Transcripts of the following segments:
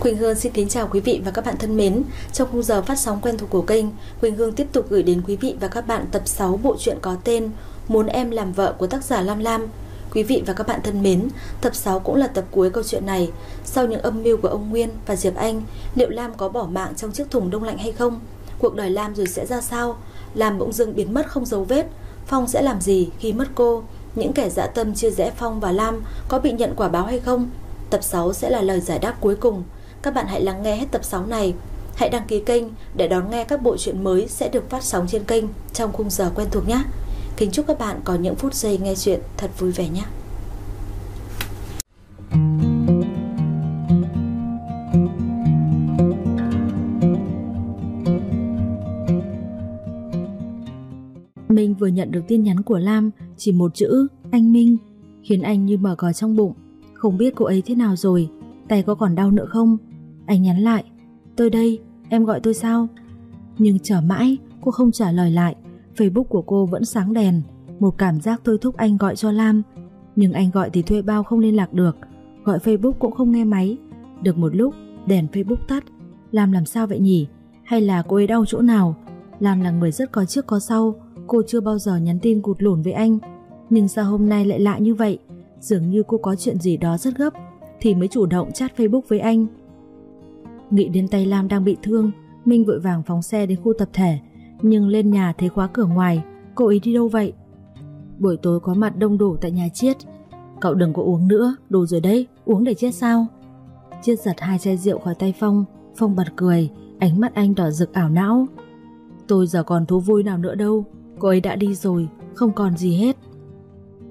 Quỳnh Hương xin kính chào quý vị và các bạn thân mến. Trong khung giờ phát sóng quen thuộc của kênh, Quỳnh Hương tiếp tục gửi đến quý vị và các bạn tập 6 bộ truyện có tên Muốn em làm vợ của tác giả Lam Lam. Quý vị và các bạn thân mến, tập 6 cũng là tập cuối câu chuyện này. Sau những âm mưu của ông Nguyên và Diệp Anh, liệu Lam có bỏ mạng trong chiếc thùng đông lạnh hay không? Cuộc đời Lam rồi sẽ ra sao? Lam bỗng dưng biến mất không dấu vết. Phong sẽ làm gì khi mất cô? Những kẻ dã tâm chia rẽ Phong và Lam có bị nhận quả báo hay không? Tập 6 sẽ là lời giải đáp cuối cùng. Các bạn hãy lắng nghe hết tập 6 này. Hãy đăng ký kênh để đón nghe các bộ truyện mới sẽ được phát sóng trên kênh trong khung giờ quen thuộc nhé. Kính chúc các bạn có những phút giây nghe chuyện thật vui vẻ nhé. Minh vừa nhận được tin nhắn của Lam, Chỉ một chữ, Anh Minh, Khiến anh như mở cò trong bụng Không biết cô ấy thế nào rồi, Tay có còn đau nữa không anh nhắn lại, Tôi đây, em gọi tôi sao? Nhưng chờ mãi, cô không trả lời lại. Facebook của cô vẫn sáng đèn. Một cảm giác thôi thúc anh gọi cho Lam. Nhưng anh gọi thì thuê bao không liên lạc được. Gọi Facebook cũng không nghe máy. Được một lúc, đèn Facebook tắt. Lam làm sao vậy nhỉ? Hay là cô ấy đau chỗ nào? Lam là người rất có trước có sau. Cô chưa bao giờ nhắn tin cụt lủn với anh. Nhưng sao hôm nay lại lạ như vậy? Dường như cô có chuyện gì đó rất gấp. Thì mới chủ động chat Facebook với anh. Nghĩ đến tay Lam đang bị thương, Minh vội vàng phóng xe đến khu tập thể, Nhưng lên nhà thấy khóa cửa ngoài, Cô ấy đi đâu vậy? Buổi tối có mặt đông đủ tại nhà Chiết. Cậu đừng có uống nữa Đủ rồi đấy, uống để chết sao? Chiết giật hai chai rượu khỏi tay Phong Phong bật cười, Ánh mắt anh đỏ rực ảo não. Tôi giờ còn thú vui nào nữa đâu, Cô ấy đã đi rồi, Không còn gì hết.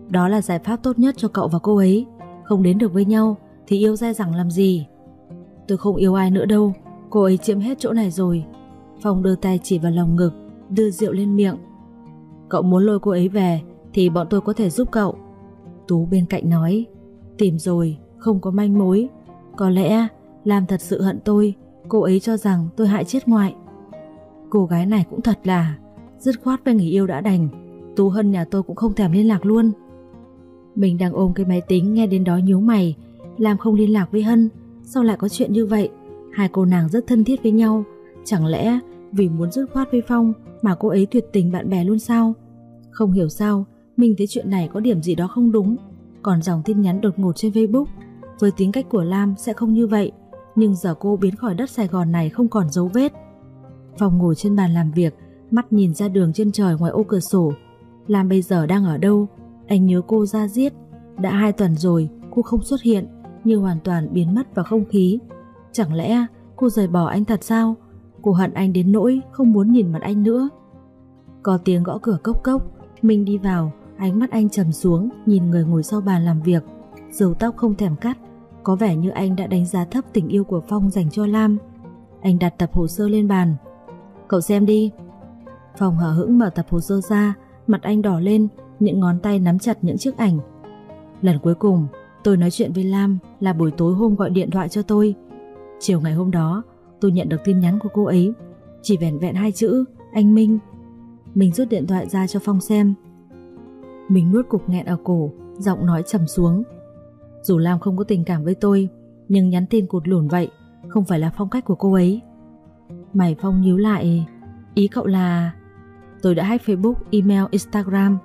Đó là giải pháp tốt nhất cho cậu và cô ấy. Không đến được với nhau, Thì yêu dai dẳng làm gì? Tôi không yêu ai nữa đâu. Cô ấy chiếm hết chỗ này rồi. Phong đưa tay chỉ vào lòng ngực Đưa rượu lên miệng. Cậu muốn lôi cô ấy về Thì bọn tôi có thể giúp cậu. Tú bên cạnh nói Tìm rồi, không có manh mối. Có lẽ Lam thật sự hận tôi. Cô ấy cho rằng tôi hại chết ngoại. Cô gái này cũng thật là Dứt khoát với người yêu đã đành. Tú Hân nhà tôi cũng không thèm liên lạc luôn. Mình đang ôm cái máy tính Nghe đến đó nhíu mày. Lam không liên lạc với Hân. Sao lại có chuyện như vậy? Hai cô nàng rất thân thiết với nhau. Chẳng lẽ vì muốn dứt khoát với Phong Mà cô ấy tuyệt tình bạn bè luôn sao? Không hiểu sao Mình thấy chuyện này có điểm gì đó không đúng. Còn dòng tin nhắn đột ngột trên Facebook Với tính cách của Lam sẽ không như vậy. Nhưng giờ cô biến khỏi đất Sài Gòn này không còn dấu vết. Phong ngồi trên bàn làm việc mắt nhìn ra đường trên trời ngoài ô cửa sổ. Lam bây giờ đang ở đâu? Anh nhớ cô ra giết. Đã hai tuần rồi, cô không xuất hiện, như hoàn toàn biến mất vào không khí. Chẳng lẽ cô rời bỏ anh thật sao? Cô hận anh đến nỗi không muốn nhìn mặt anh nữa. Có tiếng gõ cửa cốc cốc, Minh đi vào, ánh mắt anh trầm xuống, nhìn người ngồi sau bàn làm việc. Dầu tóc không thèm cắt, có vẻ như anh đã đánh giá thấp tình yêu của Phong dành cho Lam. Anh đặt tập hồ sơ lên bàn. Cậu xem đi, Phong hở hững mở tập hồ sơ ra, mặt anh đỏ lên, những ngón tay nắm chặt những chiếc ảnh. Lần cuối cùng, tôi nói chuyện với Lam là buổi tối hôm gọi điện thoại cho tôi. Chiều ngày hôm đó, tôi nhận được tin nhắn của cô ấy, chỉ vẻn vẹn hai chữ, anh Minh. Mình rút điện thoại ra cho Phong xem. Mình nuốt cục nghẹn ở cổ, giọng nói trầm xuống. Dù Lam không có tình cảm với tôi, nhưng nhắn tin cụt lủn vậy, không phải là phong cách của cô ấy. Mày Phong nhíu lại, ý cậu là... Tôi đã hack Facebook, email, Instagram,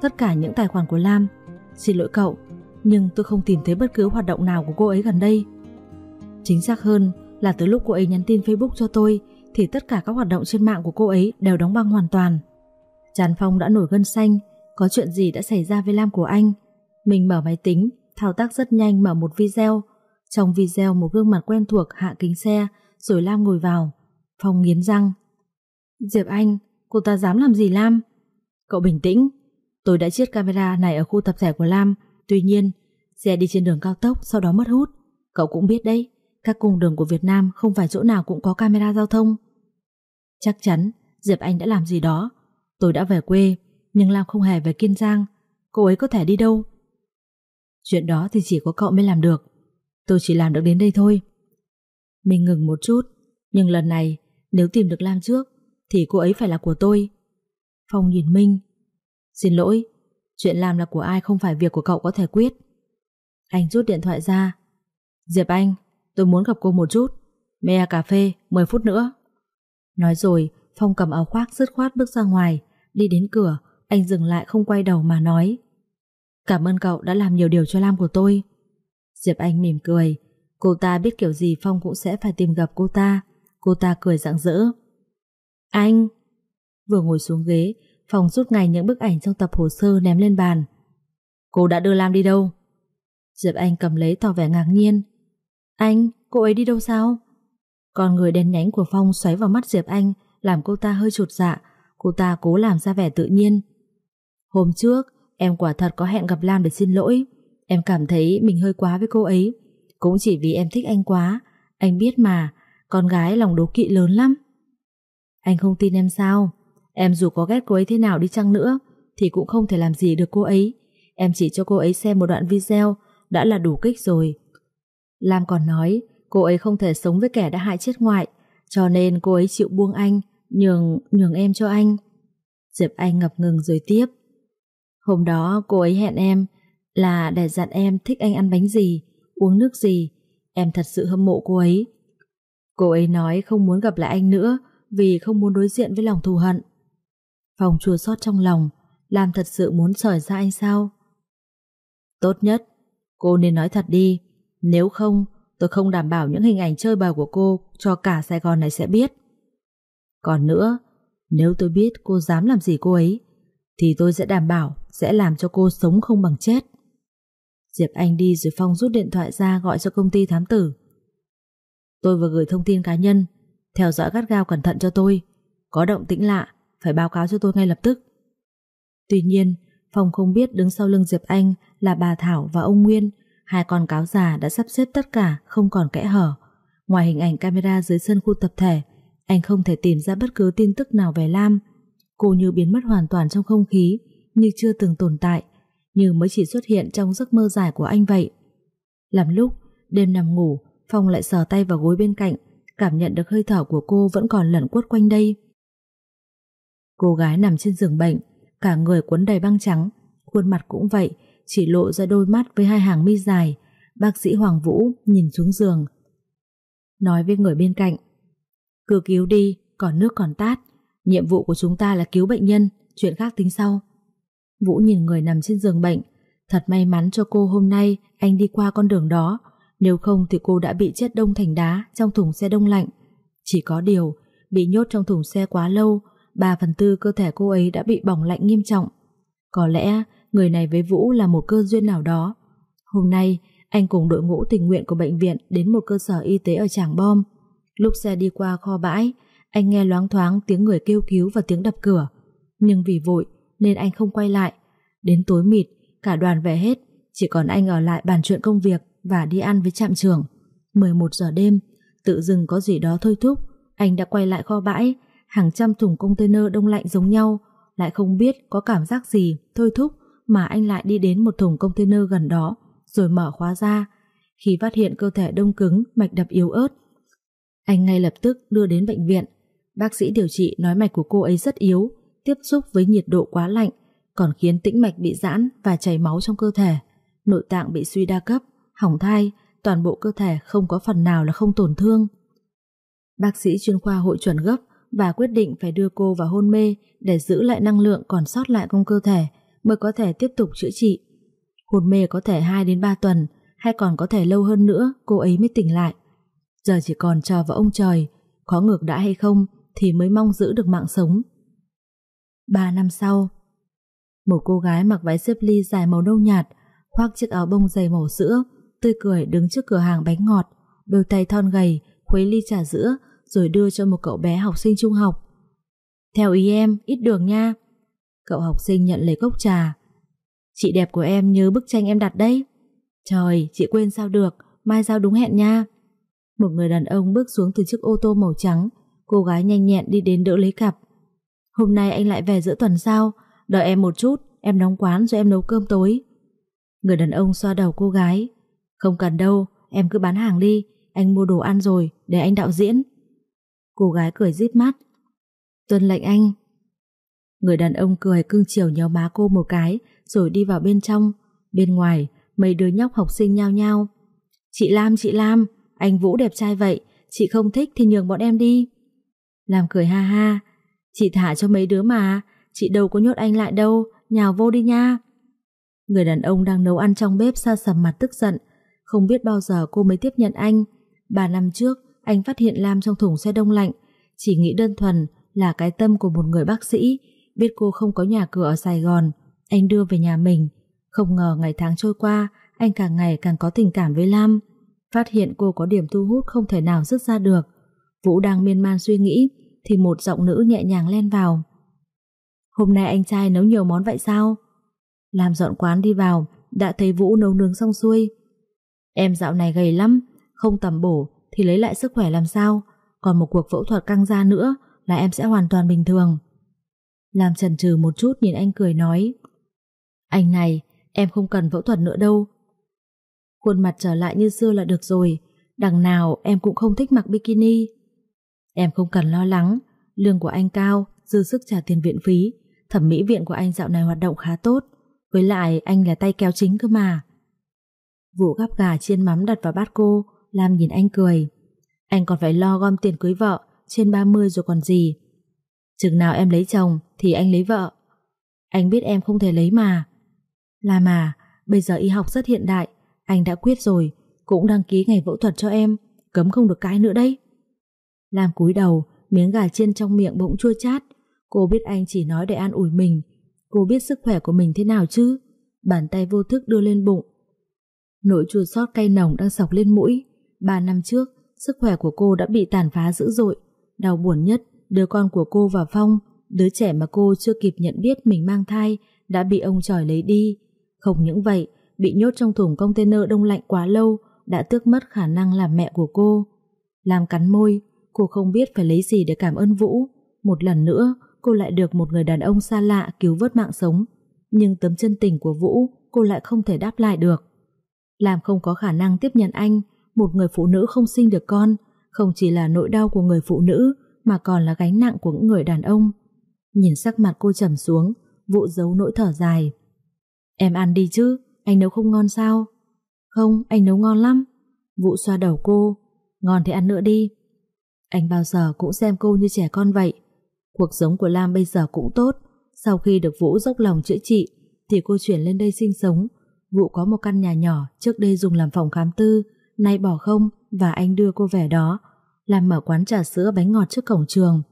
tất cả những tài khoản của Lam. Xin lỗi cậu, nhưng tôi không tìm thấy bất cứ hoạt động nào của cô ấy gần đây. Chính xác hơn là từ lúc cô ấy nhắn tin Facebook cho tôi thì tất cả các hoạt động trên mạng của cô ấy đều đóng băng hoàn toàn. Tràn Phong đã nổi gân xanh, có chuyện gì đã xảy ra với Lam của anh. Mình mở máy tính, thao tác rất nhanh mở một video. Trong video một gương mặt quen thuộc hạ kính xe, rồi Lam ngồi vào. Phong nghiến răng. Diệp Anh, Cô ta dám làm gì Lam? Cậu bình tĩnh. Tôi đã chiết camera này ở khu tập thể của Lam. Tuy nhiên, xe đi trên đường cao tốc sau đó mất hút. Cậu cũng biết đấy, các cung đường của Việt Nam không phải chỗ nào cũng có camera giao thông. Chắc chắn Diệp Anh đã làm gì đó. Tôi đã về quê, nhưng Lam không hề về Kiên Giang. Cô ấy có thể đi đâu? Chuyện đó thì chỉ có cậu mới làm được. Tôi chỉ làm được đến đây thôi. Mình ngừng một chút, nhưng lần này nếu tìm được Lam trước thì cô ấy phải là của tôi. Phong nhìn Minh. Xin lỗi, chuyện làm là của ai không phải việc của cậu có thể quyết. Anh rút điện thoại ra. Diệp Anh, tôi muốn gặp cô một chút. mea cà phê, 10 phút nữa. Nói rồi, Phong cầm áo khoác dứt khoát bước ra ngoài, đi đến cửa, anh dừng lại không quay đầu mà nói. Cảm ơn cậu đã làm nhiều điều cho Lam của tôi. Diệp Anh mỉm cười, cô ta biết kiểu gì Phong cũng sẽ phải tìm gặp cô ta. Cô ta cười rạng rỡ. Anh! Vừa ngồi xuống ghế, Phong rút ngay những bức ảnh trong tập hồ sơ ném lên bàn. Cô đã đưa Lam đi đâu? Diệp Anh cầm lấy tỏ vẻ ngạc nhiên. Anh, cô ấy đi đâu sao? Con người đen nhánh của Phong xoáy vào mắt Diệp Anh làm cô ta hơi chột dạ. Cô ta cố làm ra vẻ tự nhiên. Hôm trước, em quả thật có hẹn gặp Lam để xin lỗi. Em cảm thấy mình hơi quá với cô ấy. Cũng chỉ vì em thích anh quá. Anh biết mà, con gái lòng đố kỵ lớn lắm. Anh không tin em sao? Em dù có ghét cô ấy thế nào đi chăng nữa thì cũng không thể làm gì được cô ấy. Em chỉ cho cô ấy xem một đoạn video đã là đủ kích rồi. Lam còn nói cô ấy không thể sống với kẻ đã hại chết ngoại cho nên cô ấy chịu buông anh nhường, nhường em cho anh. Diệp Anh ngập ngừng rồi tiếp. Hôm đó cô ấy hẹn em là để dặn em thích anh ăn bánh gì, uống nước gì. Em thật sự hâm mộ cô ấy. Cô ấy nói không muốn gặp lại anh nữa vì không muốn đối diện với lòng thù hận. Phòng chua xót trong lòng, làm thật sự muốn sởi ra anh sao? Tốt nhất, cô nên nói thật đi. Nếu không, tôi không đảm bảo những hình ảnh chơi bời của cô cho cả Sài Gòn này sẽ biết. Còn nữa, nếu tôi biết cô dám làm gì cô ấy, thì tôi sẽ đảm bảo sẽ làm cho cô sống không bằng chết. Diệp Anh đi rồi Phong rút điện thoại ra gọi cho công ty thám tử. Tôi vừa gửi thông tin cá nhân, theo dõi gắt gao cẩn thận cho tôi. Có động tĩnh lạ, phải báo cáo cho tôi ngay lập tức. Tuy nhiên, Phong không biết đứng sau lưng Diệp Anh là bà Thảo và ông Nguyên, hai con cáo già đã sắp xếp tất cả không còn kẽ hở. Ngoài hình ảnh camera dưới sân khu tập thể, anh không thể tìm ra bất cứ tin tức nào về Lam. Cô như biến mất hoàn toàn trong không khí, như chưa từng tồn tại, như mới chỉ xuất hiện trong giấc mơ dài của anh vậy. Làm lúc, đêm nằm ngủ, Phong lại sờ tay vào gối bên cạnh, cảm nhận được hơi thở của cô vẫn còn lẩn quất quanh đây. Cô gái nằm trên giường bệnh, cả người cuốn đầy băng trắng, khuôn mặt cũng vậy, chỉ lộ ra đôi mắt với hai hàng mi dài. Bác sĩ Hoàng Vũ nhìn xuống giường. Nói với người bên cạnh, cứ cứu đi, còn nước còn tát. Nhiệm vụ của chúng ta là cứu bệnh nhân, chuyện khác tính sau. Vũ nhìn người nằm trên giường bệnh, thật may mắn cho cô hôm nay anh đi qua con đường đó, nếu không thì cô đã bị chết đông thành đá trong thùng xe đông lạnh. Chỉ có điều, bị nhốt trong thùng xe quá lâu, 3 phần tư cơ thể cô ấy đã bị bỏng lạnh nghiêm trọng. Có lẽ người này với Vũ là một cơ duyên nào đó. Hôm nay, anh cùng đội ngũ tình nguyện của bệnh viện đến một cơ sở y tế ở Tràng Bom. Lúc xe đi qua kho bãi, anh nghe loáng thoáng tiếng người kêu cứu và tiếng đập cửa. Nhưng vì vội nên anh không quay lại. Đến tối mịt, cả đoàn về hết, chỉ còn anh ở lại bàn chuyện công việc và đi ăn với trạm trưởng. 11 giờ đêm, tự dưng có gì đó thôi thúc, anh đã quay lại kho bãi, hàng trăm thùng container đông lạnh giống nhau, lại không biết có cảm giác gì thôi thúc mà anh lại đi đến một thùng container gần đó, rồi mở khóa ra. Khi phát hiện cơ thể đông cứng, mạch đập yếu ớt, anh ngay lập tức đưa đến bệnh viện. Bác sĩ điều trị nói mạch của cô ấy rất yếu, tiếp xúc với nhiệt độ quá lạnh, còn khiến tĩnh mạch bị giãn và chảy máu trong cơ thể. Nội tạng bị suy đa cấp, hỏng thai, toàn bộ cơ thể không có phần nào là không tổn thương. Bác sĩ chuyên khoa hội chuẩn gấp và quyết định phải đưa cô vào hôn mê để giữ lại năng lượng còn sót lại trong cơ thể mới có thể tiếp tục chữa trị. Hôn mê có thể 2 đến 3 tuần hay còn có thể lâu hơn nữa cô ấy mới tỉnh lại. Giờ chỉ còn chờ vào ông trời, có ngược đã hay không thì mới mong giữ được mạng sống. Ba năm sau, một cô gái mặc váy xếp ly dài màu nâu nhạt, khoác chiếc áo bông dày màu sữa, tươi cười đứng trước cửa hàng bánh ngọt, đôi tay thon gầy, khuấy ly trà sữa rồi đưa cho một cậu bé học sinh trung học. Theo ý em, ít đường nha. Cậu học sinh nhận lấy cốc trà. Chị đẹp của em nhớ bức tranh em đặt đấy. Trời, chị quên sao được, mai giao đúng hẹn nha. Một người đàn ông bước xuống từ chiếc ô tô màu trắng, cô gái nhanh nhẹn đi đến đỡ lấy cặp. Hôm nay anh lại về giữa tuần sao? Đợi em một chút, em đóng quán rồi em nấu cơm tối. Người đàn ông xoa đầu cô gái. Không cần đâu, em cứ bán hàng đi, anh mua đồ ăn rồi, để anh đạo diễn. Cô gái cười díp mắt. Tuân lệnh anh. Người đàn ông cười cưng chiều nhéo má cô một cái, rồi đi vào bên trong. Bên ngoài, mấy đứa nhóc học sinh nhao nhao. Chị Lam, chị Lam, anh Vũ đẹp trai vậy, chị không thích thì nhường bọn em đi. Lam cười ha ha, chị thả cho mấy đứa mà, chị đâu có nhốt anh lại đâu, nhào vô đi nha. Người đàn ông đang nấu ăn trong bếp xa sầm mặt tức giận, không biết bao giờ cô mới tiếp nhận anh. Ba năm trước, anh phát hiện Lam trong thùng xe đông lạnh, chỉ nghĩ đơn thuần là cái tâm của một người bác sĩ, biết cô không có nhà cửa ở Sài Gòn, anh đưa về nhà mình. Không ngờ ngày tháng trôi qua, anh càng ngày càng có tình cảm với Lam. Phát hiện cô có điểm thu hút không thể nào dứt ra được. Vũ đang miên man suy nghĩ, thì một giọng nữ nhẹ nhàng len vào. Hôm nay anh trai nấu nhiều món vậy sao? Lam dọn quán đi vào, đã thấy Vũ nấu nướng xong xuôi. Em dạo này gầy lắm, không tầm bổ thì lấy lại sức khỏe làm sao, còn một cuộc phẫu thuật căng da nữa là em sẽ hoàn toàn bình thường làm chần chừ một chút nhìn anh cười nói Anh này, em không cần phẫu thuật nữa đâu. Khuôn mặt trở lại như xưa là được rồi, đằng nào em cũng không thích mặc bikini. Em không cần lo lắng, lương của anh cao, dư sức trả tiền viện phí, thẩm mỹ viện của anh dạo này hoạt động khá tốt, với lại anh là tay kéo chính cơ mà. Vụ gắp gà chiên mắm đặt vào bát cô, Lam nhìn anh cười. Anh còn phải lo gom tiền cưới vợ, trên 30 rồi còn gì. Chừng nào em lấy chồng thì anh lấy vợ. Anh biết em không thể lấy mà. Là mà, bây giờ y học rất hiện đại, anh đã quyết rồi, cũng đăng ký ngày phẫu thuật cho em, cấm không được cái nữa đấy. Lam cúi đầu, miếng gà chiên trong miệng bỗng chua chát. Cô biết anh chỉ nói để an ủi mình. Cô biết sức khỏe của mình thế nào chứ? Bàn tay vô thức đưa lên bụng. Nỗi chua xót cay nồng đang sọc lên mũi. Ba năm trước, sức khỏe của cô đã bị tàn phá dữ dội. Đau buồn nhất, đứa con của cô và Phong, đứa trẻ mà cô chưa kịp nhận biết mình mang thai, đã bị ông tròi lấy đi. Không những vậy, bị nhốt trong thùng container đông lạnh quá lâu, đã tước mất khả năng làm mẹ của cô. Làm cắn môi, Cô không biết phải lấy gì để cảm ơn Vũ. Một lần nữa, cô lại được một người đàn ông xa lạ cứu vớt mạng sống. Nhưng tấm chân tình của Vũ, cô lại không thể đáp lại được. Làm không có khả năng tiếp nhận anh, một người phụ nữ không sinh được con, không chỉ là nỗi đau của người phụ nữ, mà còn là gánh nặng của những người đàn ông. Nhìn sắc mặt cô trầm xuống, Vũ giấu nỗi thở dài. Em ăn đi chứ, anh nấu không ngon sao? Không, anh nấu ngon lắm. Vũ xoa đầu cô. Ngon thì ăn nữa đi. Anh bao giờ cũng xem cô như trẻ con vậy. Cuộc sống của Lam bây giờ cũng tốt. Sau khi được Vũ dốc lòng chữa trị, thì cô chuyển lên đây sinh sống. Vũ có một căn nhà nhỏ trước đây dùng làm phòng khám tư, nay bỏ không và anh đưa cô về đó. Làm mở quán trà sữa bánh ngọt trước cổng trường.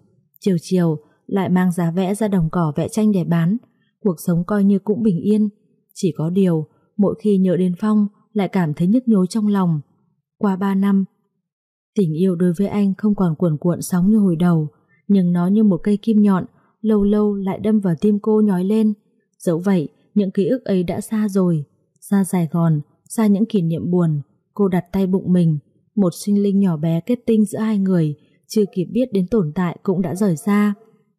Chiều chiều, lại mang giá vẽ ra đồng cỏ vẽ tranh để bán. Cuộc sống coi như cũng bình yên. Chỉ có điều, mỗi khi nhớ đến Phong, lại cảm thấy nhức nhối trong lòng. Qua ba năm, Tình yêu đối với anh không còn cuồn cuộn sóng như hồi đầu, nhưng nó như một cây kim nhọn, lâu lâu lại đâm vào tim cô nhói lên. Dẫu vậy, những ký ức ấy đã xa rồi. Xa Sài Gòn, xa những kỷ niệm buồn, cô đặt tay bụng mình, một sinh linh nhỏ bé kết tinh giữa hai người, chưa kịp biết đến tồn tại cũng đã rời xa.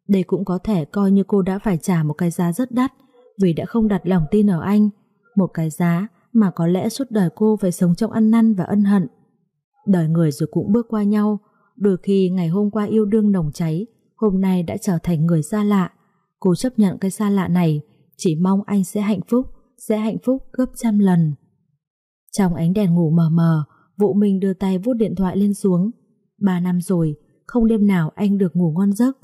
Đây cũng có thể coi như cô đã phải trả một cái giá rất đắt vì đã không đặt lòng tin ở anh. Một cái giá mà có lẽ suốt đời cô phải sống trong ăn năn và ân hận. Đời người rồi cũng bước qua nhau, đôi khi ngày hôm qua yêu đương nồng cháy, hôm nay đã trở thành người xa lạ. Cô chấp nhận cái xa lạ này, chỉ mong anh sẽ hạnh phúc, sẽ hạnh phúc gấp trăm lần. Trong ánh đèn ngủ mờ mờ, vụ mình đưa tay vuốt điện thoại lên xuống. Ba năm rồi, không đêm nào anh được ngủ ngon giấc.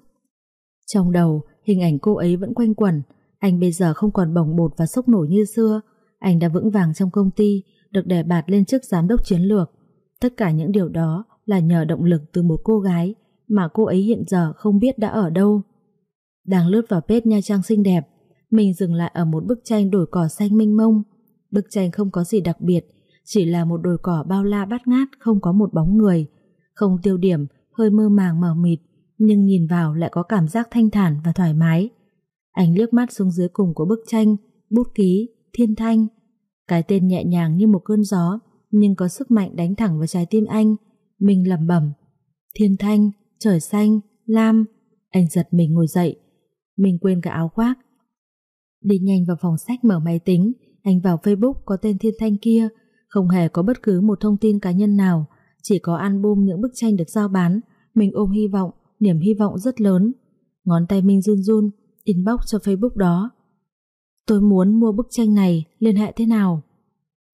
Trong đầu, hình ảnh cô ấy vẫn quanh quẩn. Anh bây giờ không còn bồng bột và sốc nổi như xưa. Anh đã vững vàng trong công ty, được đề bạt lên chức giám đốc chiến lược. Tất cả những điều đó là nhờ động lực từ một cô gái mà cô ấy hiện giờ không biết đã ở đâu. Đang lướt vào page Nha Trang xinh đẹp, mình dừng lại ở một bức tranh đổi cỏ xanh mênh mông. Bức tranh không có gì đặc biệt, chỉ là một đồi cỏ bao la bát ngát không có một bóng người. Không tiêu điểm, hơi mơ màng mờ mịt, nhưng nhìn vào lại có cảm giác thanh thản và thoải mái. Anh liếc mắt xuống dưới cùng của bức tranh, bút ký, thiên thanh. Cái tên nhẹ nhàng như một cơn gió, nhưng có sức mạnh đánh thẳng vào trái tim anh. Mình lẩm bẩm, thiên thanh, trời xanh, lam. Anh giật mình ngồi dậy. Mình quên cả áo khoác. Đi nhanh vào phòng sách mở máy tính, anh vào Facebook có tên thiên thanh kia, không hề có bất cứ một thông tin cá nhân nào, chỉ có album những bức tranh được giao bán. Mình ôm hy vọng, niềm hy vọng rất lớn. Ngón tay mình run run, inbox cho Facebook đó. Tôi muốn mua bức tranh này, liên hệ thế nào?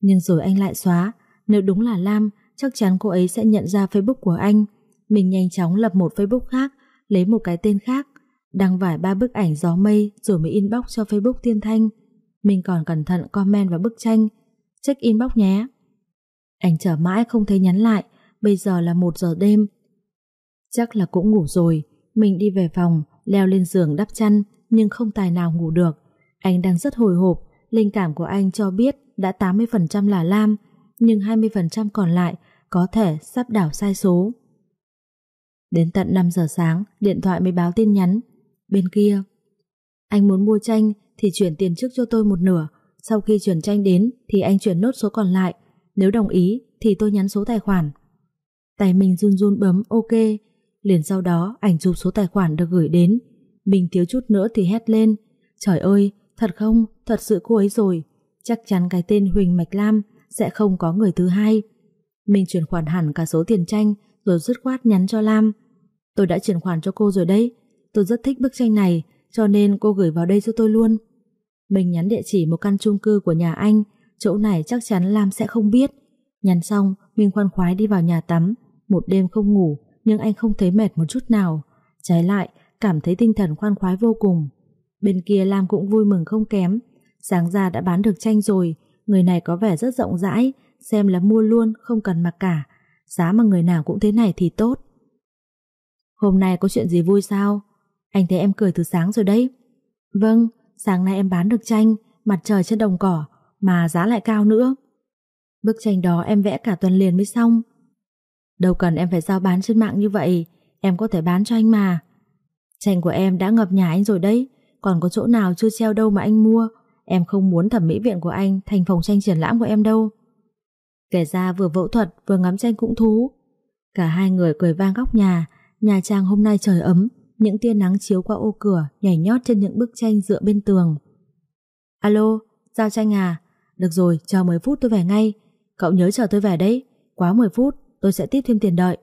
Nhưng rồi anh lại xóa, nếu đúng là Lam, chắc chắn cô ấy sẽ nhận ra Facebook của anh. Mình nhanh chóng lập một Facebook khác, lấy một cái tên khác, đăng vài ba bức ảnh gió mây rồi mới inbox cho Facebook Thiên Thanh. Mình còn cẩn thận comment vào bức tranh, check inbox nhé. Anh chờ mãi không thấy nhắn lại, bây giờ là một giờ đêm. Chắc là cũng ngủ rồi, mình đi về phòng, leo lên giường đắp chăn, nhưng không tài nào ngủ được. Anh đang rất hồi hộp, linh cảm của anh cho biết đã 80% là Lam, nhưng 20% còn lại có thể sắp đảo sai số. Đến tận 5 giờ sáng, điện thoại mới báo tin nhắn. Bên kia, anh muốn mua tranh thì chuyển tiền trước cho tôi một nửa, sau khi chuyển tranh đến thì anh chuyển nốt số còn lại, nếu đồng ý thì tôi nhắn số tài khoản. tài mình run run bấm ok, liền sau đó ảnh chụp số tài khoản được gửi đến. Mình thiếu chút nữa thì hét lên, trời ơi, thật không, thật sự cô ấy rồi, chắc chắn cái tên Huỳnh Mạch Lam sẽ không có người thứ hai. Mình chuyển khoản hẳn cả số tiền tranh rồi dứt khoát nhắn cho Lam. Tôi đã chuyển khoản cho cô rồi đấy, tôi rất thích bức tranh này cho nên cô gửi vào đây cho tôi luôn. Mình nhắn địa chỉ một căn chung cư của nhà anh, chỗ này chắc chắn Lam sẽ không biết. Nhắn xong, mình khoan khoái đi vào nhà tắm, một đêm không ngủ, nhưng anh không thấy mệt một chút nào. Trái lại, cảm thấy tinh thần khoan khoái vô cùng. Bên kia Lam cũng vui mừng không kém. Sáng ra đã bán được tranh rồi, người này có vẻ rất rộng rãi, xem là mua luôn, không cần mặc cả. Giá mà người nào cũng thế này thì tốt. Hôm nay có chuyện gì vui sao? Anh thấy em cười từ sáng rồi đấy. Vâng, sáng nay em bán được tranh, mặt trời trên đồng cỏ, mà giá lại cao nữa. Bức tranh đó em vẽ cả tuần liền mới xong. Đâu cần em phải giao bán trên mạng như vậy, em có thể bán cho anh mà. Tranh của em đã ngập nhà anh rồi đấy, còn có chỗ nào chưa treo đâu mà anh mua. Em không muốn thẩm mỹ viện của anh thành phòng tranh triển lãm của em đâu. Kể ra vừa phẫu thuật vừa ngắm tranh cũng thú. Cả hai người cười vang góc nhà, nhà trang hôm nay trời ấm, những tia nắng chiếu qua ô cửa nhảy nhót trên những bức tranh dựa bên tường. Alo, giao tranh à? Được rồi, chờ 10 phút tôi về ngay. Cậu nhớ chờ tôi về đấy. Quá 10 phút, tôi sẽ tiếp thêm tiền đợi.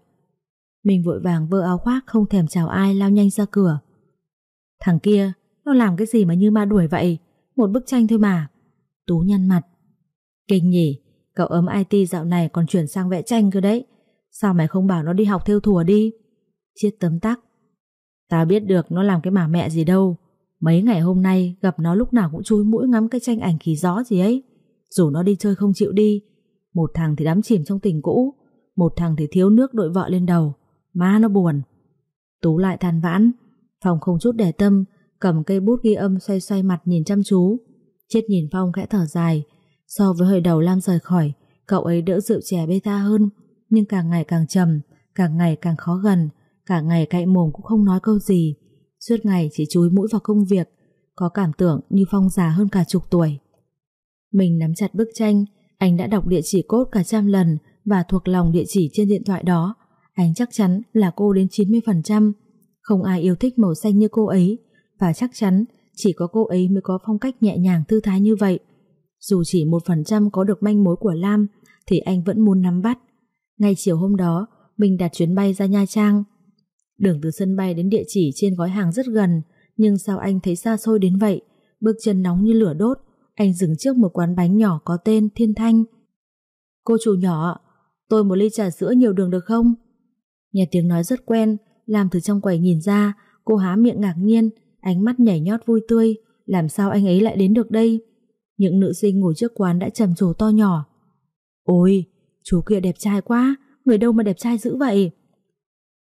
Mình vội vàng vơ áo khoác không thèm chào ai lao nhanh ra cửa. Thằng kia, nó làm cái gì mà như ma đuổi vậy? Một bức tranh thôi mà. Tú nhăn mặt. Kinh nhỉ, cậu ấm IT dạo này còn chuyển sang vẽ tranh cơ đấy. Sao mày không bảo nó đi học theo thùa đi? Chiết tấm tắc. Tao biết được nó làm cái mà mẹ gì đâu. Mấy ngày hôm nay gặp nó lúc nào cũng chui mũi ngắm cái tranh ảnh kỳ gió gì ấy. Dù nó đi chơi không chịu đi. Một thằng thì đắm chìm trong tình cũ. Một thằng thì thiếu nước đội vợ lên đầu. Má nó buồn. Tú lại than vãn. phong không chút để tâm. Cầm cây bút ghi âm xoay xoay mặt nhìn chăm chú. Chết nhìn Phong khẽ thở dài. So với hồi đầu Lam rời khỏi, cậu ấy đỡ rượu chè beta hơn. Nhưng càng ngày càng trầm, càng ngày càng khó gần Cả ngày cậy mồm cũng không nói câu gì. Suốt ngày chỉ chúi mũi vào công việc, Có cảm tưởng như Phong già hơn cả chục tuổi. Mình nắm chặt bức tranh, Anh đã đọc địa chỉ cốt cả trăm lần Và thuộc lòng địa chỉ trên điện thoại đó. Anh chắc chắn là cô đến 90% Không ai yêu thích màu xanh như cô ấy, Và chắc chắn Chỉ có cô ấy mới có phong cách nhẹ nhàng thư thái như vậy. Dù chỉ một phần trăm có được manh mối của Lam, Thì anh vẫn muốn nắm bắt. Ngay chiều hôm đó, Mình đặt chuyến bay ra Nha Trang. Đường từ sân bay đến địa chỉ trên gói hàng rất gần, nhưng sao anh thấy xa xôi đến vậy? Bước chân nóng như lửa đốt, anh dừng trước một quán bánh nhỏ có tên Thiên Thanh. Cô chủ nhỏ, tôi một ly trà sữa nhiều đường được không? Nghe tiếng nói rất quen, làm từ trong quầy nhìn ra, cô há miệng ngạc nhiên, ánh mắt nhảy nhót vui tươi, làm sao anh ấy lại đến được đây? Những nữ sinh ngồi trước quán đã trầm trồ to nhỏ. Ôi, chú kia đẹp trai quá, người đâu mà đẹp trai dữ vậy?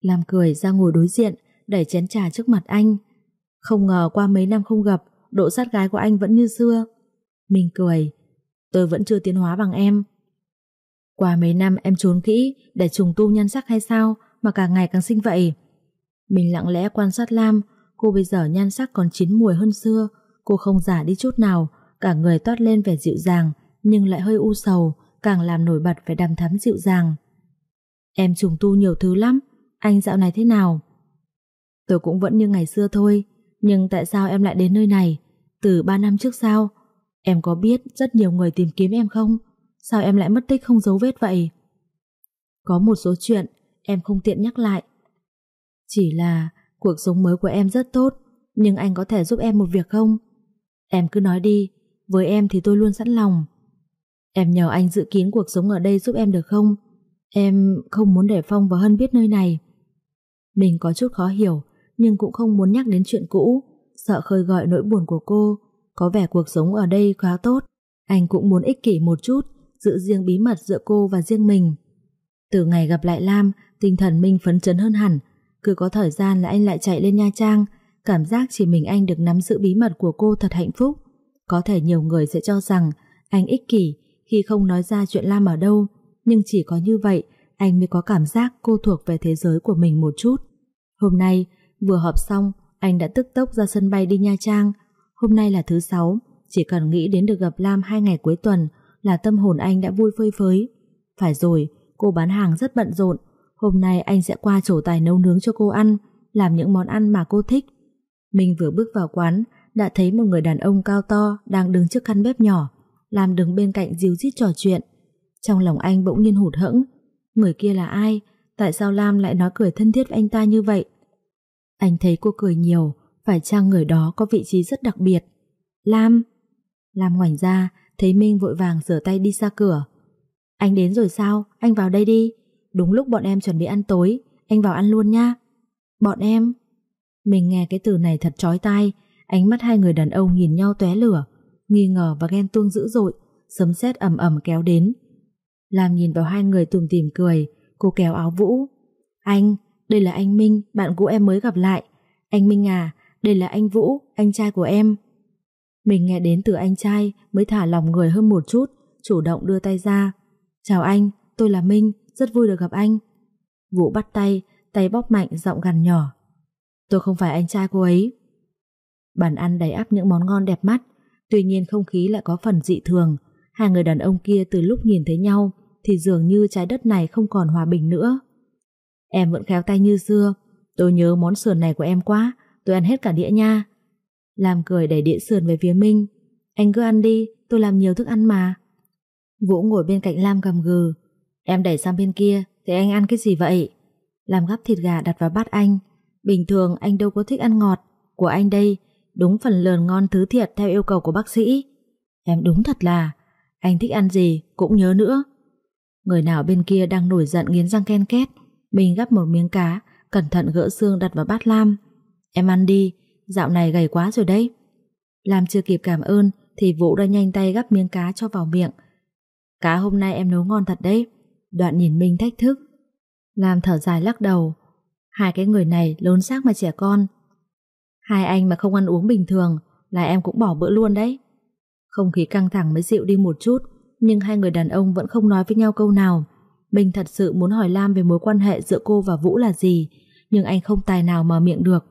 Lam cười ra ngồi đối diện, đẩy chén trà trước mặt anh. Không ngờ qua mấy năm không gặp, độ sát gái của anh vẫn như xưa. Mình cười, tôi vẫn chưa tiến hóa bằng em. Qua mấy năm em trốn kỹ để trùng tu nhan sắc hay sao mà càng ngày càng xinh vậy. Mình lặng lẽ quan sát Lam, cô bây giờ nhan sắc còn chín mùi hơn xưa, cô không giả đi chút nào, cả người toát lên vẻ dịu dàng, nhưng lại hơi u sầu, càng làm nổi bật vẻ đằm thắm dịu dàng. Em trùng tu nhiều thứ lắm, anh dạo này thế nào? Tôi cũng vẫn như ngày xưa thôi, nhưng tại sao em lại đến nơi này? Từ 3 năm trước sao? Em có biết rất nhiều người tìm kiếm em không? Sao em lại mất tích không dấu vết vậy? Có một số chuyện em không tiện nhắc lại. Chỉ là cuộc sống mới của em rất tốt, nhưng anh có thể giúp em một việc không? Em cứ nói đi, với em thì tôi luôn sẵn lòng. Em nhờ anh dự kín cuộc sống ở đây giúp em được không? Em không muốn để Phong và Hân biết nơi này. Mình có chút khó hiểu, nhưng cũng không muốn nhắc đến chuyện cũ, sợ khơi gọi nỗi buồn của cô. Có vẻ cuộc sống ở đây khá tốt. Anh cũng muốn ích kỷ một chút, giữ riêng bí mật giữa cô và riêng mình. Từ ngày gặp lại Lam, tinh thần Minh phấn chấn hơn hẳn. Cứ có thời gian là anh lại chạy lên Nha Trang, cảm giác chỉ mình anh được nắm giữ bí mật của cô thật hạnh phúc. Có thể nhiều người sẽ cho rằng anh ích kỷ khi không nói ra chuyện Lam ở đâu, nhưng chỉ có như vậy anh mới có cảm giác cô thuộc về thế giới của mình một chút. Hôm nay, vừa họp xong, anh đã tức tốc ra sân bay đi Nha Trang. Hôm nay là thứ sáu, chỉ cần nghĩ đến được gặp Lam hai ngày cuối tuần là tâm hồn anh đã vui phơi phới. Phải rồi, cô bán hàng rất bận rộn. Hôm nay anh sẽ qua chỗ tài nấu nướng cho cô ăn, làm những món ăn mà cô thích. Mình vừa bước vào quán, đã thấy một người đàn ông cao to đang đứng trước căn bếp nhỏ, làm đứng bên cạnh díu dít trò chuyện. Trong lòng anh bỗng nhiên hụt hẫng, người kia là ai? Tại sao Lam lại nói cười thân thiết với anh ta như vậy? Anh thấy cô cười nhiều, phải chăng người đó có vị trí rất đặc biệt? Lam! Lam ngoảnh ra, thấy Minh vội vàng rửa tay đi ra cửa. Anh đến rồi sao? Anh vào đây đi. Đúng lúc bọn em chuẩn bị ăn tối, anh vào ăn luôn nha. Bọn em? Mình nghe cái từ này thật chói tai, ánh mắt hai người đàn ông nhìn nhau tóe lửa, nghi ngờ và ghen tuông dữ dội, sấm sét ầm ầm kéo đến. Lam nhìn vào hai người tùm tìm cười, cô kéo áo Vũ. Anh, đây là anh Minh, bạn cũ em mới gặp lại. Anh Minh à, đây là anh Vũ, anh trai của em. Mình nghe đến từ anh trai mới thả lòng người hơn một chút, chủ động đưa tay ra. Chào anh, tôi là Minh, rất vui được gặp anh. Vũ bắt tay, tay bóp mạnh giọng gằn nhỏ. Tôi không phải anh trai cô ấy. Bàn ăn đầy ắp những món ngon đẹp mắt, tuy nhiên không khí lại có phần dị thường. Hai người đàn ông kia từ lúc nhìn thấy nhau thì dường như trái đất này không còn hòa bình nữa. Em vẫn khéo tay như xưa, tôi nhớ món sườn này của em quá, tôi ăn hết cả đĩa nha. Làm cười đẩy đĩa sườn về phía Minh. Anh cứ ăn đi, tôi làm nhiều thức ăn mà. Vũ ngồi bên cạnh Lam gầm gừ. Em đẩy sang bên kia, thì anh ăn cái gì vậy? Làm gắp thịt gà đặt vào bát anh. Bình thường anh đâu có thích ăn ngọt. Của anh đây, đúng phần lờn ngon thứ thiệt theo yêu cầu của bác sĩ. Em đúng thật là, anh thích ăn gì cũng nhớ nữa. Người nào bên kia đang nổi giận nghiến răng ken két. Mình gắp một miếng cá, cẩn thận gỡ xương đặt vào bát Lam. Em ăn đi, dạo này gầy quá rồi đấy. Lam chưa kịp cảm ơn thì Vũ đã nhanh tay gắp miếng cá cho vào miệng. Cá hôm nay em nấu ngon thật đấy. Đoạn nhìn Minh thách thức. Lam thở dài lắc đầu. Hai cái người này lớn xác mà trẻ con. Hai anh mà không ăn uống bình thường là em cũng bỏ bữa luôn đấy. Không khí căng thẳng mới dịu đi một chút, nhưng hai người đàn ông vẫn không nói với nhau câu nào. Minh thật sự muốn hỏi Lam về mối quan hệ giữa cô và Vũ là gì, nhưng anh không tài nào mở miệng được.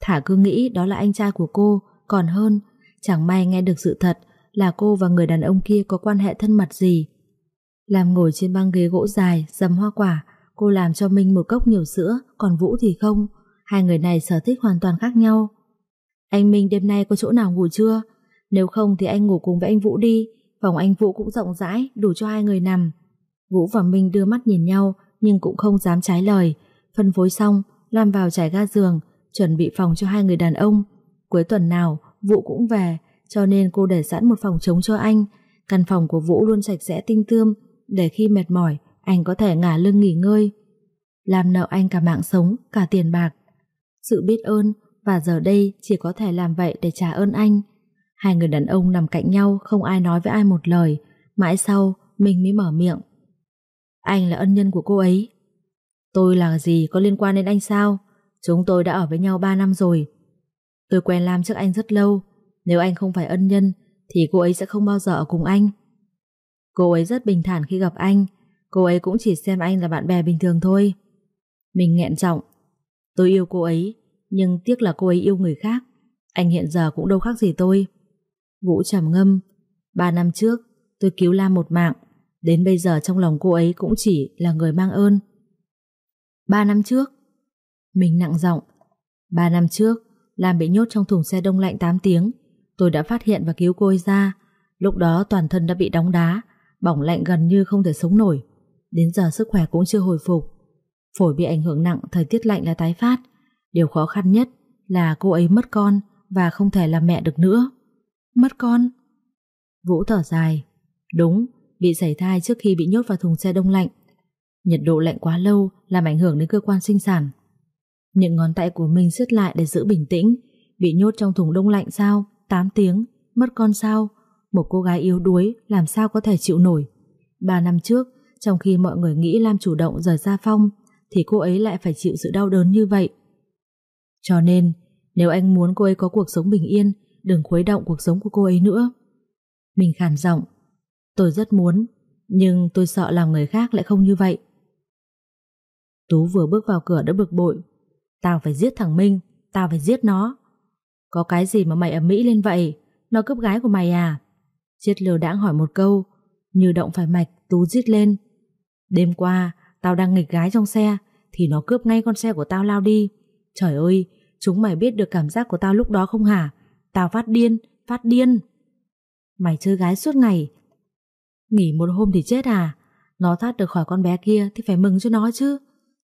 Thả cứ nghĩ đó là anh trai của cô, còn hơn, chẳng may nghe được sự thật là cô và người đàn ông kia có quan hệ thân mật gì. Lam ngồi trên băng ghế gỗ dài, dầm hoa quả, cô làm cho Minh một cốc nhiều sữa, còn Vũ thì không. Hai người này sở thích hoàn toàn khác nhau. Anh Minh đêm nay có chỗ nào ngủ chưa? Nếu không thì anh ngủ cùng với anh Vũ đi, phòng anh Vũ cũng rộng rãi, đủ cho hai người nằm. Vũ và Minh đưa mắt nhìn nhau, nhưng cũng không dám trái lời. Phân phối xong, Lam vào trải ga giường, chuẩn bị phòng cho hai người đàn ông. Cuối tuần nào, Vũ cũng về, cho nên cô để sẵn một phòng trống cho anh. Căn phòng của Vũ luôn sạch sẽ tinh tươm, để khi mệt mỏi, anh có thể ngả lưng nghỉ ngơi. Làm nợ anh cả mạng sống, cả tiền bạc. Sự biết ơn, và giờ đây chỉ có thể làm vậy để trả ơn anh. Hai người đàn ông nằm cạnh nhau, không ai nói với ai một lời. Mãi sau, mình mới mở miệng. Anh là ân nhân của cô ấy. Tôi là gì có liên quan đến anh sao? Chúng tôi đã ở với nhau 3 năm rồi. Tôi quen Lam trước anh rất lâu. Nếu anh không phải ân nhân, thì cô ấy sẽ không bao giờ ở cùng anh. Cô ấy rất bình thản khi gặp anh. Cô ấy cũng chỉ xem anh là bạn bè bình thường thôi. Mình nghẹn giọng. Tôi yêu cô ấy, nhưng tiếc là cô ấy yêu người khác. Anh hiện giờ cũng đâu khác gì tôi. Vũ trầm ngâm. Ba năm trước, tôi cứu Lam một mạng. Đến bây giờ trong lòng cô ấy cũng chỉ là người mang ơn. Ba năm trước, mình nặng giọng. Ba năm trước, Lam bị nhốt trong thùng xe đông lạnh 8 tiếng. Tôi đã phát hiện và cứu cô ấy ra. Lúc đó toàn thân đã bị đóng đá, bỏng lạnh gần như không thể sống nổi. Đến giờ sức khỏe cũng chưa hồi phục. Phổi bị ảnh hưởng nặng, thời tiết lạnh là tái phát. Điều khó khăn nhất là cô ấy mất con và không thể làm mẹ được nữa. Mất con? Vũ thở dài. Đúng, bị sảy thai trước khi bị nhốt vào thùng xe đông lạnh. Nhiệt độ lạnh quá lâu làm ảnh hưởng đến cơ quan sinh sản. Những ngón tay của mình siết lại để giữ bình tĩnh, bị nhốt trong thùng đông lạnh sao, 8 tiếng, mất con sao, một cô gái yếu đuối làm sao có thể chịu nổi. Ba năm trước, trong khi mọi người nghĩ Lam chủ động rời ra phong, thì cô ấy lại phải chịu sự đau đớn như vậy. Cho nên, nếu anh muốn cô ấy có cuộc sống bình yên, đừng khuấy động cuộc sống của cô ấy nữa. Mình khàn giọng, tôi rất muốn, nhưng tôi sợ làm người khác lại không như vậy. Tú vừa bước vào cửa đã bực bội. Tao phải giết thằng Minh, tao phải giết nó. Có cái gì mà mày ẩm mỹ lên vậy? Nó cướp gái của mày à? Chiết lừa đãng hỏi một câu, như động phải mạch, Tú giết lên. Đêm qua, tao đang nghịch gái trong xe, thì nó cướp ngay con xe của tao lao đi. Trời ơi, chúng mày biết được cảm giác của tao lúc đó không hả? Tao phát điên, phát điên. Mày chơi gái suốt ngày. Nghỉ một hôm thì chết à? Nó thoát được khỏi con bé kia thì phải mừng cho nó chứ.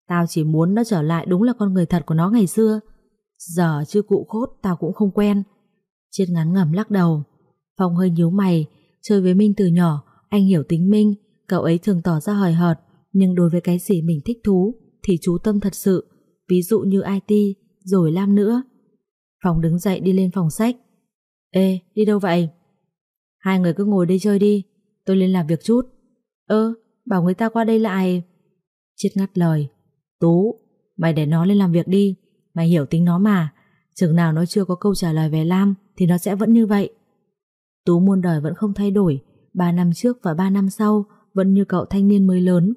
Tao chỉ muốn nó trở lại đúng là con người thật của nó ngày xưa. Giờ chưa cụ khốt tao cũng không quen. Chiết ngắn ngầm lắc đầu. Phong hơi nhíu mày, chơi với Minh từ nhỏ, anh hiểu tính Minh, cậu ấy thường tỏ ra hời hợt, nhưng đối với cái gì mình thích thú thì chú tâm thật sự, ví dụ như IT, rồi Lam nữa. Phong đứng dậy đi lên phòng sách. Ê, đi đâu vậy? Hai người cứ ngồi đây chơi đi, tôi lên làm việc chút. Ơ, bảo người ta qua đây lại. Chết ngắt lời. Tú, mày để nó lên làm việc đi, mày hiểu tính nó mà. Chừng nào nó chưa có câu trả lời về Lam thì nó sẽ vẫn như vậy. Tú muôn đời vẫn không thay đổi, ba năm trước và ba năm sau vẫn như cậu thanh niên mới lớn.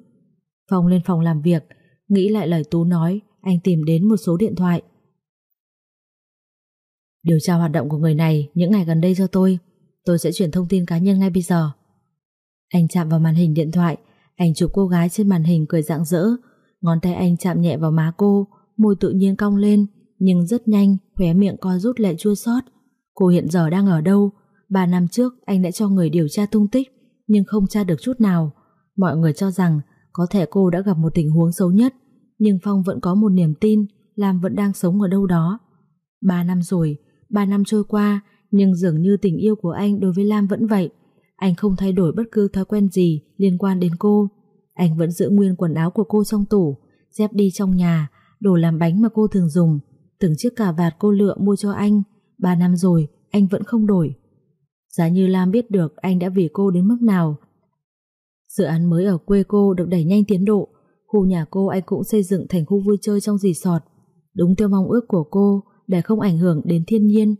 Phong lên phòng làm việc, nghĩ lại lời Tú nói, anh tìm đến một số điện thoại. Điều tra hoạt động của người này những ngày gần đây cho tôi, tôi sẽ chuyển thông tin cá nhân ngay bây giờ. Anh chạm vào màn hình điện thoại, ảnh chụp cô gái trên màn hình cười rạng rỡ, ngón tay anh chạm nhẹ vào má cô, môi tự nhiên cong lên, nhưng rất nhanh, khóe miệng co rút lệ chua xót. Cô hiện giờ đang ở đâu? Ba năm trước anh đã cho người điều tra tung tích, nhưng không tra được chút nào. Mọi người cho rằng có thể cô đã gặp một tình huống xấu nhất, nhưng Phong vẫn có một niềm tin Lam vẫn đang sống ở đâu đó. Ba năm rồi, ba năm trôi qua, nhưng dường như tình yêu của anh đối với Lam vẫn vậy. Anh không thay đổi bất cứ thói quen gì liên quan đến cô. Anh vẫn giữ nguyên quần áo của cô trong tủ, dép đi trong nhà, đồ làm bánh mà cô thường dùng, từng chiếc cà vạt cô lựa mua cho anh. Ba năm rồi, anh vẫn không đổi. Giá như Lam biết được anh đã vì cô đến mức nào. Dự án mới ở quê cô được đẩy nhanh tiến độ, khu nhà cô anh cũng xây dựng thành khu vui chơi trong resort. Đúng theo mong ước của cô, để không ảnh hưởng đến thiên nhiên.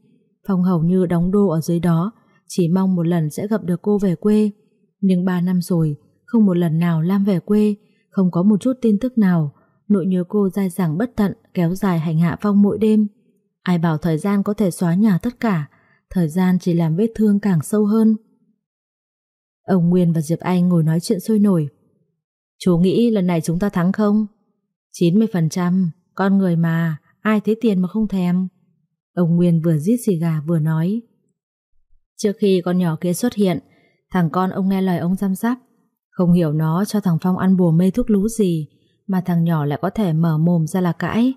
Phong hầu như đóng đô ở dưới đó, chỉ mong một lần sẽ gặp được cô về quê. Nhưng ba năm rồi, không một lần nào Lam về quê, không có một chút tin tức nào. Nỗi nhớ cô dai dẳng bất tận, kéo dài hành hạ Phong mỗi đêm. Ai bảo thời gian có thể xóa nhà tất cả, thời gian chỉ làm vết thương càng sâu hơn. Ông Nguyên và Diệp Anh ngồi nói chuyện sôi nổi. Chú nghĩ lần này chúng ta thắng không? 90%, con người mà, ai thấy tiền mà không thèm. Ông Nguyên vừa giết xì gà vừa nói. Trước khi con nhỏ kia xuất hiện, thằng con ông nghe lời ông chăm sóc. Không hiểu nó cho thằng Phong ăn bùa mê thuốc lú gì, mà thằng nhỏ lại có thể mở mồm ra là cãi.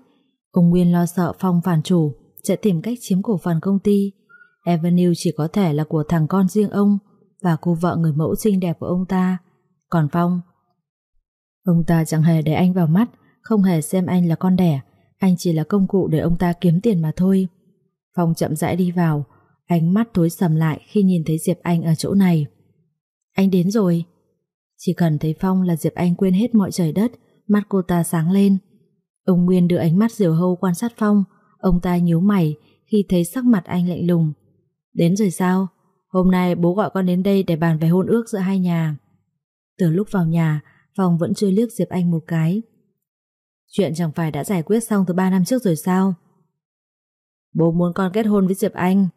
Ông Nguyên lo sợ Phong phản chủ, sẽ tìm cách chiếm cổ phần công ty. Avenue chỉ có thể là của thằng con riêng ông và cô vợ người mẫu xinh đẹp của ông ta. Còn Phong, ông ta chẳng hề để anh vào mắt, không hề xem anh là con đẻ, anh chỉ là công cụ để ông ta kiếm tiền mà thôi. Phong chậm rãi đi vào, ánh mắt tối sầm lại khi nhìn thấy Diệp Anh ở chỗ này. Anh đến rồi. Chỉ cần thấy Phong là Diệp Anh quên hết mọi trời đất, mắt cô ta sáng lên. Ông Nguyên đưa ánh mắt diều hâu quan sát Phong, ông ta nhíu mày khi thấy sắc mặt anh lạnh lùng. Đến rồi sao? Hôm nay bố gọi con đến đây để bàn về hôn ước giữa hai nhà. Từ lúc vào nhà, Phong vẫn chưa liếc Diệp Anh một cái. Chuyện chẳng phải đã giải quyết xong từ 3 năm trước rồi sao? Bố muốn con kết hôn với Diệp Anh.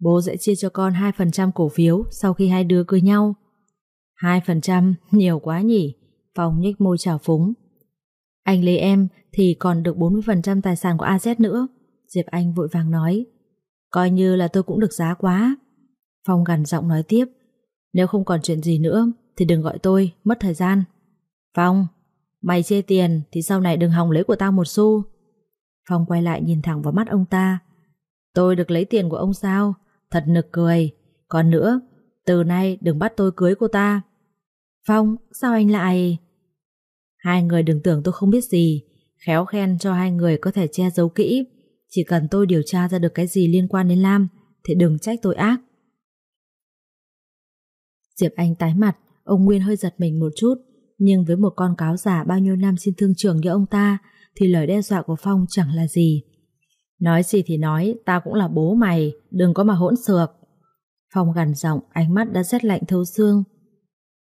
Bố sẽ chia cho con 2% cổ phiếu sau khi hai đứa cưới nhau. 2% nhiều quá nhỉ? Phong nhếch môi trào phúng. Anh lấy em thì còn được 40% tài sản của AZ nữa. Diệp Anh vội vàng nói. Coi như là tôi cũng được giá quá. Phong gằn giọng nói tiếp. Nếu không còn chuyện gì nữa thì đừng gọi tôi, mất thời gian. Phong, mày chê tiền thì sau này đừng hòng lấy của tao một xu. Phong quay lại nhìn thẳng vào mắt ông ta. Tôi được lấy tiền của ông sao? Thật nực cười. Còn nữa, từ nay đừng bắt tôi cưới cô ta. Phong, sao anh lại... Hai người đừng tưởng tôi không biết gì, khéo khen cho hai người có thể che giấu kỹ. Chỉ cần tôi điều tra ra được cái gì liên quan đến Lam, thì đừng trách tôi ác. Diệp Anh tái mặt, ông Nguyên hơi giật mình một chút, nhưng với một con cáo giả bao nhiêu năm xin thương trưởng như ông ta, thì lời đe dọa của Phong chẳng là gì. Nói gì thì nói, ta cũng là bố mày, đừng có mà hỗn xược. Phong gằn giọng, ánh mắt đã rét lạnh thấu xương.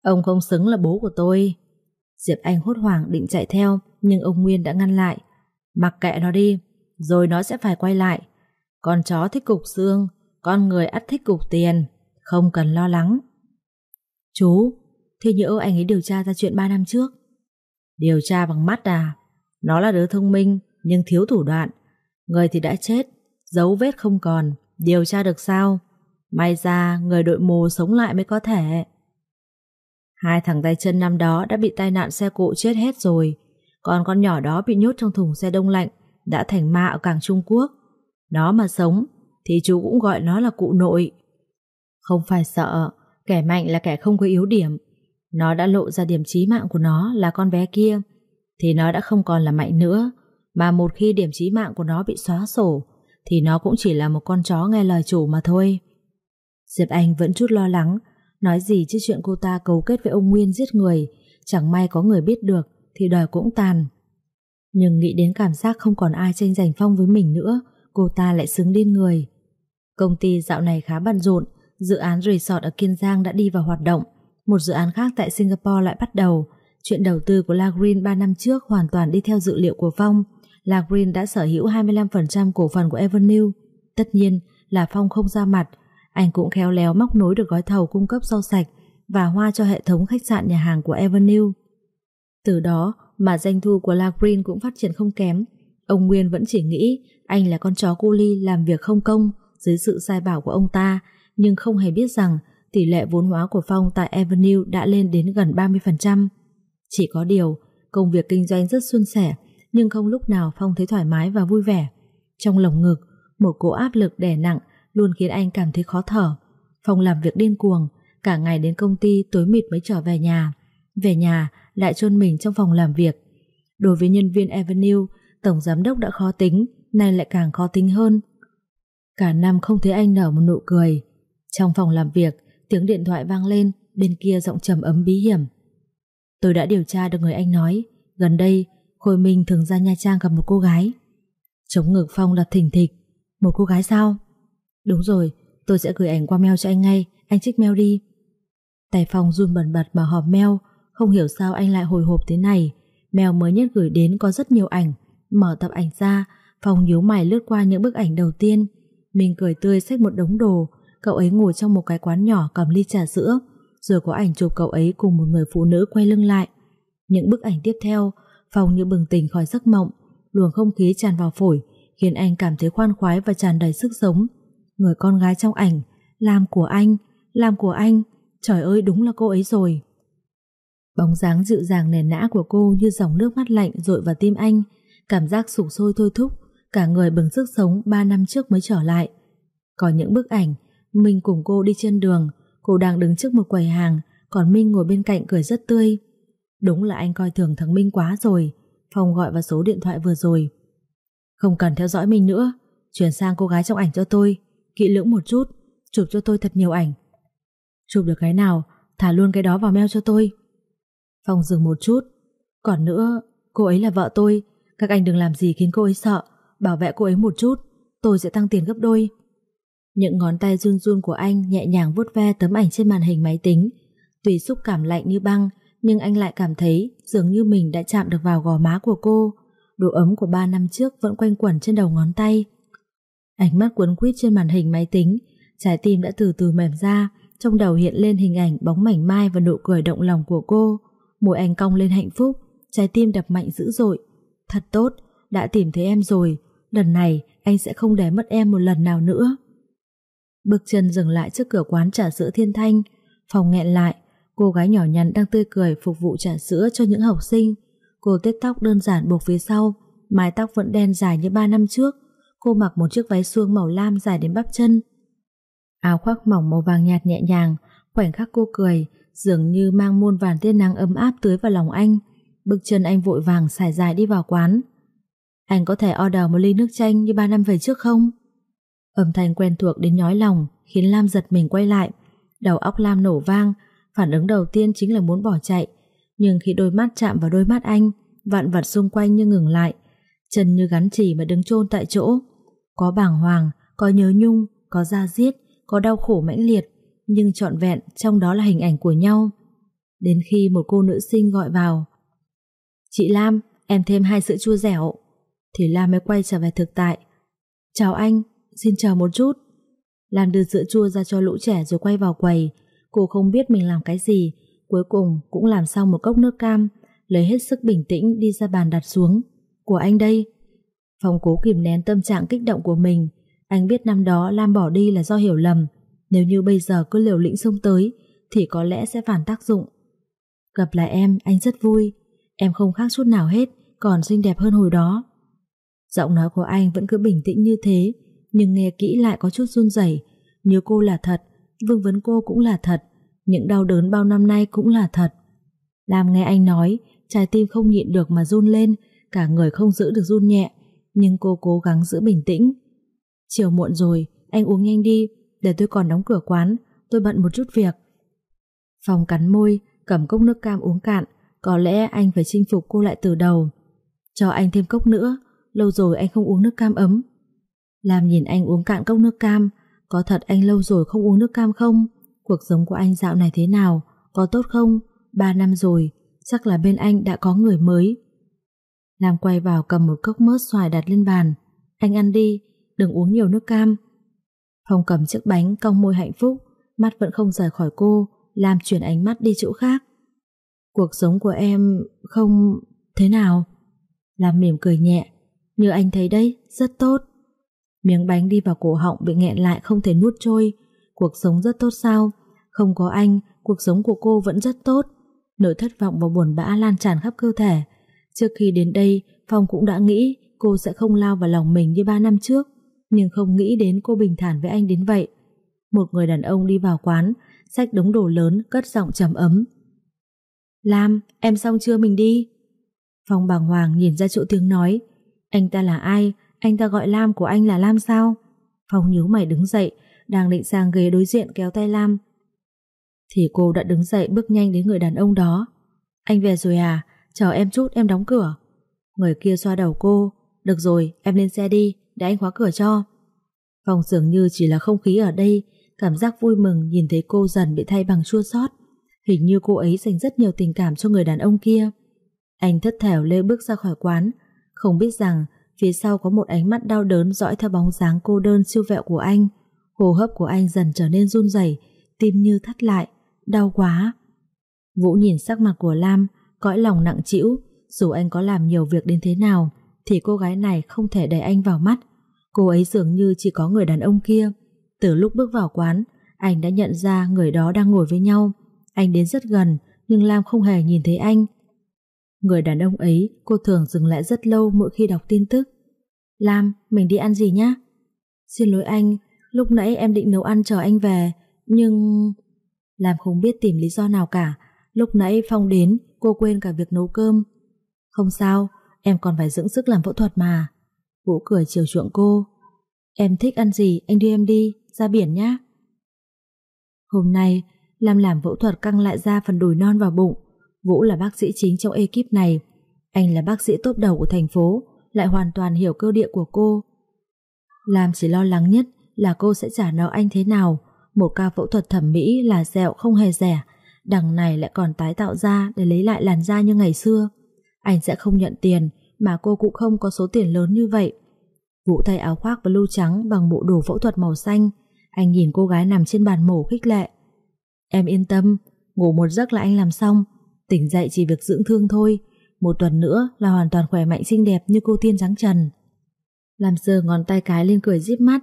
Ông không xứng là bố của tôi. Diệp Anh hốt hoảng định chạy theo, nhưng ông Nguyên đã ngăn lại. Mặc kệ nó đi, rồi nó sẽ phải quay lại. Con chó thích cục xương, con người ắt thích cục tiền, không cần lo lắng. Chú, thế nhỡ anh ấy điều tra ra chuyện 3 năm trước. Điều tra bằng mắt à? Nó là đứa thông minh, nhưng thiếu thủ đoạn. Người thì đã chết, dấu vết không còn, điều tra được sao? May ra người đội mù sống lại mới có thể. Hai thằng tay chân năm đó đã bị tai nạn xe cộ chết hết rồi, còn con nhỏ đó bị nhốt trong thùng xe đông lạnh, đã thành ma ở cảng Trung Quốc. Nó mà sống, thì chú cũng gọi nó là cụ nội. Không phải sợ, kẻ mạnh là kẻ không có yếu điểm. Nó đã lộ ra điểm chí mạng của nó là con bé kia, thì nó đã không còn là mạnh nữa, mà một khi điểm chí mạng của nó bị xóa sổ, thì nó cũng chỉ là một con chó nghe lời chủ mà thôi. Diệp Anh vẫn chút lo lắng, nói gì chứ chuyện cô ta cấu kết với ông Nguyên giết người, chẳng may có người biết được thì đời cũng tàn. Nhưng nghĩ đến cảm giác không còn ai tranh giành phong với mình nữa, cô ta lại xứng điên người. Công ty dạo này khá bận rộn, dự án resort ở Kiên Giang đã đi vào hoạt động, một dự án khác tại Singapore lại bắt đầu. Chuyện đầu tư của La Green 3 năm trước hoàn toàn đi theo dự liệu của Phong. La Green đã sở hữu 25% cổ phần của Avenue. Tất nhiên là Phong không ra mặt, anh cũng khéo léo móc nối được gói thầu cung cấp rau sạch và hoa cho hệ thống khách sạn nhà hàng của Avenue. Từ đó mà doanh thu của La Green cũng phát triển không kém. Ông Nguyên vẫn chỉ nghĩ anh là con chó cu ly làm việc không công dưới sự sai bảo của ông ta, nhưng không hề biết rằng tỷ lệ vốn hóa của Phong tại Avenue đã lên đến gần 30%. Chỉ có điều, công việc kinh doanh rất suôn sẻ, nhưng không lúc nào Phong thấy thoải mái và vui vẻ. Trong lồng ngực, một cỗ áp lực đè nặng luôn khiến anh cảm thấy khó thở. Phong làm việc điên cuồng, cả ngày đến công ty tối mịt mới trở về nhà. Về nhà lại chôn mình trong phòng làm việc. Đối với nhân viên Avenue, tổng giám đốc đã khó tính, nay lại càng khó tính hơn. Cả năm không thấy anh nở một nụ cười. Trong phòng làm việc, tiếng điện thoại vang lên, bên kia giọng trầm ấm bí hiểm. Tôi đã điều tra được người anh nói, gần đây Khôi Minh thường ra Nha Trang gặp một cô gái. Chống ngực Phong đặt thỉnh thịch. Một cô gái sao? Đúng rồi, tôi sẽ gửi ảnh qua mail cho anh ngay, anh trích mail đi. Tài Phong run bẩn bật mà họp mail, không hiểu sao anh lại hồi hộp thế này. Mail mới nhất gửi đến có rất nhiều ảnh, mở tập ảnh ra, Phong nhíu mày lướt qua những bức ảnh đầu tiên. Mình cười tươi xách một đống đồ, cậu ấy ngồi trong một cái quán nhỏ cầm ly trà sữa, rồi có ảnh chụp cậu ấy cùng một người phụ nữ quay lưng lại. Những bức ảnh tiếp theo, Phong như bừng tỉnh khỏi giấc mộng, luồng không khí tràn vào phổi, khiến anh cảm thấy khoan khoái và tràn đầy sức sống. Người con gái trong ảnh, làm của anh, làm của anh, trời ơi đúng là cô ấy rồi. Bóng dáng dịu dàng nền nã của cô như dòng nước mắt lạnh rội vào tim anh, cảm giác sụp sôi thôi thúc, cả người bừng sức sống 3 năm trước mới trở lại. Có những bức ảnh, Minh cùng cô đi trên đường, cô đang đứng trước một quầy hàng, còn Minh ngồi bên cạnh cười rất tươi. Đúng là anh coi thường thằng Minh quá rồi, Phong gọi vào số điện thoại vừa rồi. Không cần theo dõi Minh nữa, chuyển sang cô gái trong ảnh cho tôi, kỹ lưỡng một chút, chụp cho tôi thật nhiều ảnh. Chụp được cái nào, thả luôn cái đó vào mail cho tôi. Phong dừng một chút. Còn nữa, cô ấy là vợ tôi, các anh đừng làm gì khiến cô ấy sợ, bảo vệ cô ấy một chút, tôi sẽ tăng tiền gấp đôi. Những ngón tay run run của anh nhẹ nhàng vuốt ve tấm ảnh trên màn hình máy tính. Tùy xúc cảm lạnh như băng, nhưng anh lại cảm thấy dường như mình đã chạm được vào gò má của cô. Độ ấm của ba năm trước vẫn quanh quẩn trên đầu ngón tay. Ánh mắt cuốn quýt trên màn hình máy tính, trái tim đã từ từ mềm ra, trong đầu hiện lên hình ảnh bóng mảnh mai và nụ cười động lòng của cô. Môi anh cong lên hạnh phúc, trái tim đập mạnh dữ dội. Thật tốt, đã tìm thấy em rồi, lần này anh sẽ không để mất em một lần nào nữa. Bước chân dừng lại trước cửa quán trà sữa Thiên Thanh, phòng nghẹn lại, cô gái nhỏ nhắn đang tươi cười phục vụ trà sữa cho những học sinh. Cô tết tóc đơn giản buộc phía sau, mái tóc vẫn đen dài như ba năm trước, Cô mặc một chiếc váy suông màu lam dài đến bắp chân. Áo khoác mỏng màu vàng nhạt nhẹ nhàng, khoảnh khắc cô cười, dường như mang muôn vàn tia nắng ấm áp tưới vào lòng anh. Bước chân anh vội vàng xài dài đi vào quán. Anh có thể order một ly nước chanh như ba năm về trước không? Âm thanh quen thuộc đến nhói lòng khiến Lam giật mình quay lại. Đầu óc Lam nổ vang, phản ứng đầu tiên chính là muốn bỏ chạy. Nhưng khi đôi mắt chạm vào đôi mắt anh, vạn vật xung quanh như ngừng lại. Chân như gắn chỉ mà đứng chôn tại chỗ. Có bàng hoàng, có nhớ nhung, có da diết, có đau khổ mãnh liệt, nhưng trọn vẹn trong đó là hình ảnh của nhau. Đến khi một cô nữ sinh gọi vào. Chị Lam, em thêm hai sữa chua dẻo. Thì Lam mới quay trở về thực tại. Chào anh, xin chờ một chút. Lam đưa sữa chua ra cho lũ trẻ rồi quay vào quầy. Cô không biết mình làm cái gì, cuối cùng cũng làm xong một cốc nước cam, lấy hết sức bình tĩnh đi ra bàn đặt xuống. Của anh đây. Phong cố kìm nén tâm trạng kích động của mình. Anh biết năm đó Lam bỏ đi là do hiểu lầm. Nếu như bây giờ cứ liều lĩnh xông tới, thì có lẽ sẽ phản tác dụng. Gặp lại em, anh rất vui. Em không khác chút nào hết, còn xinh đẹp hơn hồi đó. Giọng nói của anh vẫn cứ bình tĩnh như thế, nhưng nghe kỹ lại có chút run rẩy. Nếu cô là thật, vương vấn cô cũng là thật, những đau đớn bao năm nay cũng là thật. Lam nghe anh nói, trái tim không nhịn được mà run lên, cả người không giữ được run nhẹ, nhưng cô cố gắng giữ bình tĩnh. Chiều muộn rồi, anh uống nhanh đi, để tôi còn đóng cửa quán, tôi bận một chút việc. Phòng cắn môi, cầm cốc nước cam uống cạn, có lẽ anh phải chinh phục cô lại từ đầu. Cho anh thêm cốc nữa, lâu rồi anh không uống nước cam ấm. Làm nhìn anh uống cạn cốc nước cam, có thật anh lâu rồi không uống nước cam không? Cuộc sống của anh dạo này thế nào? Có tốt không? Ba năm rồi, chắc là bên anh đã có người mới. Lam quay vào cầm một cốc mớt xoài đặt lên bàn. Anh ăn đi, đừng uống nhiều nước cam. Phong cầm chiếc bánh cong môi hạnh phúc, mắt vẫn không rời khỏi cô, Lam chuyển ánh mắt đi chỗ khác. Cuộc sống của em không... thế nào? Lam mỉm cười nhẹ, như anh thấy đấy, rất tốt. Miếng bánh đi vào cổ họng bị nghẹn lại không thể nuốt trôi. Cuộc sống rất tốt sao? Không có anh, cuộc sống của cô vẫn rất tốt. Nỗi thất vọng và buồn bã lan tràn khắp cơ thể. Trước khi đến đây, Phong cũng đã nghĩ cô sẽ không lao vào lòng mình như ba năm trước, nhưng không nghĩ đến cô bình thản với anh đến vậy. Một người đàn ông đi vào quán, xách đống đồ lớn, cất giọng trầm ấm. Lam, em xong chưa mình đi? Phong bàng hoàng nhìn ra chỗ tiếng nói. Anh ta là ai? Anh ta gọi Lam của anh là Lam sao? Phong nhíu mày đứng dậy, đang định sang ghế đối diện kéo tay Lam. Thì cô đã đứng dậy bước nhanh đến người đàn ông đó. Anh về rồi à? Chờ em chút em đóng cửa. Người kia xoa đầu cô. Được rồi, em lên xe đi, để anh khóa cửa cho. Phong dường như chỉ là không khí ở đây, cảm giác vui mừng nhìn thấy cô dần bị thay bằng chua xót. Hình như cô ấy dành rất nhiều tình cảm cho người đàn ông kia. Anh thất thểu lê bước ra khỏi quán, không biết rằng phía sau có một ánh mắt đau đớn dõi theo bóng dáng cô đơn siêu vẹo của anh. Hô hấp của anh dần trở nên run rẩy, tim như thắt lại, đau quá. Vũ nhìn sắc mặt của Lam, cõi lòng nặng trĩu, dù anh có làm nhiều việc đến thế nào, thì cô gái này không thể đẩy anh vào mắt. Cô ấy dường như chỉ có người đàn ông kia. Từ lúc bước vào quán, anh đã nhận ra người đó đang ngồi với nhau. Anh đến rất gần, nhưng Lam không hề nhìn thấy anh. Người đàn ông ấy, cô thường dừng lại rất lâu mỗi khi đọc tin tức. Lam, mình đi ăn gì nhá? Xin lỗi anh, lúc nãy em định nấu ăn chờ anh về, nhưng... Lam không biết tìm lý do nào cả. Lúc nãy Phong đến, cô quên cả việc nấu cơm. Không sao, em còn phải dưỡng sức làm phẫu thuật mà. Vũ cười chiều chuộng cô. Em thích ăn gì, anh đưa em đi, ra biển nhá. Hôm nay, Lam làm phẫu thuật căng lại ra phần đùi non vào bụng. Vũ là bác sĩ chính trong ekip này. Anh là bác sĩ tốt đầu của thành phố, lại hoàn toàn hiểu cơ địa của cô. Lam chỉ lo lắng nhất là cô sẽ trả nợ anh thế nào. Một ca phẫu thuật thẩm mỹ là dẹo không hề rẻ, đằng này lại còn tái tạo ra để lấy lại làn da như ngày xưa. Anh sẽ không nhận tiền, mà cô cũng không có số tiền lớn như vậy. Vũ thay áo khoác blue trắng bằng bộ đồ phẫu thuật màu xanh. Anh nhìn cô gái nằm trên bàn mổ khích lệ. Em yên tâm, ngủ một giấc là anh làm xong. Tỉnh dậy chỉ việc dưỡng thương thôi. Một tuần nữa là hoàn toàn khỏe mạnh xinh đẹp như cô tiên trắng trần. Làm sờ ngón tay cái lên cười díp mắt.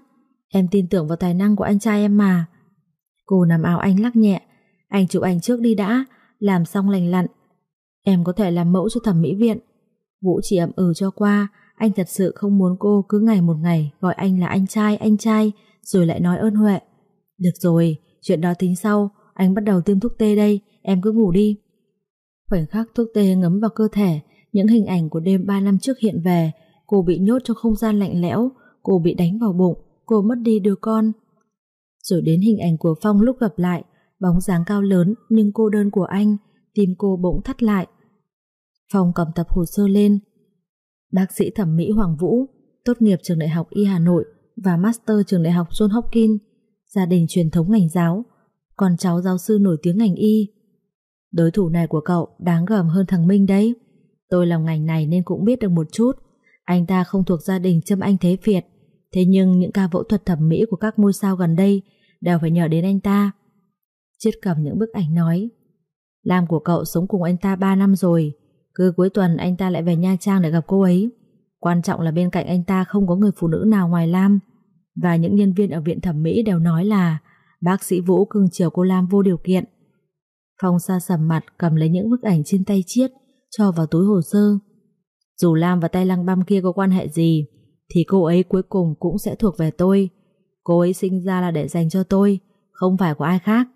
Em tin tưởng vào tài năng của anh trai em mà. Cô nằm áo anh lắc nhẹ. Anh chụp ảnh trước đi đã, làm xong lành lặn. Em có thể làm mẫu cho thẩm mỹ viện. Vũ chỉ ậm ừ cho qua, anh thật sự không muốn cô cứ ngày một ngày gọi anh là anh trai, anh trai, rồi lại nói ơn Huệ. Được rồi, chuyện đó tính sau, anh bắt đầu tiêm thuốc tê đây, em cứ ngủ đi. Khoảnh khắc thuốc tê ngấm vào cơ thể, những hình ảnh của đêm 3 năm trước hiện về, cô bị nhốt trong không gian lạnh lẽo, cô bị đánh vào bụng, cô mất đi đứa con. Rồi đến hình ảnh của Phong lúc gặp lại, bóng dáng cao lớn nhưng cô đơn của anh, tim cô bỗng thắt lại. Phong cầm tập hồ sơ lên. Bác sĩ thẩm mỹ Hoàng Vũ, tốt nghiệp trường đại học Y Hà Nội và master trường đại học John Hopkins, gia đình truyền thống ngành giáo, con cháu giáo sư nổi tiếng ngành Y. Đối thủ này của cậu đáng gờm hơn thằng Minh đấy. Tôi làm ngành này nên cũng biết được một chút. Anh ta không thuộc gia đình châm anh thế Việt. Thế nhưng những ca phẫu thuật thẩm mỹ của các ngôi sao gần đây đều phải nhờ đến anh ta. Chiết cầm những bức ảnh nói, Lam của cậu sống cùng anh ta 3 năm rồi Cứ cuối tuần anh ta lại về Nha Trang để gặp cô ấy Quan trọng là bên cạnh anh ta không có người phụ nữ nào ngoài Lam Và những nhân viên ở viện thẩm mỹ đều nói là, Bác sĩ Vũ cưng chiều cô Lam vô điều kiện Phong xa sầm mặt cầm lấy những bức ảnh trên tay Chiết, Cho vào túi hồ sơ. Dù Lam và tay lăng băm kia có quan hệ gì, Thì cô ấy cuối cùng cũng sẽ thuộc về tôi. Cô ấy sinh ra là để dành cho tôi, Không phải của ai khác.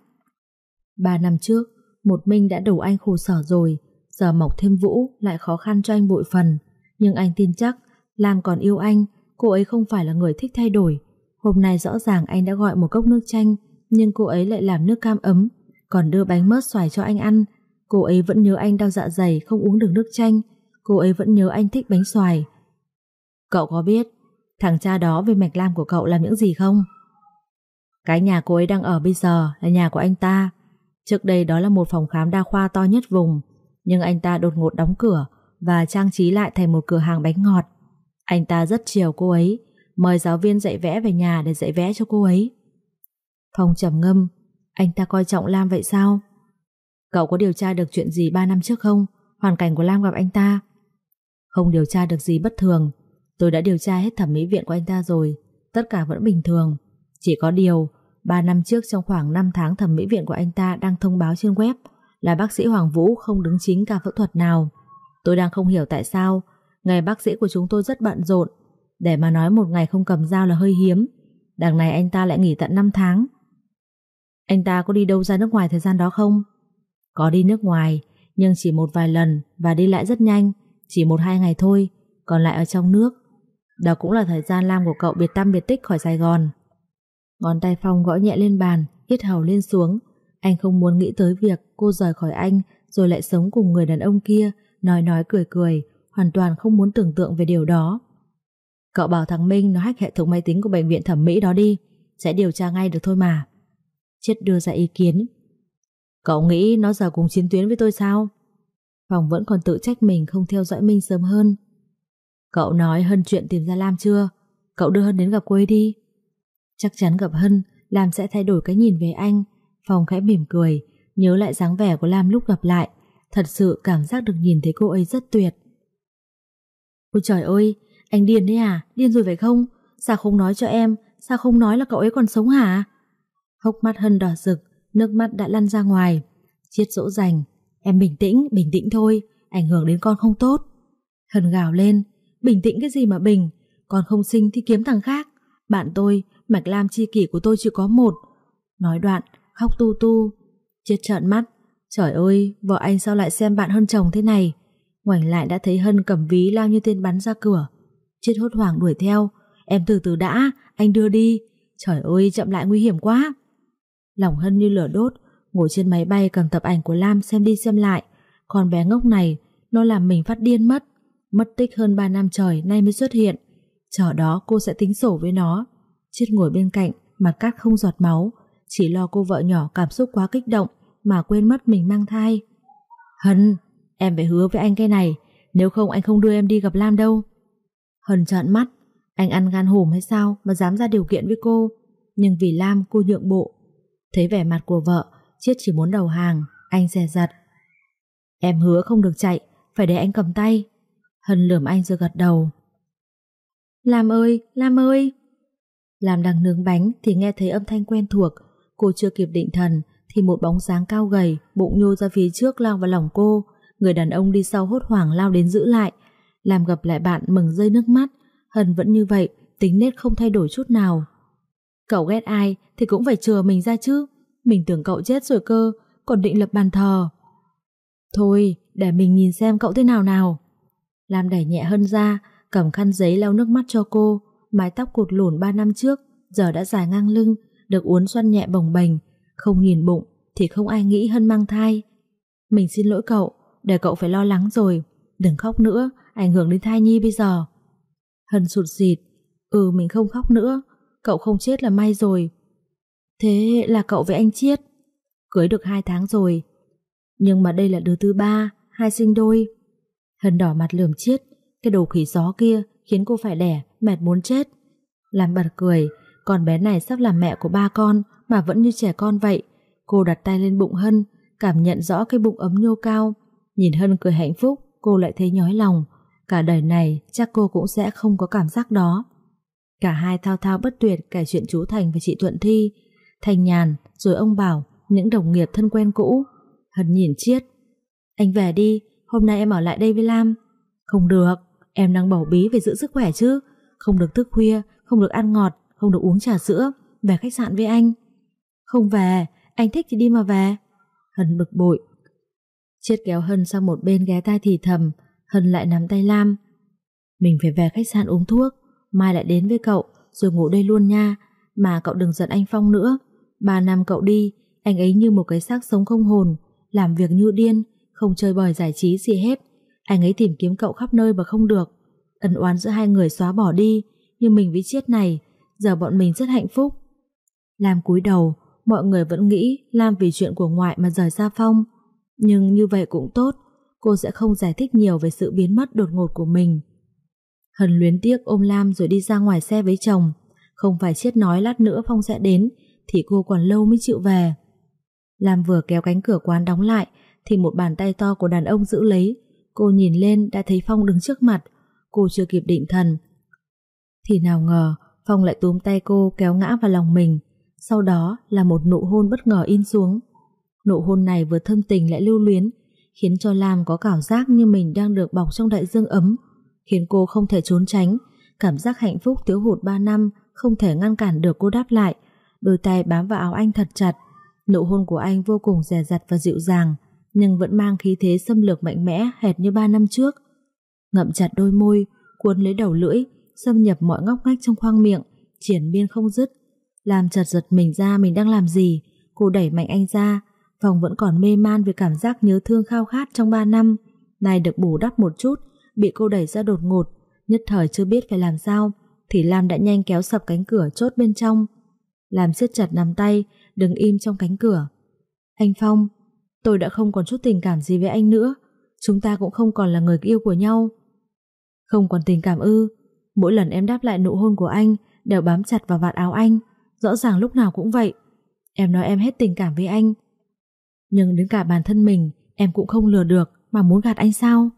Ba năm trước, Một Minh đã đủ anh khổ sở rồi, Giờ mọc thêm Vũ lại khó khăn cho anh bội phần. Nhưng anh tin chắc Lam còn yêu anh, Cô ấy không phải là người thích thay đổi. Hôm nay rõ ràng anh đã gọi một cốc nước chanh, Nhưng cô ấy lại làm nước cam ấm còn đưa bánh mớt xoài cho anh ăn Cô ấy vẫn nhớ anh đau dạ dày Không uống được nước chanh Cô ấy vẫn nhớ anh thích bánh xoài Cậu có biết Thằng cha đó về mạch lam của cậu làm những gì không? Cái nhà cô ấy đang ở bây giờ là nhà của anh ta. Trước đây đó là một phòng khám đa khoa to nhất vùng, nhưng anh ta đột ngột đóng cửa và trang trí lại thành một cửa hàng bánh ngọt. Anh ta rất chiều cô ấy, mời giáo viên dạy vẽ về nhà để dạy vẽ cho cô ấy. Phong trầm ngâm, anh ta coi trọng Lam vậy sao? Cậu có điều tra được chuyện gì 3 năm trước không? Hoàn cảnh của Lam gặp anh ta? Không điều tra được gì bất thường, Tôi đã điều tra hết thẩm mỹ viện của anh ta rồi Tất cả vẫn bình thường Chỉ có điều 3 năm trước trong khoảng 5 tháng thẩm mỹ viện của anh ta đang thông báo trên web là bác sĩ Hoàng Vũ không đứng chính ca phẫu thuật nào. Tôi đang không hiểu tại sao ngày bác sĩ của chúng tôi rất bận rộn để mà nói một ngày không cầm dao là hơi hiếm. Đằng này anh ta lại nghỉ tận 5 tháng. Anh ta có đi đâu ra nước ngoài thời gian đó không? Có đi nước ngoài, nhưng chỉ một vài lần và đi lại rất nhanh, chỉ một hai ngày thôi, còn lại ở trong nước. Đó cũng là thời gian Lam của cậu biệt tâm biệt tích khỏi Sài Gòn. Ngón tay Phong gõ nhẹ lên bàn, hít hầu lên xuống. Anh không muốn nghĩ tới việc cô rời khỏi anh rồi lại sống cùng người đàn ông kia, nói nói cười cười, hoàn toàn không muốn tưởng tượng về điều đó. Cậu bảo thằng Minh nó hack hệ thống máy tính của bệnh viện thẩm mỹ đó đi, sẽ điều tra ngay được thôi mà. Chết đưa ra ý kiến. Cậu nghĩ nó giờ cùng chiến tuyến với tôi sao? Phòng vẫn còn tự trách mình không theo dõi Minh sớm hơn. Cậu nói Hân chuyện tìm ra Lam chưa? Cậu đưa Hân đến gặp cô ấy đi. Chắc chắn gặp Hân, Lam sẽ thay đổi cái nhìn về anh. Phòng khẽ mỉm cười, nhớ lại dáng vẻ của Lam lúc gặp lại. Thật sự cảm giác được nhìn thấy cô ấy rất tuyệt. Ôi trời ơi, anh điên đấy à? Điên rồi phải không? Sao không nói cho em? Sao không nói là cậu ấy còn sống hả? Hốc mắt Hân đỏ rực, nước mắt đã lăn ra ngoài. Chiết dỗ dành. Em bình tĩnh, bình tĩnh thôi, ảnh hưởng đến con không tốt. Hân gào lên, Bình tĩnh cái gì mà bình? Con không sinh thì kiếm thằng khác. Bạn tôi, mạch lam chi kỷ của tôi chỉ có một. Nói đoạn, khóc tu tu. Chiết trợn mắt Trời ơi, vợ anh sao lại xem bạn hơn chồng thế này? Ngoảnh lại đã thấy Hân cầm ví lao như tên bắn ra cửa. Chiết hốt hoảng đuổi theo Em từ từ đã, anh đưa đi. Trời ơi, chậm lại nguy hiểm quá. Lòng Hân như lửa đốt, Ngồi trên máy bay cầm tập ảnh của Lam xem đi xem lại. Còn bé ngốc này, Nó làm mình phát điên mất. Mất tích hơn 3 năm trời nay mới xuất hiện. Chờ đó cô sẽ tính sổ với nó. Chết ngồi bên cạnh Mà cắt không giọt máu, Chỉ lo cô vợ nhỏ cảm xúc quá kích động Mà quên mất mình mang thai. Hân, Em phải hứa với anh cái này, Nếu không anh không đưa em đi gặp Lam đâu. Hân trợn mắt, Anh ăn gan hùm hay sao mà dám ra điều kiện với cô? Nhưng vì Lam cô nhượng bộ Thấy vẻ mặt của vợ Chiết chỉ muốn đầu hàng Anh dè dặt Em hứa không được chạy Phải để anh cầm tay Hân lườm anh rồi gật đầu. Lam ơi, Lam ơi! Lam đang nướng bánh thì nghe thấy âm thanh quen thuộc. Cô chưa kịp định thần thì một bóng dáng cao gầy, bụng nhô ra phía trước lao vào lòng cô. Người đàn ông đi sau hốt hoảng lao đến giữ lại. Lam gặp lại bạn mừng rơi nước mắt. Hân vẫn như vậy, tính nết không thay đổi chút nào. Cậu ghét ai thì cũng phải chừa mình ra chứ. Mình tưởng cậu chết rồi cơ, còn định lập bàn thờ. Thôi, để mình nhìn xem cậu thế nào nào. Lam đẩy nhẹ hơn ra, cầm khăn giấy lau nước mắt cho cô, mái tóc cụt lủn 3 năm trước, giờ đã dài ngang lưng, được uốn xoăn nhẹ bồng bềnh, không nhìn bụng thì không ai nghĩ Hân mang thai. Mình xin lỗi cậu, để cậu phải lo lắng rồi, đừng khóc nữa, ảnh hưởng đến thai nhi bây giờ. Hân sụt sịt, ừ mình không khóc nữa, cậu không chết là may rồi. Thế là cậu với anh Chiết. Cưới được 2 tháng rồi, nhưng mà đây là đứa thứ ba, hai sinh đôi. Hân đỏ mặt lườm Chiết, cái đồ khỉ gió kia khiến cô phải đẻ, mệt muốn chết. Làm bật cười, còn bé này sắp làm mẹ của ba con mà vẫn như trẻ con vậy. Cô đặt tay lên bụng Hân, cảm nhận rõ cái bụng ấm nhô cao. Nhìn Hân cười hạnh phúc, cô lại thấy nhói lòng. Cả đời này chắc cô cũng sẽ không có cảm giác đó. Cả hai thao thao bất tuyệt kể chuyện chú Thành và chị Thuận Thi. Thành nhàn, rồi ông bảo, những đồng nghiệp thân quen cũ. Hân nhìn Chiết. Anh về đi, hôm nay em ở lại đây với Lam. Không được, em đang bầu bí về giữ sức khỏe chứ. Không được thức khuya, không được ăn ngọt, không được uống trà sữa. Về khách sạn với anh. Không về, anh thích thì đi mà về. Hân bực bội. Chiết kéo Hân sang một bên ghé tai thì thầm, Hân lại nắm tay Lam. Mình phải về khách sạn uống thuốc, mai lại đến với cậu, rồi ngủ đây luôn nha. Mà cậu đừng giận anh Phong nữa. Ba năm cậu đi, anh ấy như một cái xác sống không hồn, làm việc như điên, không chơi bời giải trí gì hết. Anh ấy tìm kiếm cậu khắp nơi mà không được. Ân oán giữa hai người xóa bỏ đi, nhưng mình với Chiết này, giờ bọn mình rất hạnh phúc. Lam cúi đầu, mọi người vẫn nghĩ Lam vì chuyện của ngoại mà rời xa Phong. Nhưng như vậy cũng tốt, cô sẽ không giải thích nhiều về sự biến mất đột ngột của mình. Hân luyến tiếc ôm Lam rồi đi ra ngoài xe với chồng. Không phải chết nói lát nữa Phong sẽ đến, thì cô còn lâu mới chịu về. Lam vừa kéo cánh cửa quán đóng lại, thì một bàn tay to của đàn ông giữ lấy. Cô nhìn lên đã thấy Phong đứng trước mặt. Cô chưa kịp định thần. Thì nào ngờ, Phong lại túm tay cô kéo ngã vào lòng mình. Sau đó là một nụ hôn bất ngờ in xuống. Nụ hôn này vừa thâm tình lại lưu luyến, khiến cho Lam có cảm giác như mình đang được bọc trong đại dương ấm, khiến cô không thể trốn tránh. Cảm giác hạnh phúc thiếu hụt 3 năm không thể ngăn cản được cô đáp lại. Đôi tay bám vào áo anh thật chặt. Nụ hôn của anh vô cùng dè dặt và dịu dàng, nhưng vẫn mang khí thế xâm lược mạnh mẽ hệt như 3 năm trước. Ngậm chặt đôi môi, cuốn lấy đầu lưỡi, xâm nhập mọi ngóc ngách trong khoang miệng, triển biên không dứt. Làm chật giật mình ra mình đang làm gì, cô đẩy mạnh anh ra, Phòng vẫn còn mê man về cảm giác nhớ thương khao khát trong 3 năm, nay được bù đắp một chút, bị cô đẩy ra đột ngột, nhất thời chưa biết phải làm sao, thì Lam đã nhanh kéo sập cánh cửa chốt bên trong. Lam siết chặt nắm tay, đứng im trong cánh cửa. Anh Phong, tôi đã không còn chút tình cảm gì với anh nữa, chúng ta cũng không còn là người yêu của nhau. Không còn tình cảm ư, mỗi lần em đáp lại nụ hôn của anh đều bám chặt vào vạt áo anh, rõ ràng lúc nào cũng vậy. Em nói em hết tình cảm với anh, nhưng đến cả bản thân mình em cũng không lừa được mà muốn gạt anh sao?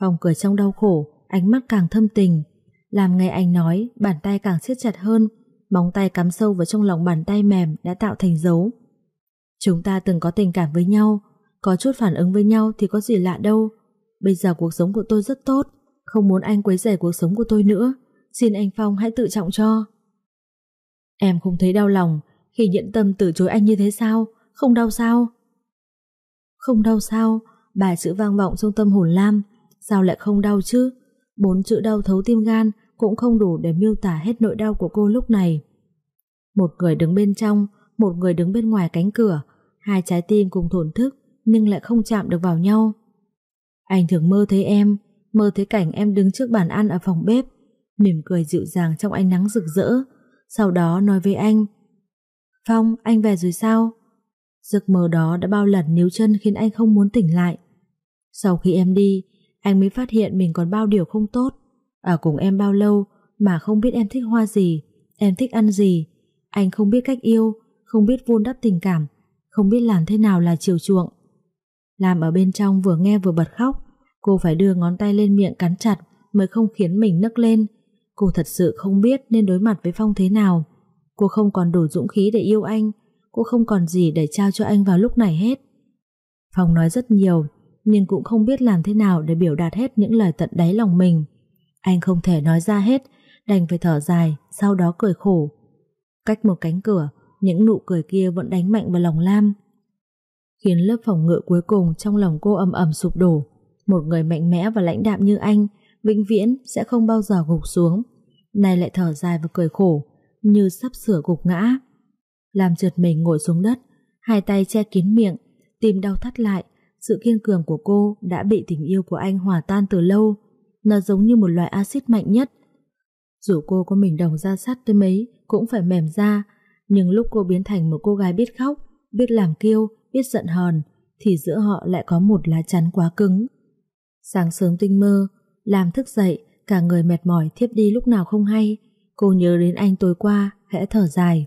Phong cười trong đau khổ, ánh mắt càng thâm tình. Làm nghe anh nói, bàn tay càng siết chặt hơn, móng tay cắm sâu vào trong lòng bàn tay mềm đã tạo thành dấu. Chúng ta từng có tình cảm với nhau, có chút phản ứng với nhau thì có gì lạ đâu. Bây giờ cuộc sống của tôi rất tốt, không muốn anh quấy rầy cuộc sống của tôi nữa. Xin anh Phong hãy tự trọng cho. Em không thấy đau lòng khi nhận tâm từ chối anh như thế sao? Không đau sao? Không đau sao? Bà chữ vang vọng trong tâm hồn Lam. Sao lại không đau chứ? Bốn chữ đau thấu tim gan cũng không đủ để miêu tả hết nỗi đau của cô lúc này. Một người đứng bên trong, một người đứng bên ngoài cánh cửa, hai trái tim cùng thổn thức nhưng lại không chạm được vào nhau. Anh thường mơ thấy em, mơ thấy cảnh em đứng trước bàn ăn ở phòng bếp, mỉm cười dịu dàng trong ánh nắng rực rỡ, sau đó nói với anh Phong, anh về rồi sao? Giấc mơ đó đã bao lần níu chân khiến anh không muốn tỉnh lại. Sau khi em đi, anh mới phát hiện mình còn bao điều không tốt. Ở cùng em bao lâu mà không biết em thích hoa gì, em thích ăn gì. Anh không biết cách yêu, không biết vun đắp tình cảm, không biết làm thế nào là chiều chuộng. Làm ở bên trong vừa nghe vừa bật khóc, cô phải đưa ngón tay lên miệng cắn chặt mới không khiến mình nấc lên. Cô thật sự không biết nên đối mặt với Phong thế nào. Cô không còn đủ dũng khí để yêu anh, cô không còn gì để trao cho anh vào lúc này hết. Phong nói rất nhiều, nhưng cũng không biết làm thế nào để biểu đạt hết những lời tận đáy lòng mình. Anh không thể nói ra hết, đành phải thở dài, sau đó cười khổ. Cách một cánh cửa, những nụ cười kia vẫn đánh mạnh vào lòng Lam. khiến lớp phòng ngự cuối cùng trong lòng cô ầm ầm sụp đổ. Một người mạnh mẽ và lãnh đạm như anh, vĩnh viễn sẽ không bao giờ gục xuống. Nay lại thở dài và cười khổ, như sắp sửa gục ngã. Làm trượt mình ngồi xuống đất, hai tay che kín miệng, tim đau thắt lại. Sự kiên cường của cô đã bị tình yêu của anh hòa tan từ lâu. Nó giống như một loại axit mạnh nhất. Dù cô có mình đồng ra sắt tới mấy, cũng phải mềm ra. Nhưng lúc cô biến thành một cô gái biết khóc, biết làm kiêu, biết giận hờn, thì giữa họ lại có một lá chắn quá cứng. Sáng sớm tinh mơ, làm thức dậy, cả người mệt mỏi thiếp đi lúc nào không hay. Cô nhớ đến anh tối qua, khẽ thở dài.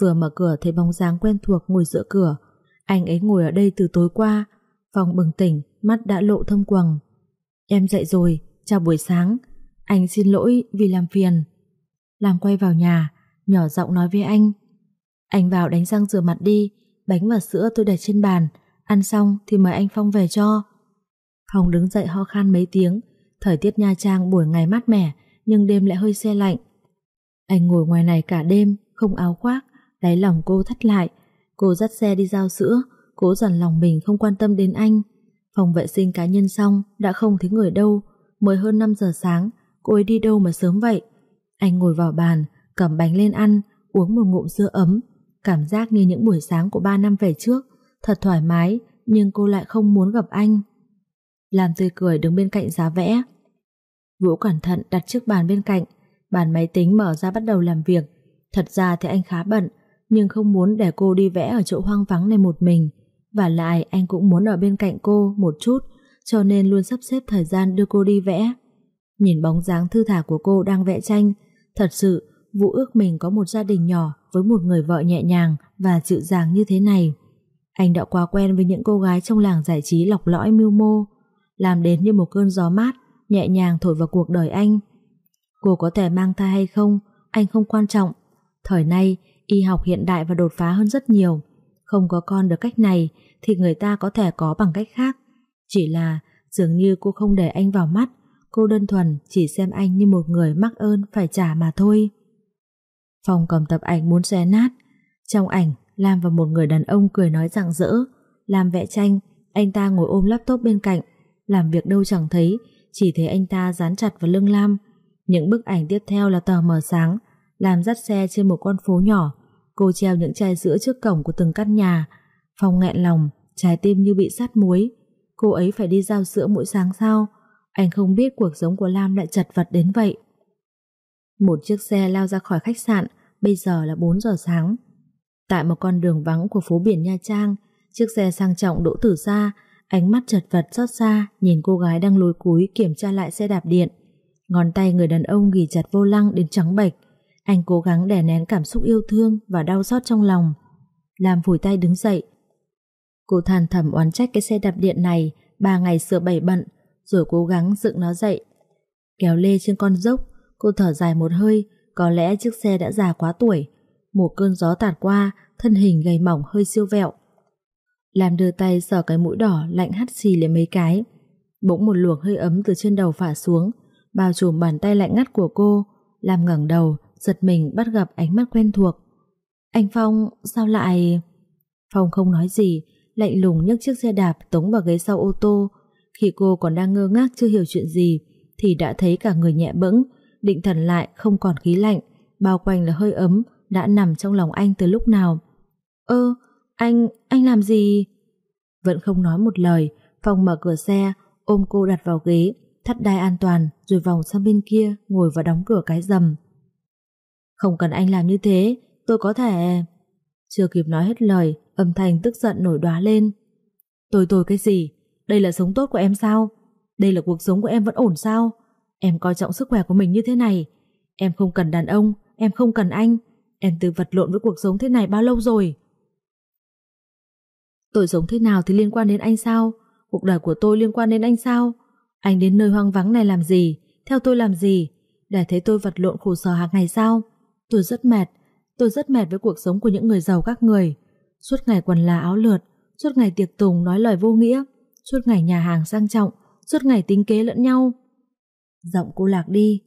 Vừa mở cửa thấy bóng dáng quen thuộc ngồi giữa cửa. Anh ấy ngồi ở đây từ tối qua. Phòng bừng tỉnh, mắt đã lộ thâm quầng. Em dậy rồi, chào buổi sáng. Anh xin lỗi vì làm phiền. Làm quay vào nhà, nhỏ giọng nói với anh. Anh vào đánh răng rửa mặt đi, bánh và sữa tôi để trên bàn, ăn xong thì mời anh Phong về cho. Phong đứng dậy ho khan mấy tiếng, thời tiết Nha Trang buổi ngày mát mẻ, nhưng đêm lại hơi xe lạnh. Anh ngồi ngoài này cả đêm, không áo khoác, đáy lòng cô thắt lại. Cô dắt xe đi giao sữa, cố dằn lòng mình không quan tâm đến anh. Phòng vệ sinh cá nhân xong, đã không thấy người đâu, mới hơn 5 giờ sáng, cô ấy đi đâu mà sớm vậy. Anh ngồi vào bàn, cầm bánh lên ăn, uống một ngụm sữa ấm, cảm giác như những buổi sáng của 3 năm về trước, thật thoải mái, nhưng cô lại không muốn gặp anh. Làm tươi cười đứng bên cạnh giá vẽ. Vũ cẩn thận đặt chiếc bàn bên cạnh, bàn máy tính mở ra bắt đầu làm việc. Thật ra thì anh khá bận, nhưng không muốn để cô đi vẽ ở chỗ hoang vắng này một mình. Và lại anh cũng muốn ở bên cạnh cô một chút, cho nên luôn sắp xếp thời gian đưa cô đi vẽ. Nhìn bóng dáng thư thả của cô đang vẽ tranh, thật sự Vũ ước mình có một gia đình nhỏ với một người vợ nhẹ nhàng và dịu dàng như thế này. Anh đã quá quen với những cô gái trong làng giải trí lọc lõi mưu mô, làm đến như một cơn gió mát, nhẹ nhàng thổi vào cuộc đời anh. Cô có thể mang thai hay không, anh không quan trọng. Thời nay, y học hiện đại và đột phá hơn rất nhiều. Không có con được cách này thì người ta có thể có bằng cách khác. Chỉ là dường như cô không để anh vào mắt, cô đơn thuần chỉ xem anh như một người mắc ơn phải trả mà thôi. Phong cầm tập ảnh muốn xé nát. Trong ảnh, Lam và một người đàn ông cười nói rạng rỡ. Lam vẽ tranh, anh ta ngồi ôm laptop bên cạnh. Làm việc đâu chẳng thấy, chỉ thấy anh ta dán chặt vào lưng Lam. Những bức ảnh tiếp theo là tờ mờ sáng. làm dắt xe trên một con phố nhỏ. Cô treo những chai sữa trước cổng của từng căn nhà. Phong nghẹn lòng, trái tim như bị sát muối. Cô ấy phải đi giao sữa mỗi sáng sao? Anh không biết cuộc sống của Lam lại chật vật đến vậy. Một chiếc xe lao ra khỏi khách sạn, bây giờ là 4 giờ sáng. Tại một con đường vắng của phố biển Nha Trang, chiếc xe sang trọng đỗ từ xa, ánh mắt chật vật xót xa nhìn cô gái đang lùi cúi kiểm tra lại xe đạp điện. Ngón tay người đàn ông ghi chặt vô lăng đến trắng bệch. Anh cố gắng đè nén cảm xúc yêu thương và đau xót trong lòng. Làm vùi tay đứng dậy. Cô than thầm oán trách cái xe đạp điện này ba ngày sửa bảy bận rồi cố gắng dựng nó dậy. Kéo lê trên con dốc Cô thở dài một hơi, có lẽ chiếc xe đã già quá tuổi. Một cơn gió tạt qua, thân hình gầy mỏng hơi siêu vẹo. Làm đưa tay sờ cái mũi đỏ lạnh hắt xì lên mấy cái. Bỗng một luồng hơi ấm từ trên đầu phả xuống, bao trùm bàn tay lạnh ngắt của cô. Làm ngẩng đầu, giật mình bắt gặp ánh mắt quen thuộc. Anh Phong, sao lại... Phong không nói gì, lạnh lùng nhấc chiếc xe đạp tống vào ghế sau ô tô. Khi cô còn đang ngơ ngác chưa hiểu chuyện gì, thì đã thấy cả người nhẹ bẫng, định thần lại không còn khí lạnh, bao quanh là hơi ấm, đã nằm trong lòng anh từ lúc nào. Ơ, anh, anh làm gì? Vẫn không nói một lời, Phong mở cửa xe, ôm cô đặt vào ghế, thắt đai an toàn, rồi vòng sang bên kia, ngồi và đóng cửa cái rầm. Không cần anh làm như thế, tôi có thể... Chưa kịp nói hết lời, âm thanh tức giận nổi đoá lên. Tôi tôi cái gì? Đây là sống tốt của em sao? Đây là cuộc sống của em vẫn ổn sao? Em coi trọng sức khỏe của mình như thế này. Em không cần đàn ông, em không cần anh. Em từ vật lộn với cuộc sống thế này bao lâu rồi? Tôi sống thế nào thì liên quan đến anh sao? Cuộc đời của tôi liên quan đến anh sao? Anh đến nơi hoang vắng này làm gì? Theo tôi làm gì? Để thấy tôi vật lộn khổ sở hàng ngày sao? Tôi rất mệt. Tôi rất mệt với cuộc sống của những người giàu các người. Suốt ngày quần là áo lượt, suốt ngày tiệc tùng nói lời vô nghĩa, suốt ngày nhà hàng sang trọng, suốt ngày tính kế lẫn nhau. Giọng cô lạc đi.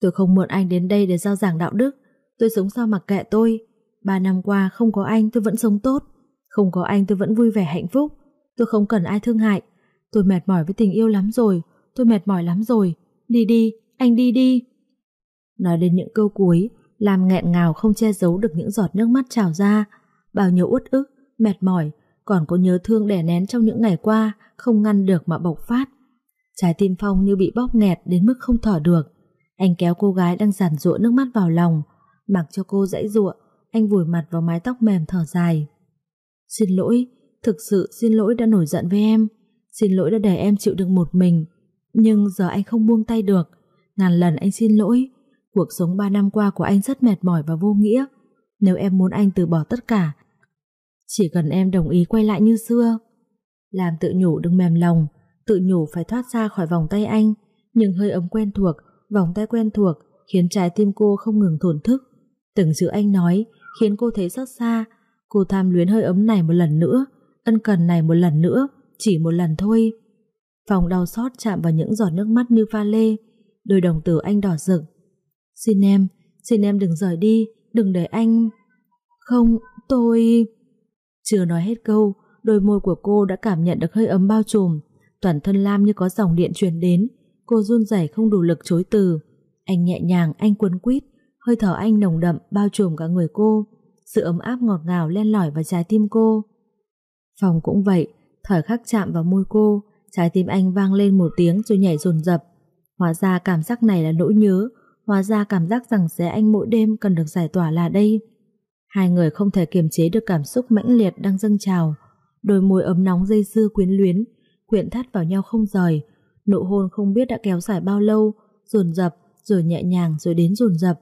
Tôi không mượn anh đến đây để giao giảng đạo đức. Tôi sống sao mặc kệ tôi. Ba năm qua không có anh tôi vẫn sống tốt. Không có anh tôi vẫn vui vẻ hạnh phúc. Tôi không cần ai thương hại. Tôi mệt mỏi với tình yêu lắm rồi. Tôi mệt mỏi lắm rồi. Đi đi, anh đi đi. Nói đến những câu cuối, làm nghẹn ngào không che giấu được những giọt nước mắt trào ra. Bao nhiêu uất ức, mệt mỏi, còn có nhớ thương đè nén trong những ngày qua, không ngăn được mà bộc phát. Trái tim Phong như bị bóp nghẹt đến mức không thở được. Anh kéo cô gái đang giàn rụa nước mắt vào lòng, mặc cho cô dãy rụa, anh vùi mặt vào mái tóc mềm thở dài. Xin lỗi, thực sự xin lỗi đã nổi giận với em, xin lỗi đã để em chịu đựng một mình, nhưng giờ anh không buông tay được, ngàn lần anh xin lỗi, cuộc sống ba năm qua của anh rất mệt mỏi và vô nghĩa, nếu em muốn anh từ bỏ tất cả, chỉ cần em đồng ý quay lại như xưa. Làm tự nhủ đừng mềm lòng, tự nhủ phải thoát ra khỏi vòng tay anh, nhưng hơi ấm quen thuộc, vòng tay quen thuộc khiến trái tim cô không ngừng thổn thức. Từng chữ anh nói khiến cô thấy xót xa, cô tham luyến hơi ấm này một lần nữa, ân cần này một lần nữa, chỉ một lần thôi. Phòng đau xót chạm vào những giọt nước mắt như pha lê, đôi đồng tử anh đỏ rực. Xin em, xin em đừng rời đi, đừng để anh... Không, tôi... Chưa nói hết câu, đôi môi của cô đã cảm nhận được hơi ấm bao trùm, toàn thân Lam như có dòng điện truyền đến, cô run rẩy không đủ lực chối từ. Anh nhẹ nhàng, anh cuốn quýt, hơi thở anh nồng đậm bao trùm cả người cô, sự ấm áp ngọt ngào len lỏi vào trái tim cô. Phòng cũng vậy, thời khắc chạm vào môi cô, trái tim anh vang lên một tiếng rồi nhảy dồn dập. Hóa ra cảm giác này là nỗi nhớ, hóa ra cảm giác rằng xé anh mỗi đêm cần được giải tỏa là đây. Hai người không thể kiềm chế được cảm xúc mãnh liệt đang dâng trào, đôi môi ấm nóng dây dưa quyến luyến, quyện thắt vào nhau không rời, nụ hôn không biết đã kéo dài bao lâu, dồn dập, rồi nhẹ nhàng rồi đến dồn dập.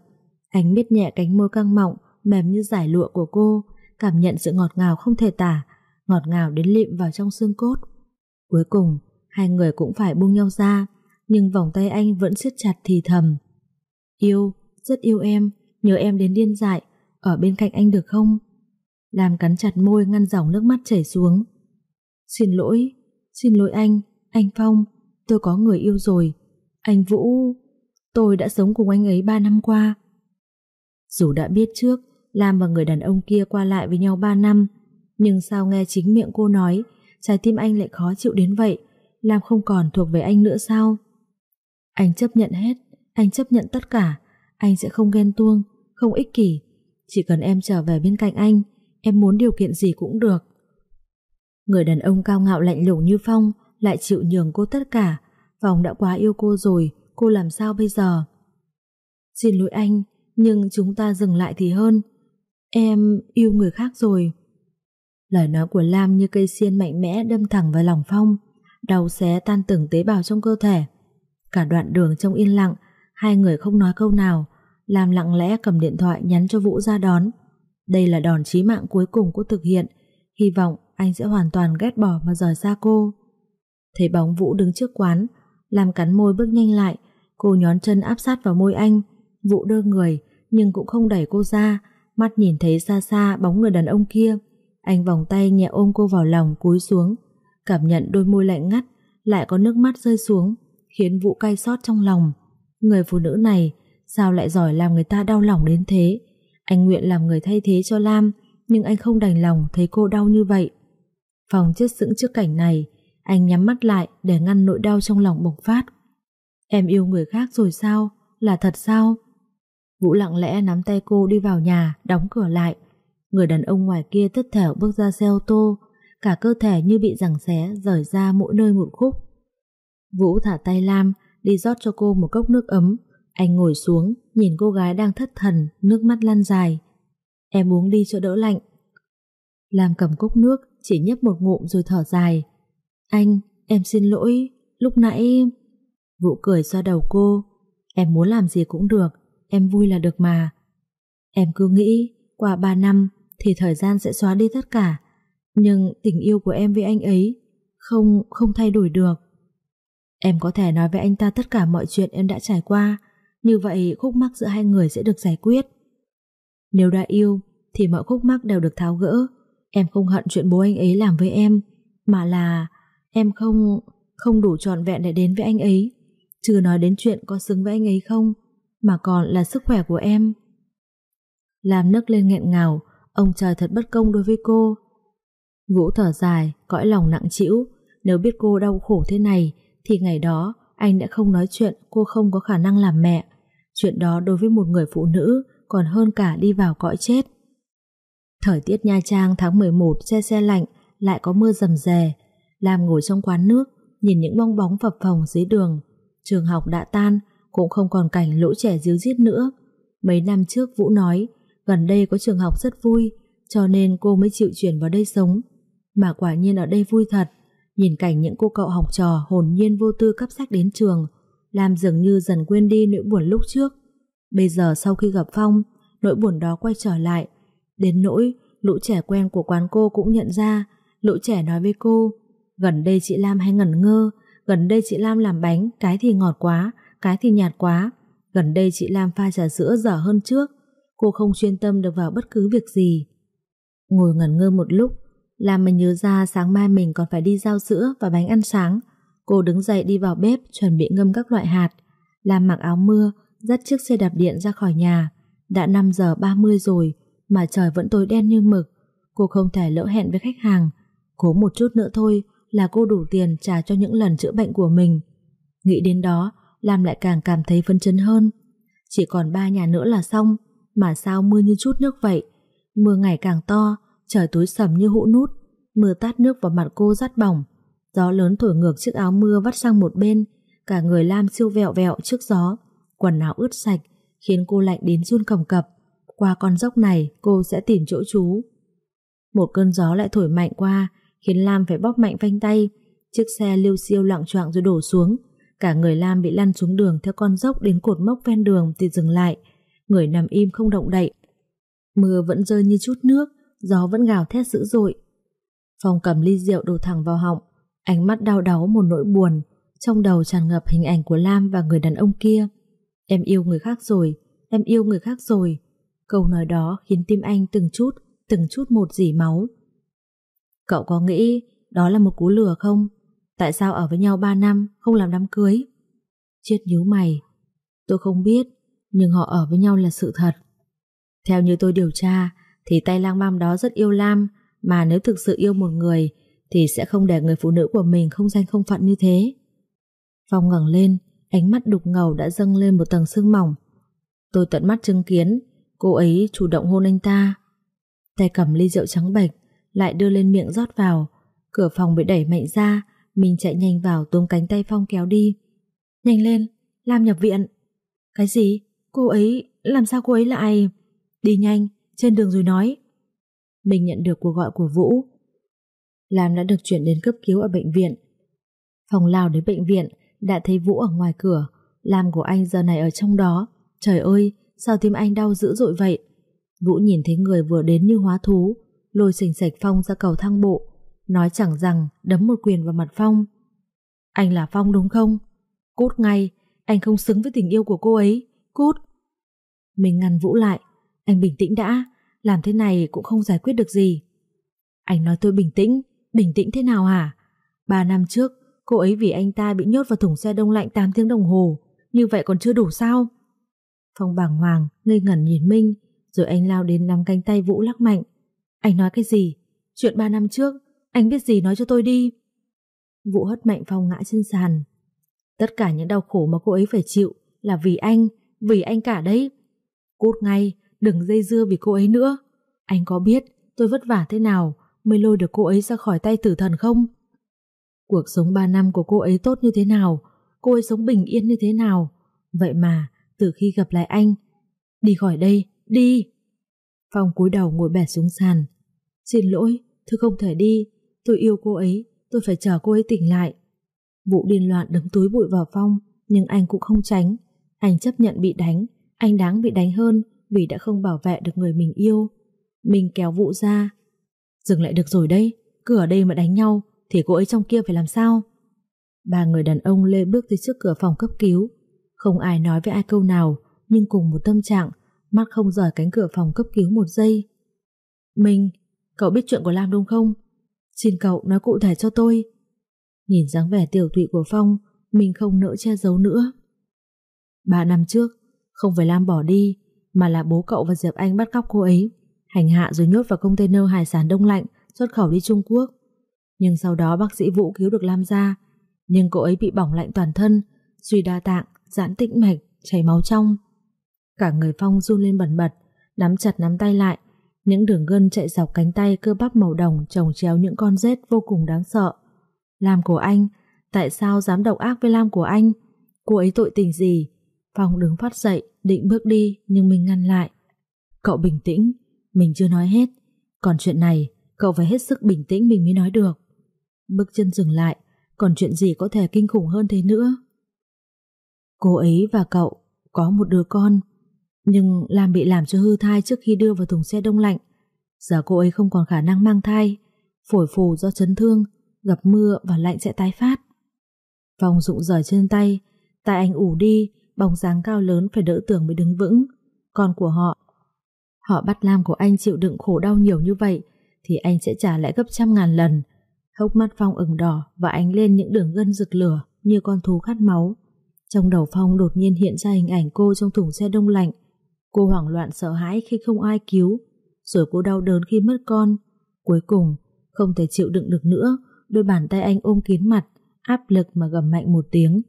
Anh biết nhẹ cánh môi căng mọng, mềm như giải lụa của cô, cảm nhận sự ngọt ngào không thể tả, ngọt ngào đến lịm vào trong xương cốt. Cuối cùng, hai người cũng phải buông nhau ra, nhưng vòng tay anh vẫn siết chặt thì thầm. Yêu, rất yêu em, nhớ em đến điên dại, ở bên cạnh anh được không? Lam cắn chặt môi ngăn dòng nước mắt chảy xuống. Xin lỗi, xin lỗi anh, anh Phong, tôi có người yêu rồi. Anh Vũ, tôi đã sống cùng anh ấy ba năm qua. Dù đã biết trước, Lam và người đàn ông kia qua lại với nhau ba năm, nhưng sao nghe chính miệng cô nói, trái tim anh lại khó chịu đến vậy, Lam không còn thuộc về anh nữa sao? Anh chấp nhận hết, anh chấp nhận tất cả, anh sẽ không ghen tuông, không ích kỷ, chỉ cần em trở về bên cạnh anh, em muốn điều kiện gì cũng được. Người đàn ông cao ngạo lạnh lùng như Phong lại chịu nhường cô tất cả. Phong đã quá yêu cô rồi, cô làm sao bây giờ? Xin lỗi anh, nhưng chúng ta dừng lại thì hơn. Em yêu người khác rồi. Lời nói của Lam như cây xiên mạnh mẽ đâm thẳng vào lòng Phong, đau xé tan từng tế bào trong cơ thể. Cả đoạn đường trong yên lặng, hai người không nói câu nào, làm lặng lẽ cầm điện thoại nhắn cho Vũ ra đón. Đây là đòn chí mạng cuối cùng cô thực hiện, hy vọng anh sẽ hoàn toàn ghét bỏ mà rời xa cô. Thấy bóng Vũ đứng trước quán, làm cắn môi bước nhanh lại, cô nhón chân áp sát vào môi anh. Vũ đơ người, nhưng cũng không đẩy cô ra, mắt nhìn thấy xa xa bóng người đàn ông kia. Anh vòng tay nhẹ ôm cô vào lòng cúi xuống, cảm nhận đôi môi lạnh ngắt, lại có nước mắt rơi xuống, khiến Vũ cay xót trong lòng. Người phụ nữ này, Sao lại giỏi làm người ta đau lòng đến thế? Anh nguyện làm người thay thế cho Lam, Nhưng anh không đành lòng thấy cô đau như vậy. Phòng chết sững trước cảnh này, Anh nhắm mắt lại để ngăn nỗi đau trong lòng bộc phát. Em yêu người khác rồi sao? Là thật sao? Vũ lặng lẽ nắm tay cô đi vào nhà, Đóng cửa lại. Người đàn ông ngoài kia tất thẻo bước ra xe ô tô, Cả cơ thể như bị giằng xé Rời ra mỗi nơi một khúc. Vũ thả tay Lam Đi rót cho cô một cốc nước ấm anh ngồi xuống, nhìn cô gái đang thất thần, nước mắt lăn dài. Em uống đi cho đỡ lạnh. Lam cầm cốc nước, chỉ nhấp một ngụm rồi thở dài. Anh, em xin lỗi, lúc nãy... Vũ cười xoa đầu cô. Em muốn làm gì cũng được, em vui là được mà. Em cứ nghĩ, qua ba năm thì thời gian sẽ xóa đi tất cả. Nhưng tình yêu của em với anh ấy không, không thay đổi được. Em có thể nói với anh ta tất cả mọi chuyện em đã trải qua, như vậy khúc mắc giữa hai người sẽ được giải quyết. Nếu đã yêu thì mọi khúc mắc đều được tháo gỡ. Em không hận chuyện bố anh ấy làm với em, mà là em không không đủ trọn vẹn để đến với anh ấy. Chưa nói đến chuyện có xứng với anh ấy không, mà còn là sức khỏe của em. Làm nức lên nghẹn ngào, ông trời thật bất công đối với cô. Vũ thở dài, cõi lòng nặng trĩu. Nếu biết cô đau khổ thế này, thì ngày đó anh đã không nói chuyện cô không có khả năng làm mẹ. Chuyện đó đối với một người phụ nữ còn hơn cả đi vào cõi chết. Thời tiết Nha Trang tháng 11 xe xe lạnh, lại có mưa rầm rè. Lam ngồi trong quán nước, nhìn những bong bóng phập phồng dưới đường. Trường học đã tan, cũng không còn cảnh lũ trẻ díu dít nữa. Mấy năm trước Vũ nói, gần đây có trường học rất vui, cho nên cô mới chịu chuyển vào đây sống. Mà quả nhiên ở đây vui thật, nhìn cảnh những cô cậu học trò hồn nhiên vô tư cấp sách đến trường, làm dường như dần quên đi nỗi buồn lúc trước. Bây giờ sau khi gặp Phong, nỗi buồn đó quay trở lại. Đến nỗi, lũ trẻ quen của quán cô cũng nhận ra, lũ trẻ nói với cô, gần đây chị Lam hay ngẩn ngơ, gần đây chị Lam làm bánh, cái thì ngọt quá, cái thì nhạt quá. Gần đây chị Lam pha trà sữa dở hơn trước, cô không chuyên tâm được vào bất cứ việc gì. Ngồi ngẩn ngơ một lúc, làm mình nhớ ra sáng mai mình còn phải đi giao sữa và bánh ăn sáng. Cô đứng dậy đi vào bếp chuẩn bị ngâm các loại hạt. Làm mặc áo mưa, dắt chiếc xe đạp điện ra khỏi nhà. Đã 5 giờ 30 rồi mà trời vẫn tối đen như mực. Cô không thể lỡ hẹn với khách hàng. Cố một chút nữa thôi là cô đủ tiền trả cho những lần chữa bệnh của mình. Nghĩ đến đó, Lam lại càng cảm thấy phấn chấn hơn. Chỉ còn ba nhà nữa là xong, mà sao mưa như chút nước vậy? Mưa ngày càng to, trời tối sầm như hũ nút, mưa tát nước vào mặt cô rát bỏng. Gió lớn thổi ngược chiếc áo mưa vắt sang một bên, cả người Lam siêu vẹo vẹo trước gió, quần áo ướt sạch, khiến cô lạnh đến run cầm cập. Qua con dốc này, cô sẽ tìm chỗ trú. Một cơn gió lại thổi mạnh qua, khiến Lam phải bóp mạnh phanh tay. Chiếc xe liêu siêu lặng choạng rồi đổ xuống. Cả người Lam bị lăn xuống đường theo con dốc đến cột mốc ven đường thì dừng lại. Người nằm im không động đậy. Mưa vẫn rơi như chút nước, gió vẫn gào thét dữ dội. Phong cầm ly rượu đổ thẳng vào họng, ánh mắt đau đáu một nỗi buồn, trong đầu tràn ngập hình ảnh của Lam và người đàn ông kia. Em yêu người khác rồi, em yêu người khác rồi. Câu nói đó khiến tim anh từng chút, từng chút một dỉ máu. Cậu có nghĩ đó là một cú lừa không? Tại sao ở với nhau 3 năm không làm đám cưới? Chết nhíu mày. Tôi không biết, nhưng họ ở với nhau là sự thật. Theo như tôi điều tra, thì tay lang mam đó rất yêu Lam, mà nếu thực sự yêu một người, thì sẽ không để người phụ nữ của mình không danh không phận như thế. Phong ngẩng lên, ánh mắt đục ngầu đã dâng lên một tầng sương mỏng. Tôi tận mắt chứng kiến, cô ấy chủ động hôn anh ta. Tay cầm ly rượu trắng bệch, lại đưa lên miệng rót vào. Cửa phòng bị đẩy mạnh ra, mình chạy nhanh vào túm cánh tay Phong kéo đi. Nhanh lên, Lam nhập viện. Cái gì? Cô ấy, làm sao cô ấy lại... Đi nhanh, trên đường rồi nói. Mình nhận được cuộc gọi của Vũ. Lam đã được chuyển đến cấp cứu ở bệnh viện. Phòng lao đến bệnh viện, đã thấy Vũ ở ngoài cửa. Lam của anh giờ này ở trong đó. Trời ơi, sao tim anh đau dữ dội vậy? Vũ nhìn thấy người vừa đến như hóa thú, lôi sình sạch Phong ra cầu thang bộ, nói chẳng rằng đấm một quyền vào mặt Phong. Anh là Phong đúng không? Cút ngay, anh không xứng với tình yêu của cô ấy, cút. Mình ngăn Vũ lại, anh bình tĩnh đã, làm thế này cũng không giải quyết được gì. Anh nói tôi bình tĩnh, bình tĩnh thế nào hả? Ba năm trước, cô ấy vì anh ta bị nhốt vào thùng xe đông lạnh 8 tiếng đồng hồ, như vậy còn chưa đủ sao? Phong bàng hoàng, ngây ngẩn nhìn Minh, rồi anh lao đến nắm cánh tay Vũ lắc mạnh. Anh nói cái gì? Chuyện ba năm trước, anh biết gì nói cho tôi đi. Vũ hất mạnh Phong ngã trên sàn. Tất cả những đau khổ mà cô ấy phải chịu là vì anh, vì anh cả đấy. Cút ngay, đừng dây dưa vì cô ấy nữa. Anh có biết tôi vất vả thế nào mới lôi được cô ấy ra khỏi tay tử thần không? Cuộc sống ba năm của cô ấy tốt như thế nào? Cô ấy sống bình yên như thế nào? Vậy mà, từ khi gặp lại anh, đi khỏi đây, đi! Phong cúi đầu ngồi bẻ xuống sàn. Xin lỗi, tôi không thể đi. Tôi yêu cô ấy, tôi phải chờ cô ấy tỉnh lại. Vụ điên loạn đấm túi bụi vào Phong, nhưng anh cũng không tránh. Anh chấp nhận bị đánh, anh đáng bị đánh hơn vì đã không bảo vệ được người mình yêu. Mình kéo vụ ra. Dừng lại được rồi đây, cứ ở đây mà đánh nhau, thì cô ấy trong kia phải làm sao? Ba người đàn ông lê bước tới trước cửa phòng cấp cứu. Không ai nói với ai câu nào, nhưng cùng một tâm trạng, mắt không rời cánh cửa phòng cấp cứu một giây. Mình, cậu biết chuyện của Lam đúng không? Xin cậu nói cụ thể cho tôi. Nhìn dáng vẻ tiểu tụy của Phong, mình không nỡ che giấu nữa. Ba năm trước, không phải Lam bỏ đi, mà là bố cậu và Diệp Anh bắt cóc cô ấy, hành hạ rồi nhốt vào container hải sản đông lạnh xuất khẩu đi Trung Quốc. Nhưng sau đó bác sĩ Vũ cứu được Lam gia, nhưng cô ấy bị bỏng lạnh toàn thân, suy đa tạng, giãn tĩnh mạch, chảy máu trong. Cả người Phong run lên bẩn bật, nắm chặt nắm tay lại, những đường gân chạy dọc cánh tay cơ bắp màu đồng trồng chéo những con rết vô cùng đáng sợ. Lam của anh, tại sao dám độc ác với Lam của anh? Cô ấy tội tình gì? Phong đứng phát dậy, định bước đi nhưng mình ngăn lại. Cậu bình tĩnh, mình chưa nói hết. Còn chuyện này, cậu phải hết sức bình tĩnh mình mới nói được. Bước chân dừng lại, còn chuyện gì có thể kinh khủng hơn thế nữa? Cô ấy và cậu có một đứa con, nhưng Lam bị làm cho hư thai trước khi đưa vào thùng xe đông lạnh. Giờ cô ấy không còn khả năng mang thai, phổi phù do chấn thương, gặp mưa và lạnh sẽ tái phát. Vòng rụng rời chân tay, tay anh ủ đi, bóng dáng cao lớn phải đỡ tường mới đứng vững. Con của họ, họ bắt Lam của anh chịu đựng khổ đau nhiều như vậy, thì anh sẽ trả lại gấp trăm ngàn lần. Hốc mắt Phong ửng đỏ và ánh lên những đường gân rực lửa như con thú khát máu. Trong đầu Phong đột nhiên hiện ra hình ảnh cô trong thùng xe đông lạnh. Cô hoảng loạn sợ hãi khi không ai cứu, rồi cô đau đớn khi mất con. Cuối cùng, không thể chịu đựng được nữa, đôi bàn tay anh ôm kín mặt, áp lực mà gầm mạnh một tiếng.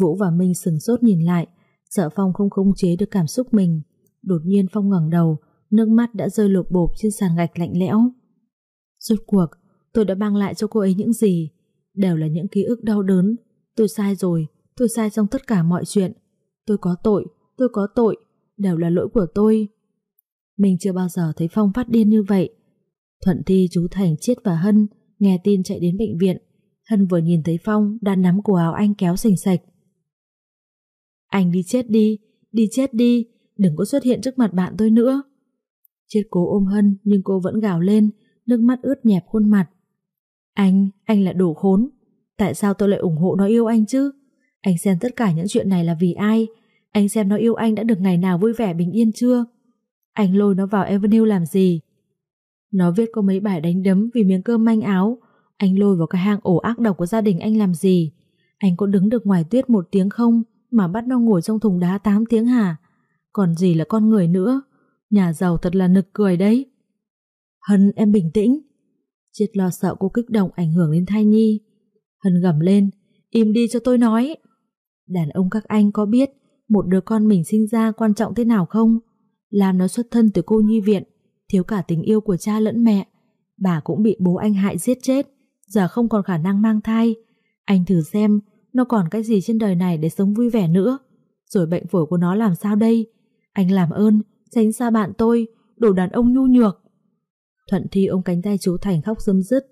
Vũ và Minh sừng sốt nhìn lại, sợ Phong không khống chế được cảm xúc mình. Đột nhiên Phong ngẩng đầu, nước mắt đã rơi lột bột trên sàn gạch lạnh lẽo. Rốt cuộc, tôi đã mang lại cho cô ấy những gì? Đều là những ký ức đau đớn. Tôi sai rồi, tôi sai trong tất cả mọi chuyện. Tôi có tội, tôi có tội, đều là lỗi của tôi. Mình chưa bao giờ thấy Phong phát điên như vậy. Thuận Thi, chú Thành, Chiết và Hân nghe tin chạy đến bệnh viện. Hân vừa nhìn thấy Phong đã nắm cổ áo anh kéo sình sạch. Anh đi chết đi, đi chết đi, đừng có xuất hiện trước mặt bạn tôi nữa. Chết cố ôm Hân nhưng cô vẫn gào lên, nước mắt ướt nhẹp khuôn mặt. Anh, anh là đồ khốn. Tại sao tôi lại ủng hộ nó yêu anh chứ? Anh xem tất cả những chuyện này là vì ai? Anh xem nó yêu anh đã được ngày nào vui vẻ bình yên chưa? Anh lôi nó vào Avenue làm gì? Nó viết có mấy bài đánh đấm vì miếng cơm manh áo. Anh lôi vào cái hang ổ ác độc của gia đình anh làm gì? Anh có đứng được ngoài tuyết một tiếng không mà bắt nó ngồi trong thùng đá 8 tiếng hả? Còn gì là con người nữa? Nhà giàu thật là nực cười đấy. Hân em bình tĩnh. Triết lo sợ cô kích động ảnh hưởng đến thai nhi. Hân gầm lên, im đi cho tôi nói. Đàn ông các anh có biết một đứa con mình sinh ra quan trọng thế nào không? Làm nó xuất thân từ cô nhi viện, thiếu cả tình yêu của cha lẫn mẹ. Bà cũng bị bố anh hại giết chết, giờ không còn khả năng mang thai. Anh thử xem, nó còn cái gì trên đời này để sống vui vẻ nữa. Rồi bệnh phổi của nó làm sao đây? Anh làm ơn, tránh xa bạn tôi, đồ đàn ông nhu nhược. Thuận Thi ôm cánh tay chú Thành khóc dâm dứt.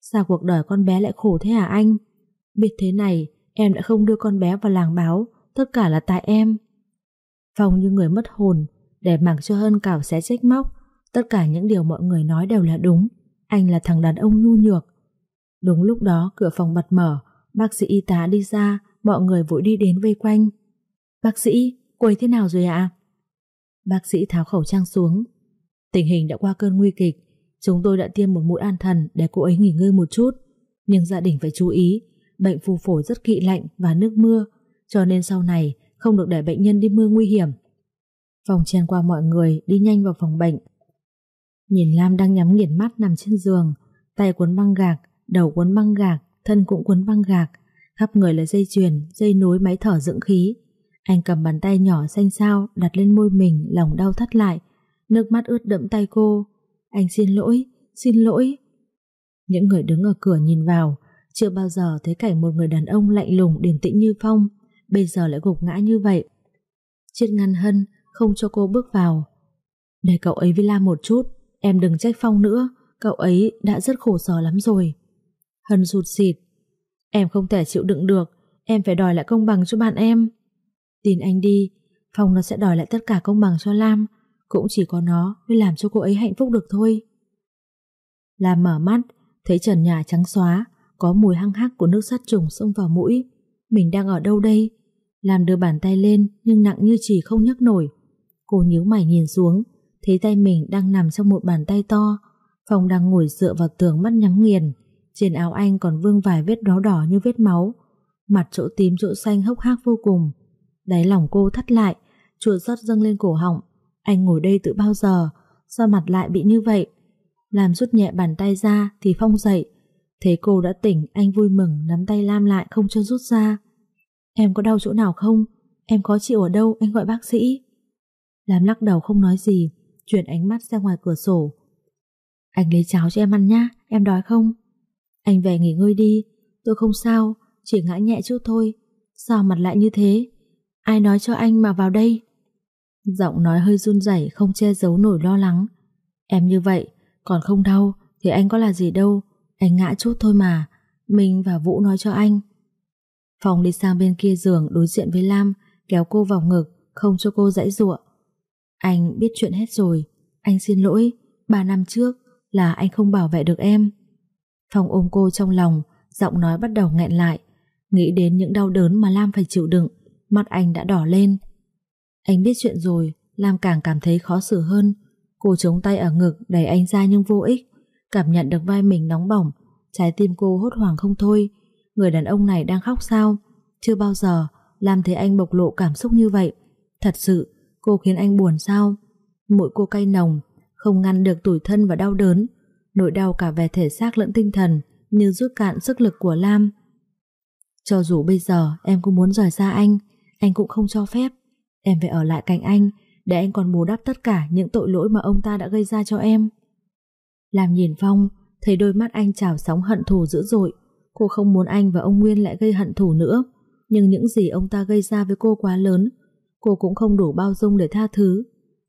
Sao cuộc đời con bé lại khổ thế hả anh? Biết thế này, em đã không đưa con bé vào làng báo, tất cả là tại em. Phong như người mất hồn, để mặc cho hơn cào xé trách móc, tất cả những điều mọi người nói đều là đúng. Anh là thằng đàn ông nhu nhược. Đúng lúc đó cửa phòng bật mở, bác sĩ y tá đi ra, mọi người vội đi đến vây quanh. Bác sĩ, cô ấy thế nào rồi ạ? Bác sĩ tháo khẩu trang xuống. Tình hình đã qua cơn nguy kịch, chúng tôi đã tiêm một mũi an thần để cô ấy nghỉ ngơi một chút. Nhưng gia đình phải chú ý, bệnh phù phổi rất kỵ lạnh và nước mưa, cho nên sau này không được để bệnh nhân đi mưa nguy hiểm. Phòng chen qua mọi người đi nhanh vào phòng bệnh. Nhìn Lam đang nhắm nghiền mắt nằm trên giường, tay cuốn băng gạc, đầu cuốn băng gạc, thân cũng cuốn băng gạc, khắp người là dây chuyền, dây nối máy thở dưỡng khí. Anh cầm bàn tay nhỏ xanh xao đặt lên môi mình, lòng đau thắt lại, nước mắt ướt đẫm tay cô. Anh xin lỗi, xin lỗi. Những người đứng ở cửa nhìn vào, chưa bao giờ thấy cảnh một người đàn ông lạnh lùng điềm tĩnh như Phong, bây giờ lại gục ngã như vậy. Chiết ngăn hân, không cho cô bước vào. Để cậu ấy với la một chút, em đừng trách Phong nữa, cậu ấy đã rất khổ sở lắm rồi. Hân rụt xịt. Em không thể chịu đựng được, em phải đòi lại công bằng cho bạn em. Tin anh đi, Phong nó sẽ đòi lại tất cả công bằng cho Lam, cũng chỉ có nó mới làm cho cô ấy hạnh phúc được thôi. Lam mở mắt, thấy trần nhà trắng xóa, có mùi hăng hắc của nước sát trùng xông vào mũi. Mình đang ở đâu đây? Lam đưa bàn tay lên nhưng nặng như chỉ không nhấc nổi. Cô nhíu mày nhìn xuống, thấy tay mình đang nằm trong một bàn tay to. Phong đang ngồi dựa vào tường mắt nhắm nghiền. Trên áo anh còn vương vài vết đỏ đỏ như vết máu. Mặt chỗ tím chỗ xanh hốc hác vô cùng. Đáy lòng cô thắt lại, chua xót dâng lên cổ họng. Anh ngồi đây từ bao giờ, sao mặt lại bị như vậy? làm rút nhẹ bàn tay ra thì Phong dậy. Thấy cô đã tỉnh, anh vui mừng nắm tay Lam lại không cho rút ra. Em có đau chỗ nào không? Em có chịu ở đâu, anh gọi bác sĩ. Lam lắc đầu không nói gì, chuyển ánh mắt ra ngoài cửa sổ. Anh lấy cháo cho em ăn nhá, em đói không? Anh về nghỉ ngơi đi, tôi không sao, chỉ ngã nhẹ chút thôi. Sao mặt lại như thế? Ai nói cho anh mà vào đây? Giọng nói hơi run rẩy không che giấu nổi lo lắng. Em như vậy, còn không đau, thì anh có là gì đâu. Anh ngã chút thôi mà. Minh và Vũ nói cho anh. Phong đi sang bên kia giường đối diện với Lam, kéo cô vào ngực, không cho cô dãy dụa. Anh biết chuyện hết rồi. Anh xin lỗi. Ba năm trước là anh không bảo vệ được em. Phong ôm cô trong lòng, giọng nói bắt đầu nghẹn lại. Nghĩ đến những đau đớn mà Lam phải chịu đựng, mắt anh đã đỏ lên. Anh biết chuyện rồi, Lam càng cảm thấy khó xử hơn. Cô chống tay ở ngực đẩy anh ra nhưng vô ích. Cảm nhận được vai mình nóng bỏng, trái tim cô hốt hoảng không thôi. Người đàn ông này đang khóc sao? Chưa bao giờ Lam thấy anh bộc lộ cảm xúc như vậy. Thật sự, cô khiến anh buồn sao? Mũi cô cay nồng, không ngăn được tủi thân và đau đớn. Nỗi đau cả về thể xác lẫn tinh thần như rút cạn sức lực của Lam. Cho dù bây giờ em cũng muốn rời xa anh, anh cũng không cho phép. Em phải ở lại cạnh anh để anh còn bù đắp tất cả những tội lỗi mà ông ta đã gây ra cho em. Làm nhìn Phong, thấy đôi mắt anh trào sóng hận thù dữ dội. Cô không muốn anh và ông Nguyên lại gây hận thù nữa. Nhưng những gì ông ta gây ra với cô quá lớn, cô cũng không đủ bao dung để tha thứ.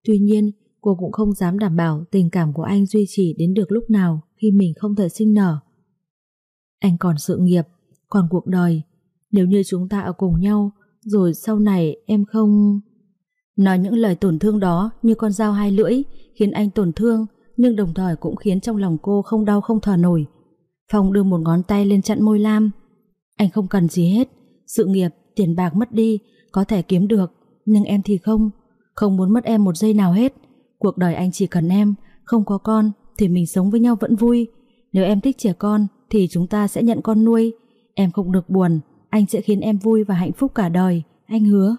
Tuy nhiên, cô cũng không dám đảm bảo tình cảm của anh duy trì đến được lúc nào khi mình không thể sinh nở. Anh còn sự nghiệp, còn cuộc đời. Nếu như chúng ta ở cùng nhau, rồi sau này em không... Nói những lời tổn thương đó như con dao hai lưỡi, khiến anh tổn thương, nhưng đồng thời cũng khiến trong lòng cô không đau không thở nổi. Phong đưa một ngón tay lên chặn môi Lam. Anh không cần gì hết, sự nghiệp, tiền bạc mất đi, có thể kiếm được, nhưng em thì không, không muốn mất em một giây nào hết. Cuộc đời anh chỉ cần em, không có con thì mình sống với nhau vẫn vui. Nếu em thích trẻ con thì chúng ta sẽ nhận con nuôi. Em không được buồn, anh sẽ khiến em vui và hạnh phúc cả đời, anh hứa.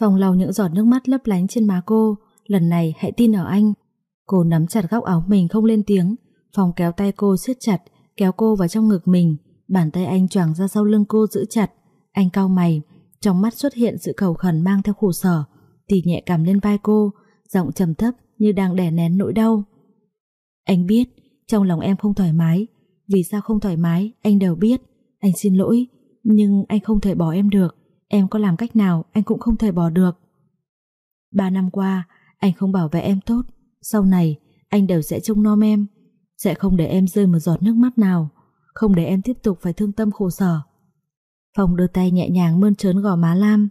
Phòng lau những giọt nước mắt lấp lánh trên má cô, lần này hãy tin ở anh. Cô nắm chặt góc áo mình không lên tiếng, Phòng kéo tay cô siết chặt, kéo cô vào trong ngực mình, bàn tay anh choàng ra sau lưng cô giữ chặt. Anh cau mày, trong mắt xuất hiện sự cầu khẩn mang theo khổ sở, tỉ nhẹ cầm lên vai cô, giọng trầm thấp như đang đè nén nỗi đau. Anh biết, trong lòng em không thoải mái, vì sao không thoải mái, anh đều biết. Anh xin lỗi, nhưng anh không thể bỏ em được. Em có làm cách nào, anh cũng không thể bỏ được. Ba năm qua, anh không bảo vệ em tốt. Sau này, anh đều sẽ trông nom em. Sẽ không để em rơi một giọt nước mắt nào. Không để em tiếp tục phải thương tâm khổ sở. Phong đưa tay nhẹ nhàng mơn trớn gò má Lam.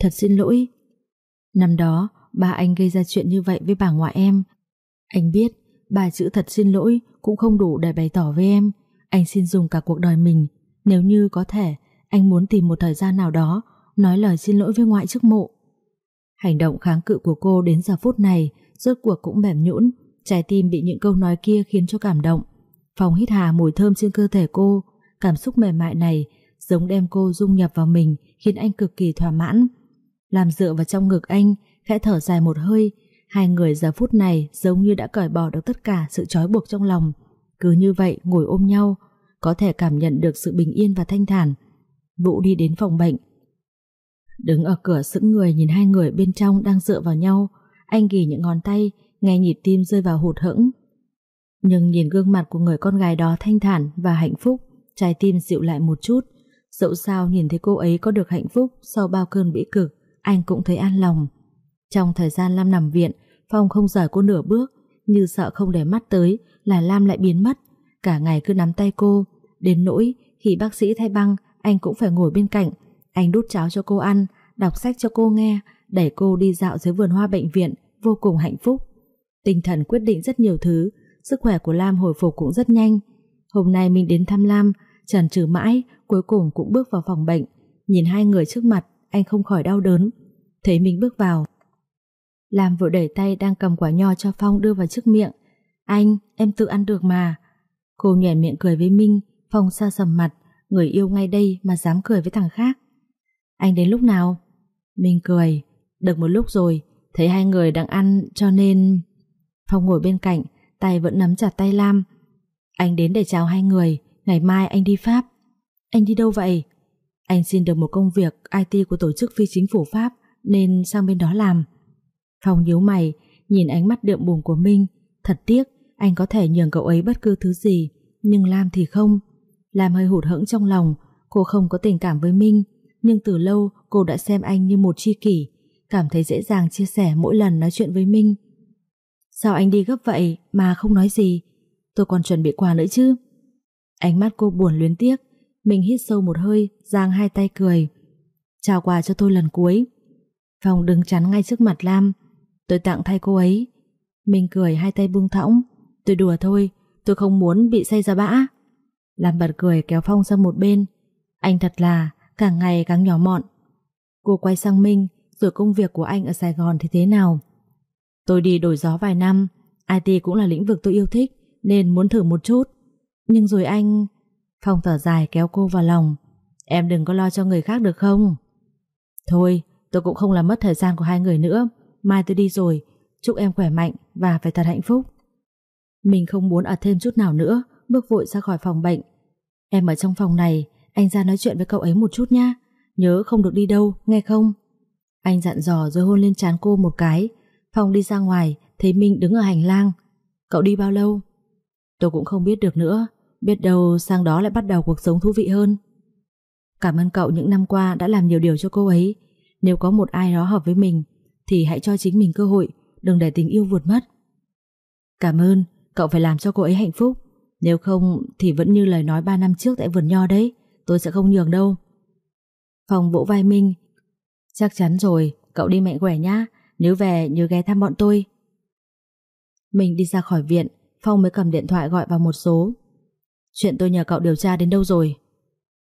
Thật xin lỗi. Năm đó, ba anh gây ra chuyện như vậy với bà ngoại em. Anh biết, ba chữ thật xin lỗi cũng không đủ để bày tỏ với em. Anh xin dùng cả cuộc đời mình. Nếu như có thể, anh muốn tìm một thời gian nào đó nói lời xin lỗi với ngoại trước mộ. Hành động kháng cự của cô đến giờ phút này rốt cuộc cũng mềm nhũn, trái tim bị những câu nói kia khiến cho cảm động. Phòng hít hà mùi thơm trên cơ thể cô, cảm xúc mềm mại này giống đem cô dung nhập vào mình khiến anh cực kỳ thỏa mãn. Làm dựa vào trong ngực anh, khẽ thở dài một hơi, hai người giờ phút này giống như đã cởi bỏ được tất cả sự trói buộc trong lòng. Cứ như vậy ngồi ôm nhau, có thể cảm nhận được sự bình yên và thanh thản. Vũ đi đến phòng bệnh. Đứng ở cửa sững người nhìn hai người bên trong đang dựa vào nhau, anh ghi những ngón tay, nghe nhịp tim rơi vào hụt hẫng. Nhưng nhìn gương mặt của người con gái đó thanh thản và hạnh phúc, trái tim dịu lại một chút. Dẫu sao nhìn thấy cô ấy có được hạnh phúc sau bao cơn bĩ cực, anh cũng thấy an lòng. Trong thời gian Lam nằm viện, Phong không rời cô nửa bước, như sợ không để mắt tới là Lam lại biến mất. Cả ngày cứ nắm tay cô, đến nỗi khi bác sĩ thay băng, anh cũng phải ngồi bên cạnh. Anh đút cháo cho cô ăn, đọc sách cho cô nghe, đẩy cô đi dạo dưới vườn hoa bệnh viện, vô cùng hạnh phúc. Tinh thần quyết định rất nhiều thứ, sức khỏe của Lam hồi phục cũng rất nhanh. Hôm nay mình đến thăm Lam, trần trừ mãi, cuối cùng cũng bước vào phòng bệnh. Nhìn hai người trước mặt, anh không khỏi đau đớn. Thấy mình bước vào làm vội đẩy tay đang cầm quả nho cho Phong đưa vào trước miệng. Anh, em tự ăn được mà. Cô nhảy miệng cười với Minh, Phong xa sầm mặt, người yêu ngay đây mà dám cười với thằng khác. Anh đến lúc nào? Minh cười, được một lúc rồi, thấy hai người đang ăn cho nên... Phong ngồi bên cạnh, tay vẫn nắm chặt tay Lam. Anh đến để chào hai người, ngày mai anh đi Pháp. Anh đi đâu vậy? Anh xin được một công việc IT của tổ chức phi chính phủ Pháp nên sang bên đó làm. Phong nhíu mày, nhìn ánh mắt đượm buồn của Minh. Thật tiếc, anh có thể nhường cậu ấy bất cứ thứ gì, nhưng Lam thì không. Lam hơi hụt hẫng trong lòng, cô không có tình cảm với Minh, nhưng từ lâu cô đã xem anh như một tri kỷ, cảm thấy dễ dàng chia sẻ mỗi lần nói chuyện với Minh. Sao anh đi gấp vậy mà không nói gì? Tôi còn chuẩn bị quà nữa chứ. Ánh mắt cô buồn luyến tiếc, mình hít sâu một hơi, giang hai tay cười. Chào quà cho tôi lần cuối. Phòng đứng chắn ngay trước mặt Lam. Tôi tặng thay cô ấy. Mình cười hai tay buông thõng. Tôi đùa thôi, tôi không muốn bị say ra bã. làm bật cười kéo Phong sang một bên. Anh thật là càng ngày càng nhỏ mọn. Cô quay sang Minh, rồi công việc của anh ở Sài Gòn thì thế nào? Tôi đi đổi gió vài năm, IT cũng là lĩnh vực tôi yêu thích, nên muốn thử một chút. Nhưng rồi anh... Phong thở dài kéo cô vào lòng. Em đừng có lo cho người khác được không? Thôi, tôi cũng không làm mất thời gian của hai người nữa. Mai tôi đi rồi, chúc em khỏe mạnh và phải thật hạnh phúc. Mình không muốn ở thêm chút nào nữa, bước vội ra khỏi phòng bệnh. Em ở trong phòng này, anh ra nói chuyện với cậu ấy một chút nha. Nhớ không được đi đâu, nghe không? Anh dặn dò rồi hôn lên trán cô một cái. Phong đi ra ngoài, thấy Minh đứng ở hành lang. Cậu đi bao lâu? Tôi cũng không biết được nữa. Biết đâu sang đó lại bắt đầu cuộc sống thú vị hơn. Cảm ơn cậu những năm qua đã làm nhiều điều cho cô ấy. Nếu có một ai đó hợp với mình, thì hãy cho chính mình cơ hội, đừng để tình yêu vụt mất. Cảm ơn, cậu phải làm cho cô ấy hạnh phúc. Nếu không thì vẫn như lời nói 3 năm trước tại vườn nho đấy, tôi sẽ không nhường đâu. Phòng vỗ vai Minh. Chắc chắn rồi, cậu đi mạnh khỏe nhá, nếu về nhớ ghé thăm bọn tôi. Mình đi ra khỏi viện, Phong mới cầm điện thoại gọi vào một số. Chuyện tôi nhờ cậu điều tra đến đâu rồi?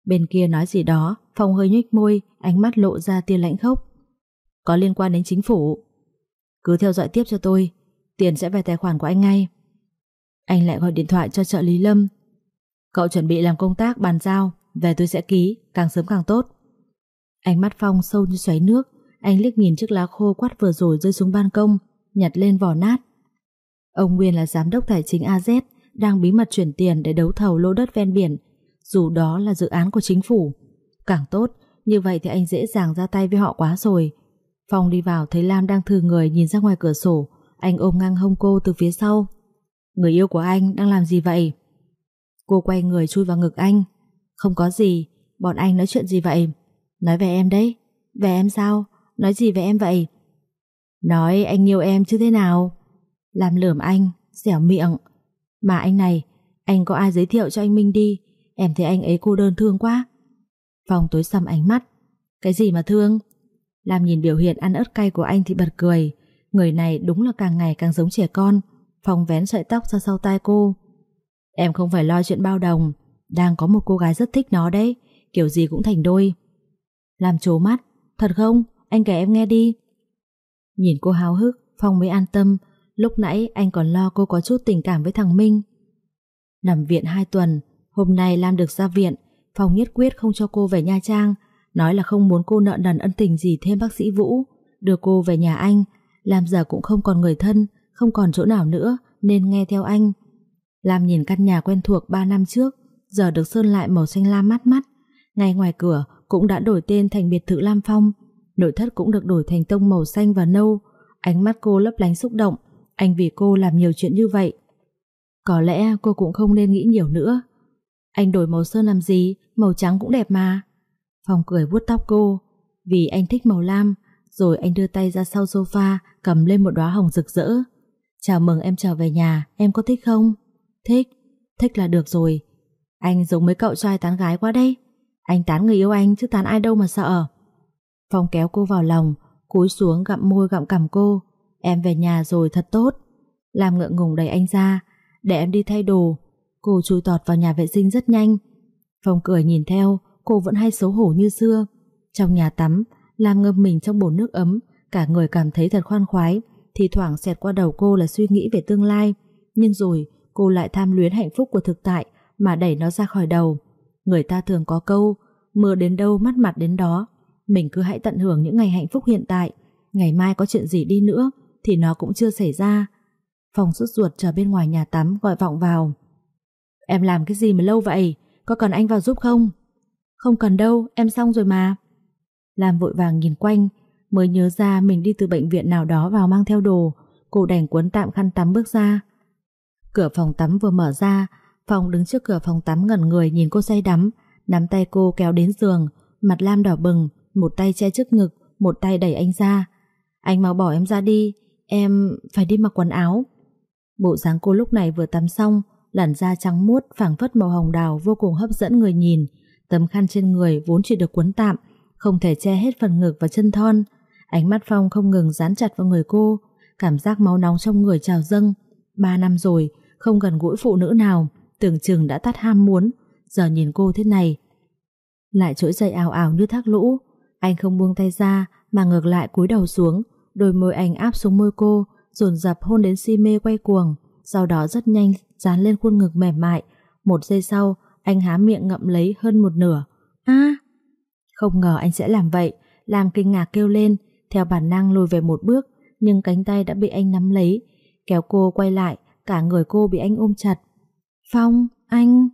Bên kia nói gì đó, Phong hơi nhếch môi, ánh mắt lộ ra tia lãnh khốc. Có liên quan đến chính phủ. Cứ theo dõi tiếp cho tôi, tiền sẽ về tài khoản của anh ngay. Anh lại gọi điện thoại cho trợ lý Lâm. Cậu chuẩn bị làm công tác bàn giao, về tôi sẽ ký, càng sớm càng tốt. Ánh mắt Phong sâu như xoáy nước, anh liếc nhìn chiếc lá khô quát vừa rồi rơi xuống ban công, nhặt lên vỏ nát. Ông Nguyên là giám đốc tài chính AZ, đang bí mật chuyển tiền để đấu thầu lô đất ven biển, dù đó là dự án của chính phủ. Càng tốt, như vậy thì anh dễ dàng ra tay với họ quá rồi. Phong đi vào thấy Lam đang thử người nhìn ra ngoài cửa sổ, anh ôm ngang hông cô từ phía sau. Người yêu của anh đang làm gì vậy? Cô quay người chui vào ngực anh. Không có gì, bọn anh nói chuyện gì vậy? Nói về em đấy. Về em sao? Nói gì về em vậy? Nói anh yêu em chứ thế nào? Làm lườm anh, dẻo miệng. Mà anh này, anh có ai giới thiệu cho anh Minh đi? Em thấy anh ấy cô đơn thương quá. Phong tối sầm ánh mắt. Cái gì mà thương? Làm nhìn biểu hiện ăn ớt cay của anh thì bật cười. Người này đúng là càng ngày càng giống trẻ con. Phong vén sợi tóc ra sau tai cô. Em không phải lo chuyện bao đồng. Đang có một cô gái rất thích nó đấy. Kiểu gì cũng thành đôi. Làm trố mắt. Thật không? Anh kể em nghe đi. Nhìn cô háo hức, Phong mới an tâm. Lúc nãy anh còn lo cô có chút tình cảm với thằng Minh. Nằm viện 2 tuần, hôm nay Lam được ra viện. Phong nhất quyết không cho cô về Nha Trang. Nói là không muốn cô nợ nần ân tình gì thêm bác sĩ Vũ. Đưa cô về nhà anh. Lam giờ cũng không còn người thân, không còn chỗ nào nữa, nên nghe theo anh. Lam nhìn căn nhà quen thuộc 3 năm trước, giờ được sơn lại màu xanh lam mát mắt. Ngay ngoài cửa cũng đã đổi tên thành biệt thự Lam Phong. Nội thất cũng được đổi thành tông màu xanh và nâu. Ánh mắt cô lấp lánh xúc động. Anh vì cô làm nhiều chuyện như vậy. Có lẽ cô cũng không nên nghĩ nhiều nữa. Anh đổi màu sơn làm gì? Màu trắng cũng đẹp mà. Phong cười vuốt tóc cô. Vì anh thích màu lam. Rồi anh đưa tay ra sau sofa cầm lên một đóa hồng rực rỡ. Chào mừng em trở về nhà, em có thích không? Thích, thích là được rồi. Anh giống mấy cậu trai tán gái quá đây. Anh tán người yêu anh chứ tán ai đâu mà sợ. Phong kéo cô vào lòng, cúi xuống gặm môi gặm cằm cô. Em về nhà rồi thật tốt. Làm ngượng ngùng đẩy anh ra, để em đi thay đồ. Cô chui tọt vào nhà vệ sinh rất nhanh. Phong cười nhìn theo, cô vẫn hay xấu hổ như xưa. Trong nhà tắm, làm ngâm mình trong bồn nước ấm, cả người cảm thấy thật khoan khoái. Thì thoảng xẹt qua đầu cô là suy nghĩ về tương lai. Nhưng rồi, cô lại tham luyến hạnh phúc của thực tại mà đẩy nó ra khỏi đầu. Người ta thường có câu, mưa đến đâu mắt mặt đến đó. Mình cứ hãy tận hưởng những ngày hạnh phúc hiện tại. Ngày mai có chuyện gì đi nữa thì nó cũng chưa xảy ra. Phòng sốt ruột chờ bên ngoài nhà tắm gọi vọng vào. Em làm cái gì mà lâu vậy? Có cần anh vào giúp không? Không cần đâu, em xong rồi mà. Lam vội vàng nhìn quanh, mới nhớ ra mình đi từ bệnh viện nào đó vào mang theo đồ. Cô đành cuốn tạm khăn tắm bước ra. Cửa phòng tắm vừa mở ra, Phong đứng trước cửa phòng tắm ngẩn người nhìn cô say đắm, nắm tay cô kéo đến giường, mặt Lam đỏ bừng, một tay che trước ngực, một tay đẩy anh ra. Anh mau bỏ em ra đi, em phải đi mặc quần áo. Bộ dáng cô lúc này vừa tắm xong, làn da trắng muốt phảng phất màu hồng đào vô cùng hấp dẫn người nhìn. Tấm khăn trên người vốn chỉ được cuốn tạm, không thể che hết phần ngực và chân thon. Ánh mắt Phong không ngừng dán chặt vào người cô, cảm giác máu nóng trong người trào dâng. Ba năm rồi, không gần gũi phụ nữ nào, tưởng chừng đã tắt ham muốn, giờ nhìn cô thế này. Lại trỗi dậy ảo ảo như thác lũ, anh không buông tay ra mà ngược lại cúi đầu xuống, đôi môi anh áp xuống môi cô, dồn dập hôn đến si mê quay cuồng, sau đó rất nhanh dán lên khuôn ngực mềm mại. Một giây sau, anh há miệng ngậm lấy hơn một nửa. A! không ngờ anh sẽ làm vậy, làm kinh ngạc kêu lên, theo bản năng lùi về một bước, nhưng cánh tay đã bị anh nắm lấy, kéo cô quay lại, cả người cô bị anh ôm chặt. Phong, anh...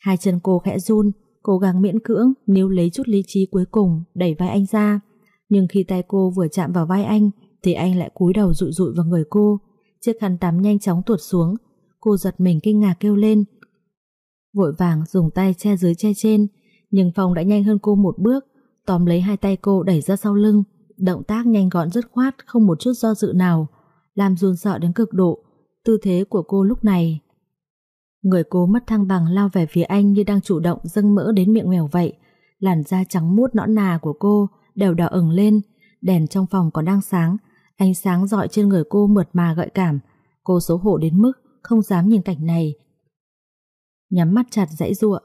Hai chân cô khẽ run, cố gắng miễn cưỡng níu lấy chút lý trí cuối cùng đẩy vai anh ra. Nhưng khi tay cô vừa chạm vào vai anh thì anh lại cúi đầu rụi rụi vào người cô. Chiếc khăn tắm nhanh chóng tuột xuống. Cô giật mình kinh ngạc kêu lên. Vội vàng dùng tay che dưới che trên nhưng Phong đã nhanh hơn cô một bước tóm lấy hai tay cô đẩy ra sau lưng. Động tác nhanh gọn dứt khoát không một chút do dự nào làm run sợ đến cực độ. Tư thế của cô lúc này Người cô mất thăng bằng lao về phía anh như đang chủ động dâng mỡ đến miệng mèo vậy. Làn da trắng muốt nõn nà của cô đều đỏ ửng lên, đèn trong phòng còn đang sáng, ánh sáng dọi trên người cô mượt mà gợi cảm. Cô xấu hổ đến mức không dám nhìn cảnh này. Nhắm mắt chặt dãy ruộng.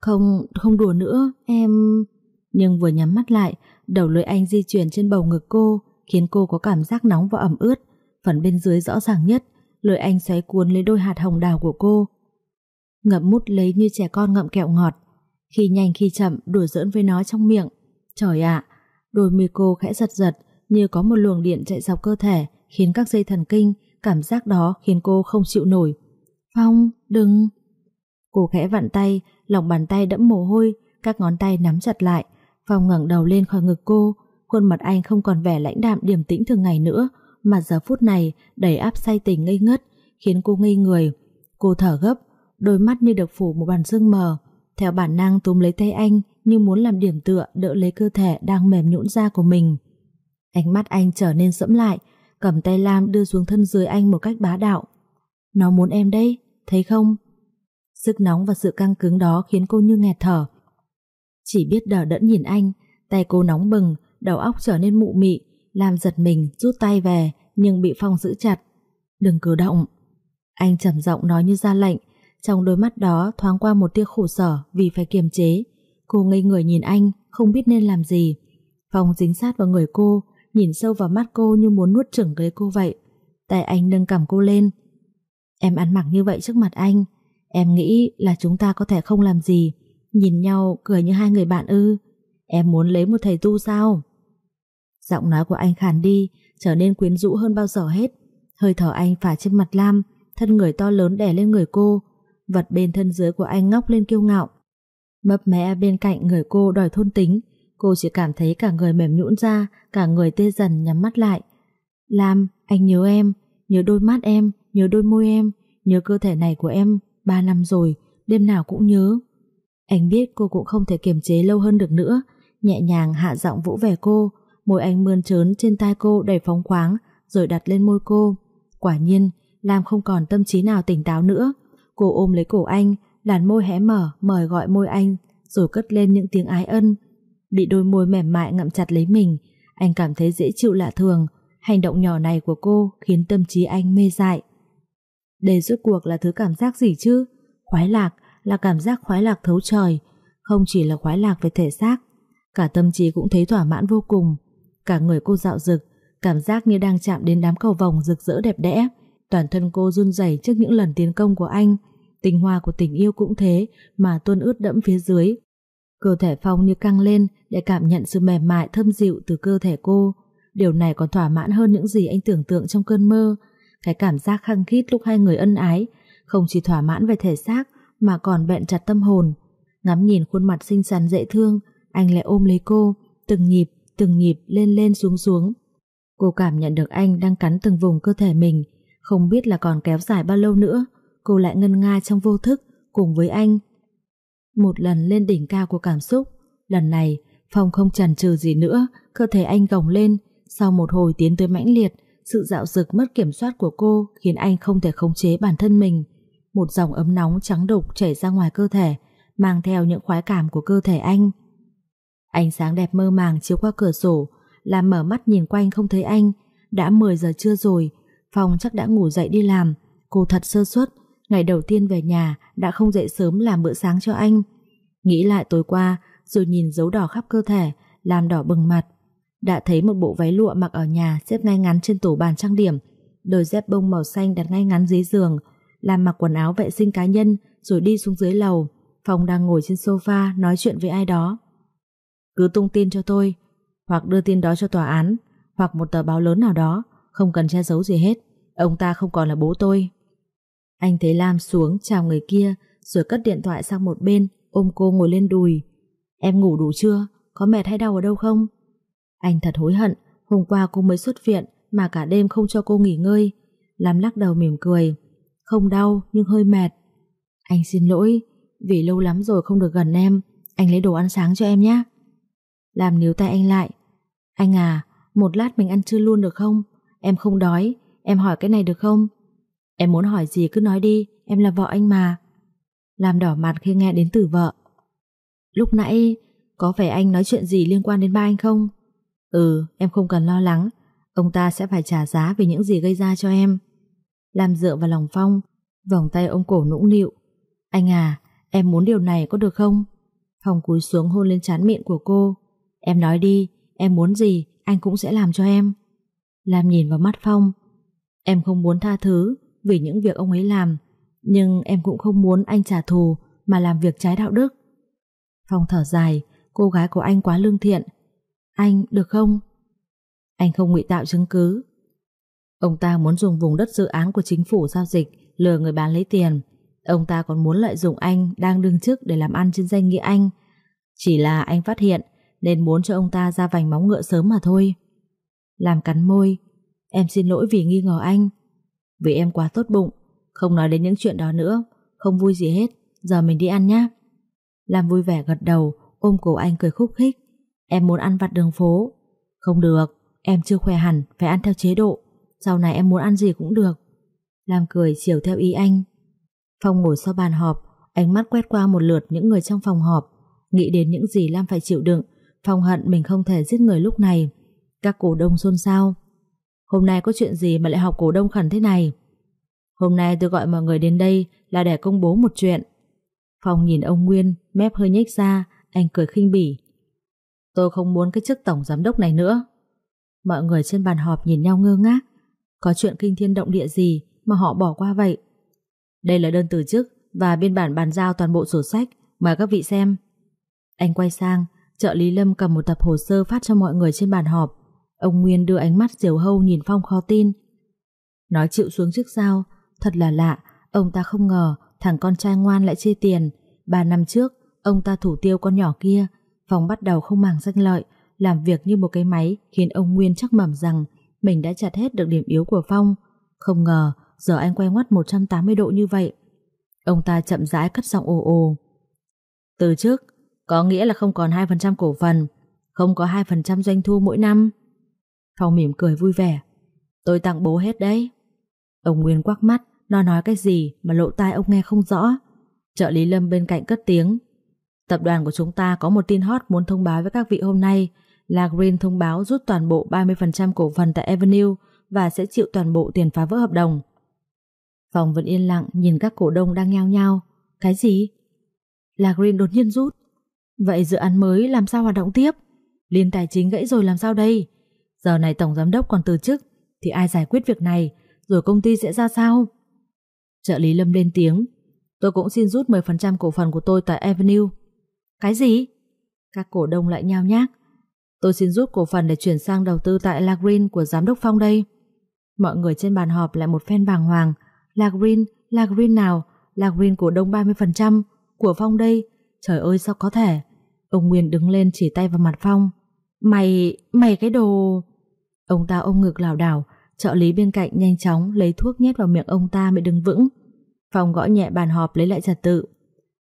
Không, không đùa nữa, em... Nhưng vừa nhắm mắt lại, đầu lưỡi anh di chuyển trên bầu ngực cô, khiến cô có cảm giác nóng và ẩm ướt. Phần bên dưới rõ ràng nhất, lưỡi anh xoáy cuốn lấy đôi hạt hồng đào của cô, ngậm mút lấy như trẻ con ngậm kẹo ngọt. Khi nhanh khi chậm đùa giỡn với nó trong miệng. Trời ạ, đôi mi cô khẽ giật giật như có một luồng điện chạy dọc cơ thể khiến các dây thần kinh, cảm giác đó khiến cô không chịu nổi. Phong, đừng... Cô khẽ vặn tay, lòng bàn tay đẫm mồ hôi, các ngón tay nắm chặt lại. Phong ngẩng đầu lên khỏi ngực cô, khuôn mặt anh không còn vẻ lãnh đạm điềm tĩnh thường ngày nữa, mà giờ phút này đầy áp say tình ngây ngất, khiến cô ngây người. Cô thở gấp, đôi mắt như được phủ một bàn sương mờ. Theo bản năng túm lấy tay anh như muốn làm điểm tựa đỡ lấy cơ thể đang mềm nhũn ra của mình. Ánh mắt anh trở nên sẫm lại, cầm tay Lam đưa xuống thân dưới anh một cách bá đạo. Nó muốn em đây, thấy không? Sức nóng và sự căng cứng đó khiến cô như nghẹt thở. Chỉ biết đờ đẫn nhìn anh, tay cô nóng bừng, đầu óc trở nên mụ mị, làm giật mình rút tay về nhưng bị Phong giữ chặt. Đừng cử động. Anh trầm giọng nói như ra lệnh, trong đôi mắt đó thoáng qua một tia khổ sở vì phải kiềm chế. Cô ngây người nhìn anh, không biết nên làm gì. Phong dính sát vào người cô, nhìn sâu vào mắt cô như muốn nuốt chửng lấy cô vậy. Tay anh nâng cầm cô lên. Em ăn mặc như vậy trước mặt anh. Em nghĩ là chúng ta có thể không làm gì. Nhìn nhau cười như hai người bạn ư. Em muốn lấy một thầy tu sao? Giọng nói của anh khàn đi, trở nên quyến rũ hơn bao giờ hết. Hơi thở anh phả trên mặt Lam, thân người to lớn đè lên người cô, vật bên thân dưới của anh ngóc lên kiêu ngạo. Mấp mé bên cạnh người cô đòi thôn tính, cô chỉ cảm thấy cả người mềm nhũn ra, cả người tê dần nhắm mắt lại. Lam, anh nhớ em, nhớ đôi mắt em, nhớ đôi môi em, nhớ cơ thể này của em, ba năm rồi, đêm nào cũng nhớ. Anh biết cô cũng không thể kiềm chế lâu hơn được nữa, nhẹ nhàng hạ giọng vỗ về cô, môi anh mơn trớn trên tai cô đầy phóng khoáng, rồi đặt lên môi cô. Quả nhiên, Lam không còn tâm trí nào tỉnh táo nữa, Cô ôm lấy cổ anh, làn môi hé mở, mời gọi môi anh, rồi cất lên những tiếng ái ân. Bị đôi môi mềm mại ngậm chặt lấy mình, anh cảm thấy dễ chịu lạ thường. Hành động nhỏ này của cô khiến tâm trí anh mê dại. Đây rốt cuộc là thứ cảm giác gì chứ? Khoái lạc là cảm giác khoái lạc thấu trời, không chỉ là khoái lạc về thể xác, cả tâm trí cũng thấy thỏa mãn vô cùng. Cả người cô dạo rực, cảm giác như đang chạm đến đám cầu vòng rực rỡ đẹp đẽ. Toàn thân cô run rẩy trước những lần tiến công của anh, Tình hoa của tình yêu cũng thế mà tuôn ướt đẫm phía dưới. Cơ thể Phong như căng lên để cảm nhận sự mềm mại thâm dịu từ cơ thể cô. Điều này còn thỏa mãn hơn những gì anh tưởng tượng trong cơn mơ. Cái cảm giác khăng khít lúc hai người ân ái Không chỉ thỏa mãn về thể xác Mà còn bẹn chặt tâm hồn. Ngắm nhìn khuôn mặt xinh xắn dễ thương Anh lại ôm lấy cô Từng nhịp, từng nhịp lên lên xuống xuống. Cô cảm nhận được anh đang cắn từng vùng cơ thể mình Không biết là còn kéo dài bao lâu nữa Cô lại ngân nga trong vô thức Cùng với anh. Một lần lên đỉnh cao của cảm xúc Lần này Phong không chần chừ gì nữa Cơ thể anh gồng lên Sau một hồi tiến tới mãnh liệt sự dạo dực mất kiểm soát của cô Khiến anh không thể khống chế bản thân mình. Một dòng ấm nóng trắng đục chảy ra ngoài cơ thể, Mang theo những khoái cảm của cơ thể anh. Ánh sáng đẹp mơ màng chiếu qua cửa sổ, Làm mở mắt nhìn quanh không thấy anh. Đã 10 giờ trưa rồi, Phong chắc đã ngủ dậy đi làm. Cô thật sơ suất, Ngày đầu tiên về nhà đã không dậy sớm làm bữa sáng cho anh. Nghĩ lại tối qua, Rồi nhìn dấu đỏ khắp cơ thể, Làm đỏ bừng mặt. Đã thấy một bộ váy lụa mặc ở nhà Xếp ngay ngắn trên tủ bàn trang điểm. Đôi dép bông màu xanh đặt ngay ngắn dưới giường, Làm mặc quần áo vệ sinh cá nhân, Rồi đi xuống dưới lầu. Phong đang ngồi trên sofa nói chuyện với ai đó. Cứ tung tin cho tôi, Hoặc đưa tin đó cho tòa án, Hoặc một tờ báo lớn nào đó, Không cần che giấu gì hết. Ông ta không còn là bố tôi. Anh thấy Lam xuống, chào người kia, Rồi cất điện thoại sang một bên, Ôm cô ngồi lên đùi. Em ngủ đủ chưa? Có mệt hay đau ở đâu không? Anh thật hối hận, Hôm qua cô mới xuất viện Mà cả đêm không cho cô nghỉ ngơi. Lam lắc đầu mỉm cười, Không đau nhưng hơi mệt. Anh xin lỗi, Vì lâu lắm rồi không được gần em, Anh lấy đồ ăn sáng cho em nhé. Làm níu tay anh lại, Anh à Một lát mình ăn trưa luôn được không? Em không đói, Em hỏi cái này được không? Em muốn hỏi gì cứ nói đi, Em là vợ anh mà. Làm đỏ mặt khi nghe đến từ vợ. Lúc nãy, Có phải anh nói chuyện gì liên quan đến ba anh không? Ừ em không cần lo lắng. Ông ta sẽ phải trả giá vì những gì gây ra cho em. Làm dựa vào lòng Phong, Vòng tay ông cổ nũng nịu. Anh à em muốn điều này có được không? Phong cúi xuống hôn lên trán miệng của cô. Em nói đi, Em muốn gì, anh cũng sẽ làm cho em. Lam nhìn vào mắt Phong. Em không muốn tha thứ Vì những việc ông ấy làm, Nhưng em cũng không muốn anh trả thù Mà làm việc trái đạo đức. Phong thở dài, Cô gái của anh quá lương thiện anh, được không? Anh không ngụy tạo chứng cứ. Ông ta muốn dùng vùng đất dự án của chính phủ giao dịch, Lừa người bán lấy tiền. Ông ta còn muốn lợi dụng anh Đang đương chức để làm ăn trên danh nghĩa anh. Chỉ là anh phát hiện Nên muốn cho ông ta ra vành móng ngựa sớm mà thôi. Làm cắn môi, Em xin lỗi vì nghi ngờ anh. Vì em quá tốt bụng, Không nói đến những chuyện đó nữa, Không vui gì hết. Giờ mình đi ăn nhé Làm vui vẻ gật đầu, Ôm cổ anh cười khúc khích. Em muốn ăn vặt đường phố. Không được, Em chưa khỏe hẳn, Phải ăn theo chế độ. Sau này em muốn ăn gì cũng được. Lam cười chiều theo ý anh. Phong ngồi sau bàn họp, Ánh mắt quét qua một lượt những người trong phòng họp. Nghĩ đến những gì Lam phải chịu đựng, Phong hận mình không thể giết người lúc này. Các cổ đông xôn xao. Hôm nay có chuyện gì mà lại họp cổ đông khẩn thế này? Hôm nay tôi gọi mọi người đến đây Là để công bố một chuyện. Phong nhìn ông Nguyên, Mép hơi nhếch ra, Anh cười khinh bỉ. Tôi không muốn cái chức tổng giám đốc này nữa. Mọi người trên bàn họp nhìn nhau ngơ ngác. Có chuyện kinh thiên động địa gì Mà họ bỏ qua vậy? Đây là đơn từ chức Và biên bản bàn giao toàn bộ sổ sách. Mời các vị xem. Anh quay sang Trợ lý Lâm cầm một tập hồ sơ phát cho mọi người trên bàn họp. Ông Nguyên đưa ánh mắt diều hâu nhìn Phong khó tin. Nói chịu xuống trước sao, thật là lạ, ông ta không ngờ thằng con trai ngoan lại chê tiền. Ba năm trước, ông ta thủ tiêu con nhỏ kia, Phong bắt đầu không màng danh lợi, làm việc như một cái máy khiến ông Nguyên chắc mẩm rằng mình đã chặt hết được điểm yếu của Phong. Không ngờ, giờ anh quay ngoắt 180 độ như vậy. Ông ta chậm rãi cất giọng ồ ồ. Từ trước, có nghĩa là không còn 2% cổ phần, không có 2% doanh thu mỗi năm. Phong mỉm cười vui vẻ Tôi tặng bố hết đấy Ông Nguyên quắc mắt Nó nói cái gì mà lộ tai ông nghe không rõ Trợ lý Lâm bên cạnh cất tiếng Tập đoàn của chúng ta có một tin hot muốn thông báo với các vị hôm nay là Green thông báo rút toàn bộ 30% cổ phần tại Avenue và sẽ chịu toàn bộ tiền phá vỡ hợp đồng. Phòng vẫn yên lặng nhìn các cổ đông đang nhao nhao. Cái gì? Là Green đột nhiên rút. Vậy dự án mới làm sao hoạt động tiếp? Liên tài chính gãy rồi làm sao đây? Giờ này tổng giám đốc còn từ chức, Thì ai giải quyết việc này Rồi công ty sẽ ra sao Trợ lý Lâm lên tiếng Tôi cũng xin rút 10% cổ phần của tôi tại Avenue cái gì? Các cổ đông lại nhao nhác Tôi xin rút cổ phần để chuyển sang đầu tư tại La Green của giám đốc Phong đây Mọi người trên bàn họp lại một phen bàng hoàng. La Green, La Green nào? La Green của đông 30%, của Phong đây. Trời ơi sao có thể? Ông Nguyên đứng lên chỉ tay vào mặt Phong. Mày, mày cái đồ... Ông ta ôm ngực lảo đảo, trợ lý bên cạnh nhanh chóng lấy thuốc nhét vào miệng ông ta mới đứng vững. Phong gõ nhẹ bàn họp lấy lại trật tự.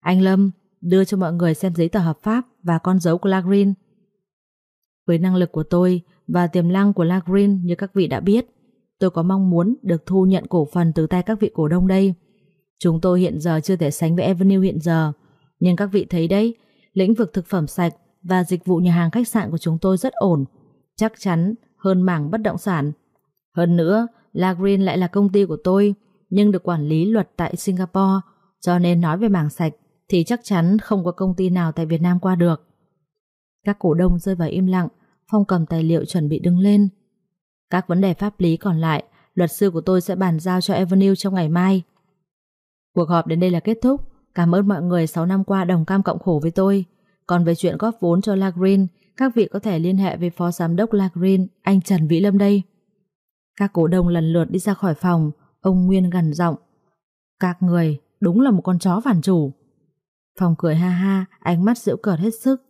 Anh Lâm, đưa cho mọi người xem giấy tờ hợp pháp và con dấu của Lagrin. Với năng lực của tôi và tiềm năng của Lagrin như các vị đã biết, tôi có mong muốn được thu nhận cổ phần từ tay các vị cổ đông đây. Chúng tôi hiện giờ chưa thể sánh với Avenue hiện giờ, nhưng các vị thấy đấy, lĩnh vực thực phẩm sạch và dịch vụ nhà hàng khách sạn của chúng tôi rất ổn, chắc chắn hơn mảng bất động sản. Hơn nữa, Lagrin lại là công ty của tôi, nhưng được quản lý luật tại Singapore, cho nên nói về mảng sạch thì chắc chắn không có công ty nào tại Việt Nam qua được. Các cổ đông rơi vào im lặng, Phong cầm tài liệu chuẩn bị đứng lên. Các vấn đề pháp lý còn lại, luật sư của tôi sẽ bàn giao cho Avenue trong ngày mai. Cuộc họp đến đây là kết thúc. Cảm ơn mọi người 6 năm qua đồng cam cộng khổ với tôi. Còn về chuyện góp vốn cho Lagreen, các vị có thể liên hệ với phó giám đốc Lagreen, anh Trần Vĩ Lâm đây. Các cổ đông lần lượt đi ra khỏi phòng, ông Nguyên gần giọng. Các người đúng là một con chó phản chủ phong cười ha ha, ánh mắt giễu cợt hết sức.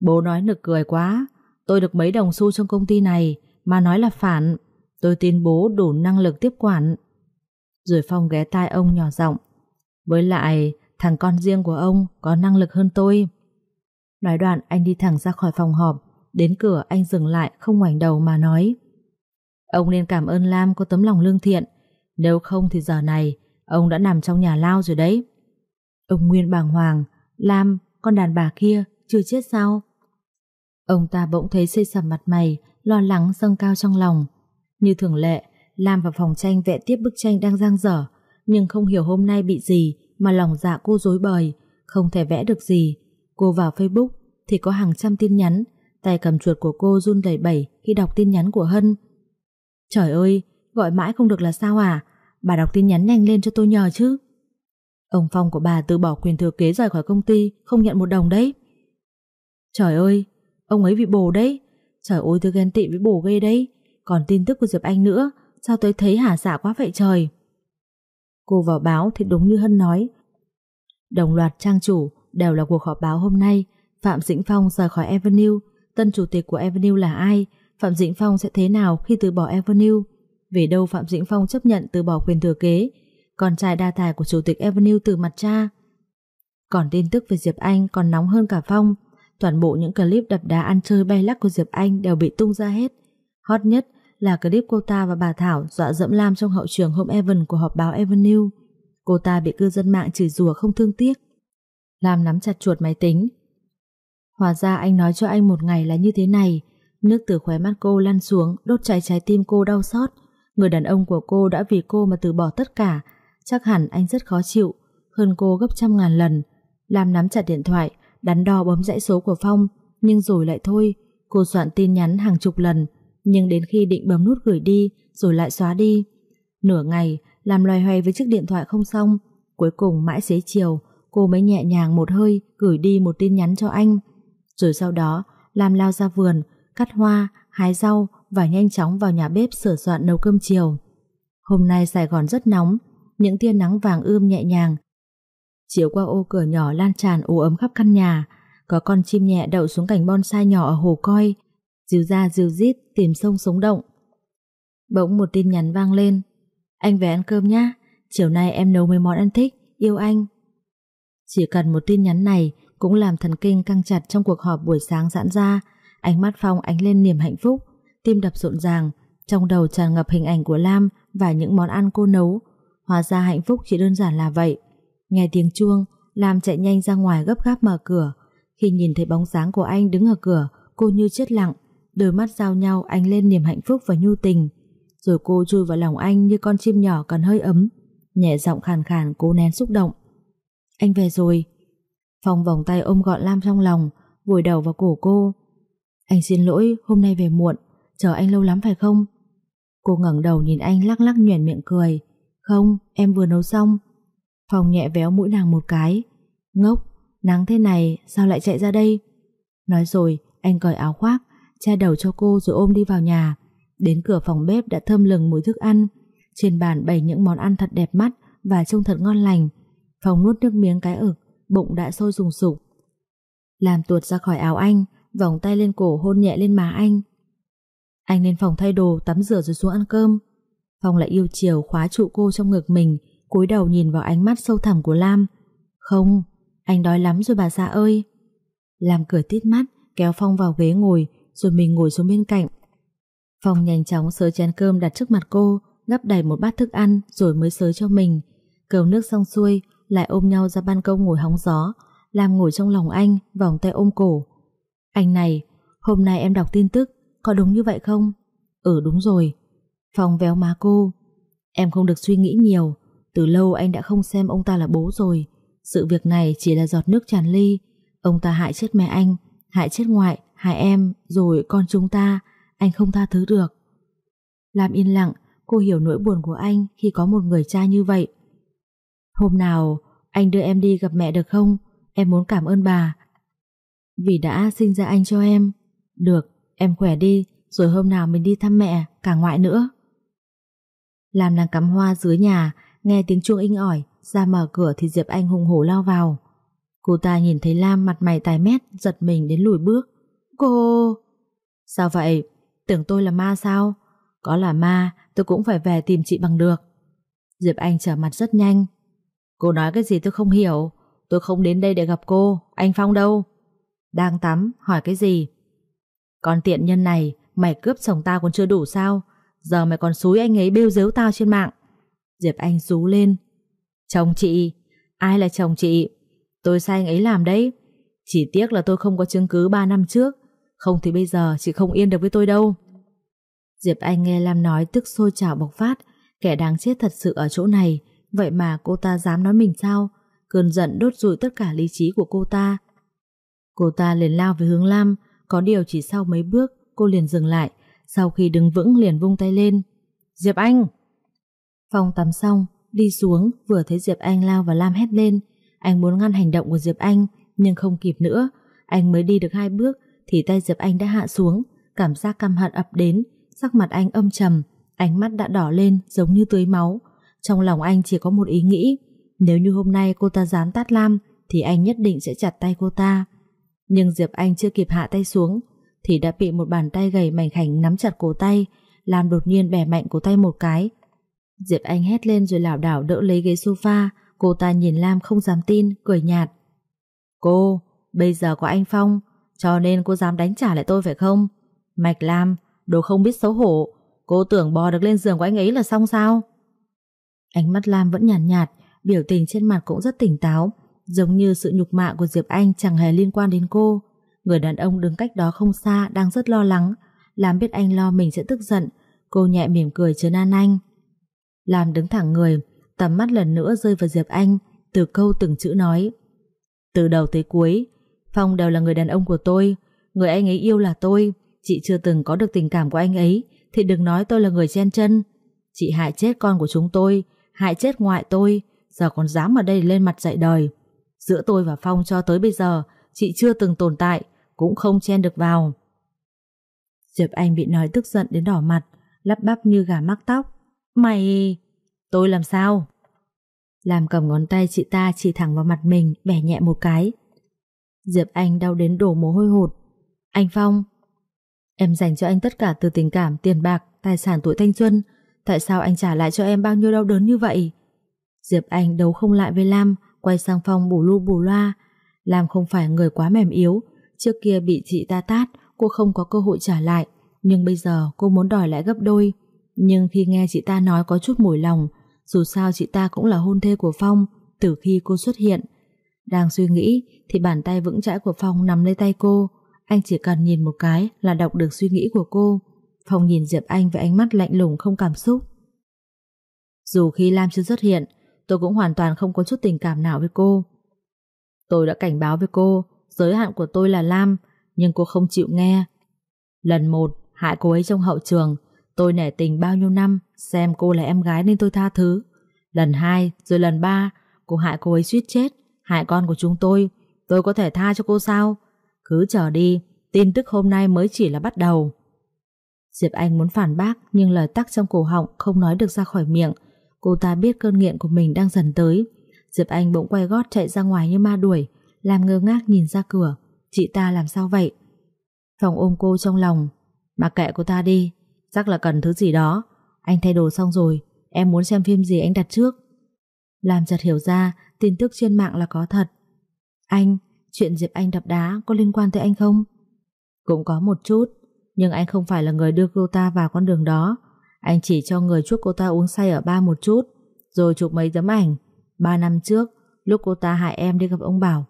Bố nói nực cười quá, tôi được mấy đồng xu trong công ty này mà nói là phản. Tôi tin bố đủ năng lực tiếp quản. Rồi Phong ghé tai ông nhỏ giọng. Với lại, thằng con riêng của ông có năng lực hơn tôi. Nói đoạn anh đi thẳng ra khỏi phòng họp, đến cửa anh dừng lại không ngoảnh đầu mà nói. Ông nên cảm ơn Lam có tấm lòng lương thiện, nếu không thì giờ này ông đã nằm trong nhà lao rồi đấy. Ông Nguyên bàng hoàng, Lam, con đàn bà kia, chưa chết sao? Ông ta bỗng thấy xây sầm mặt mày, lo lắng dâng cao trong lòng. Như thường lệ, Lam vào phòng tranh vẽ tiếp bức tranh đang giang dở, nhưng không hiểu hôm nay bị gì mà lòng dạ cô dối bời, không thể vẽ được gì. Cô vào Facebook thì có hàng trăm tin nhắn, tay cầm chuột của cô run đầy bẩy khi đọc tin nhắn của Hân. Trời ơi, gọi mãi không được là sao à? Bà đọc tin nhắn nhanh lên cho tôi nhờ chứ. Ông Phong của bà từ bỏ quyền thừa kế rời khỏi công ty, không nhận một đồng đấy. Trời ơi, ông ấy bị bồ đấy. Trời ơi tôi ghen tị với bồ ghê đấy. Còn tin tức của Diệp Anh nữa, sao tôi thấy hả dạ quá vậy trời. Cô vào báo thì đúng như Hân nói. Đồng loạt trang chủ đều là cuộc họp báo hôm nay. Phạm Dĩnh Phong rời khỏi Avenue. Tân chủ tịch của Avenue là ai? Phạm Dĩnh Phong sẽ thế nào khi từ bỏ Avenue? Về đâu Phạm Dĩnh Phong chấp nhận từ bỏ quyền thừa kế? Con trai đa tài của chủ tịch Avenue từ mặt cha. Còn tin tức về Diệp Anh còn nóng hơn cả Phong. Toàn bộ những clip đập đá ăn chơi bay lắc của Diệp Anh đều bị tung ra hết. Hot nhất là clip cô ta và bà Thảo dọa dẫm Lam trong hậu trường Home Evan của họp báo Avenue. Cô ta bị cư dân mạng chửi rủa không thương tiếc. Lam nắm chặt chuột máy tính. Hóa ra anh nói cho anh một ngày là như thế này. Nước từ khóe mắt cô lăn xuống, đốt cháy trái tim cô đau xót. Người đàn ông của cô đã vì cô mà từ bỏ tất cả. Chắc hẳn anh rất khó chịu, hơn cô gấp trăm ngàn lần. Lam nắm chặt điện thoại, đắn đo bấm dãy số của Phong, nhưng rồi lại thôi. Cô soạn tin nhắn hàng chục lần, nhưng đến khi định bấm nút gửi đi rồi lại xóa đi. Nửa ngày, làm loay hoay với chiếc điện thoại không xong, cuối cùng mãi xế chiều, cô mới nhẹ nhàng một hơi gửi đi một tin nhắn cho anh. Rồi sau đó, làm lao ra vườn, cắt hoa, hái rau và nhanh chóng vào nhà bếp sửa soạn nấu cơm chiều. Hôm nay Sài Gòn rất nóng, những tia nắng vàng ươm nhẹ nhàng. Chiếu qua ô cửa nhỏ lan tràn ủ ấm khắp căn nhà, có con chim nhẹ đậu xuống cành bonsai nhỏ ở hồ coi, dìu ra dìu rít tìm sông sống động. Bỗng một tin nhắn vang lên. Anh về ăn cơm nhá, chiều nay em nấu mấy món ăn thích, yêu anh. Chỉ cần một tin nhắn này cũng làm thần kinh căng chặt trong cuộc họp buổi sáng giãn ra, ánh mắt Phong ánh lên niềm hạnh phúc, tim đập rộn ràng, trong đầu tràn ngập hình ảnh của Lam và những món ăn cô nấu. Hóa ra hạnh phúc chỉ đơn giản là vậy. Nghe tiếng chuông, Lam chạy nhanh ra ngoài gấp gáp mở cửa. Khi nhìn thấy bóng dáng của anh đứng ở cửa, cô như chết lặng, đôi mắt giao nhau anh lên niềm hạnh phúc và nhu tình. Rồi cô chui vào lòng anh như con chim nhỏ còn hơi ấm, nhẹ giọng khàn khàn cố nén xúc động. Anh về rồi. Phong vòng tay ôm gọn Lam trong lòng, vùi đầu vào cổ cô. Anh xin lỗi, hôm nay về muộn, chờ anh lâu lắm phải không? Cô ngẩng đầu nhìn anh lắc lắc nhuền miệng cười. Không, em vừa nấu xong. phòng nhẹ véo mũi nàng một cái. Ngốc, nắng thế này sao lại chạy ra đây? Nói rồi, anh cởi áo khoác, che đầu cho cô rồi ôm đi vào nhà. Đến cửa phòng bếp đã thơm lừng mùi thức ăn Trên bàn bày những món ăn thật đẹp mắt Và trông thật ngon lành phòng nuốt nước miếng cái ực Bụng đã sôi rùng sục Làm tuột ra khỏi áo anh Vòng tay lên cổ hôn nhẹ lên má anh Anh lên phòng thay đồ Tắm rửa rồi xuống ăn cơm Phong lại yêu chiều khóa trụ cô trong ngực mình, cúi đầu nhìn vào ánh mắt sâu thẳm của Lam. Không, Anh đói lắm rồi bà xã ơi. Lam cười tít mắt, Kéo Phong vào ghế ngồi, Rồi mình ngồi xuống bên cạnh. Phong nhanh chóng sới chén cơm đặt trước mặt cô Gắp đầy một bát thức ăn Rồi mới sới cho mình. Cầu nước xong xuôi, Lại ôm nhau ra ban công ngồi hóng gió. Lam ngồi trong lòng anh, Vòng tay ôm cổ. Anh này, Hôm nay em đọc tin tức, Có đúng như vậy không? Ừ đúng rồi. Phong véo má cô. Em không được suy nghĩ nhiều. Từ lâu anh đã không xem ông ta là bố rồi. Sự việc này chỉ là giọt nước tràn ly. Ông ta hại chết mẹ anh Hại chết ngoại, hại em Rồi con chúng ta. Anh không tha thứ được. Lam yên lặng Cô hiểu nỗi buồn của anh Khi có một người cha như vậy. Hôm nào anh đưa em đi gặp mẹ được không? Em muốn cảm ơn bà. Vì đã sinh ra anh cho em. Được, em khỏe đi Rồi hôm nào mình đi thăm mẹ Cả ngoại nữa. Lam đang cắm hoa dưới nhà Nghe tiếng chuông inh ỏi Ra mở cửa thì Diệp Anh hùng hổ lao vào Cô ta nhìn thấy Lam mặt mày tái mét Giật mình đến lùi bước Cô... Sao vậy? Tưởng tôi là ma sao? Có là ma tôi cũng phải về tìm chị bằng được Diệp Anh trở mặt rất nhanh Cô nói cái gì tôi không hiểu Tôi không đến đây để gặp cô Anh Phong đâu? Đang tắm, hỏi cái gì? Con tiện nhân này Mày cướp chồng ta còn chưa đủ sao Giờ mày còn xúi anh ấy bêu dếu tao trên mạng. Diệp Anh rú lên. Chồng chị, Ai là chồng chị? Tôi sai anh ấy làm đấy. Chỉ tiếc là tôi không có chứng cứ 3 năm trước. Không thì bây giờ chị không yên được với tôi đâu. Diệp Anh nghe Lam nói tức sôi trào bộc phát. Kẻ đáng chết thật sự ở chỗ này. Vậy mà cô ta dám nói mình sao? Cơn giận đốt rụi tất cả lý trí của cô ta. Cô ta liền lao về hướng Lam. Có điều chỉ sau mấy bước, Cô liền dừng lại sau khi đứng vững liền vung tay lên. Diệp Anh! Phong tắm xong, Đi xuống, vừa thấy Diệp Anh lao vào Lam hét lên. Anh muốn ngăn hành động của Diệp Anh, Nhưng không kịp nữa. Anh mới đi được hai bước, Thì tay Diệp Anh đã hạ xuống. Cảm giác căm hận ập đến, Sắc mặt anh âm trầm, Ánh mắt đã đỏ lên giống như tưới máu. Trong lòng anh chỉ có một ý nghĩ, Nếu như hôm nay cô ta dám tát Lam, Thì anh nhất định sẽ chặt tay cô ta. Nhưng Diệp Anh chưa kịp hạ tay xuống thì đã bị một bàn tay gầy mảnh khảnh nắm chặt cổ tay, làm đột nhiên bẻ mạnh cổ tay một cái. Diệp Anh hét lên rồi lảo đảo đỡ lấy ghế sofa, cô ta nhìn Lam không dám tin, cười nhạt. Cô, bây giờ có anh Phong, cho nên cô dám đánh trả lại tôi phải không? Mạch Lam, đồ không biết xấu hổ, cô tưởng bò được lên giường của anh ấy là xong sao? Ánh mắt Lam vẫn nhàn nhạt, nhạt, biểu tình trên mặt cũng rất tỉnh táo, giống như sự nhục mạ của Diệp Anh chẳng hề liên quan đến cô. Người đàn ông đứng cách đó không xa đang rất lo lắng, làm biết anh lo mình sẽ tức giận, cô nhẹ mỉm cười trấn an anh. Làm đứng thẳng người, tầm mắt lần nữa rơi vào Diệp Anh, từ câu từng chữ nói. Từ đầu tới cuối, Phong đều là người đàn ông của tôi, người anh ấy yêu là tôi, chị chưa từng có được tình cảm của anh ấy, thì đừng nói tôi là người chen chân. Chị hại chết con của chúng tôi, hại chết ngoại tôi, giờ còn dám ở đây lên mặt dạy đời. Giữa tôi và Phong cho tới bây giờ, chị chưa từng tồn tại, cũng không chen được vào. Diệp Anh bị nói tức giận đến đỏ mặt, lắp bắp như gà mắc tóc. Mày... Tôi làm sao? Làm cầm ngón tay chị ta chỉ thẳng vào mặt mình, bẻ nhẹ một cái. Diệp Anh đau đến đổ mồ hôi hột. Anh Phong, em dành cho anh tất cả từ tình cảm, tiền bạc, tài sản tuổi thanh xuân. Tại sao anh trả lại cho em bao nhiêu đau đớn như vậy? Diệp Anh đấu không lại với Lam, quay sang Phong bù lu bù loa. Lam không phải người quá mềm yếu, Trước kia bị chị ta tát, cô không có cơ hội trả lại, nhưng bây giờ cô muốn đòi lại gấp đôi. Nhưng khi nghe chị ta nói có chút mùi lòng, dù sao chị ta cũng là hôn thê của Phong từ khi cô xuất hiện. Đang suy nghĩ thì bàn tay vững chãi của Phong nắm lấy tay cô, anh chỉ cần nhìn một cái là đọc được suy nghĩ của cô. Phong nhìn Diệp Anh với ánh mắt lạnh lùng không cảm xúc. Dù khi Lam chưa xuất hiện, tôi cũng hoàn toàn không có chút tình cảm nào với cô. Tôi đã cảnh báo với cô giới hạn của tôi là Lam, nhưng cô không chịu nghe. Lần một, hại cô ấy trong hậu trường, tôi nể tình bao nhiêu năm, xem cô là em gái nên tôi tha thứ. Lần hai, rồi lần ba, cô hại cô ấy suýt chết, hại con của chúng tôi, tôi có thể tha cho cô sao? Cứ chờ đi, tin tức hôm nay mới chỉ là bắt đầu. Diệp Anh muốn phản bác nhưng lời tắc trong cổ họng không nói được ra khỏi miệng. Cô ta biết cơn nghiện của mình đang dần tới. Diệp Anh bỗng quay gót chạy ra ngoài như ma đuổi, làm ngơ ngác nhìn ra cửa. Chị ta làm sao vậy? Phòng ôm cô trong lòng. Mà kệ cô ta đi, chắc là cần thứ gì đó. Anh thay đồ xong rồi, em muốn xem phim gì anh đặt trước. Làm chợt hiểu ra tin tức trên mạng là có thật. Anh, chuyện Diệp Anh đập đá có liên quan tới anh không? Cũng có một chút, nhưng anh không phải là người đưa cô ta vào con đường đó. Anh chỉ cho người chuốc cô ta uống say ở ba một chút, rồi chụp mấy tấm ảnh. Ba năm trước, lúc cô ta hại em đi gặp ông Bảo.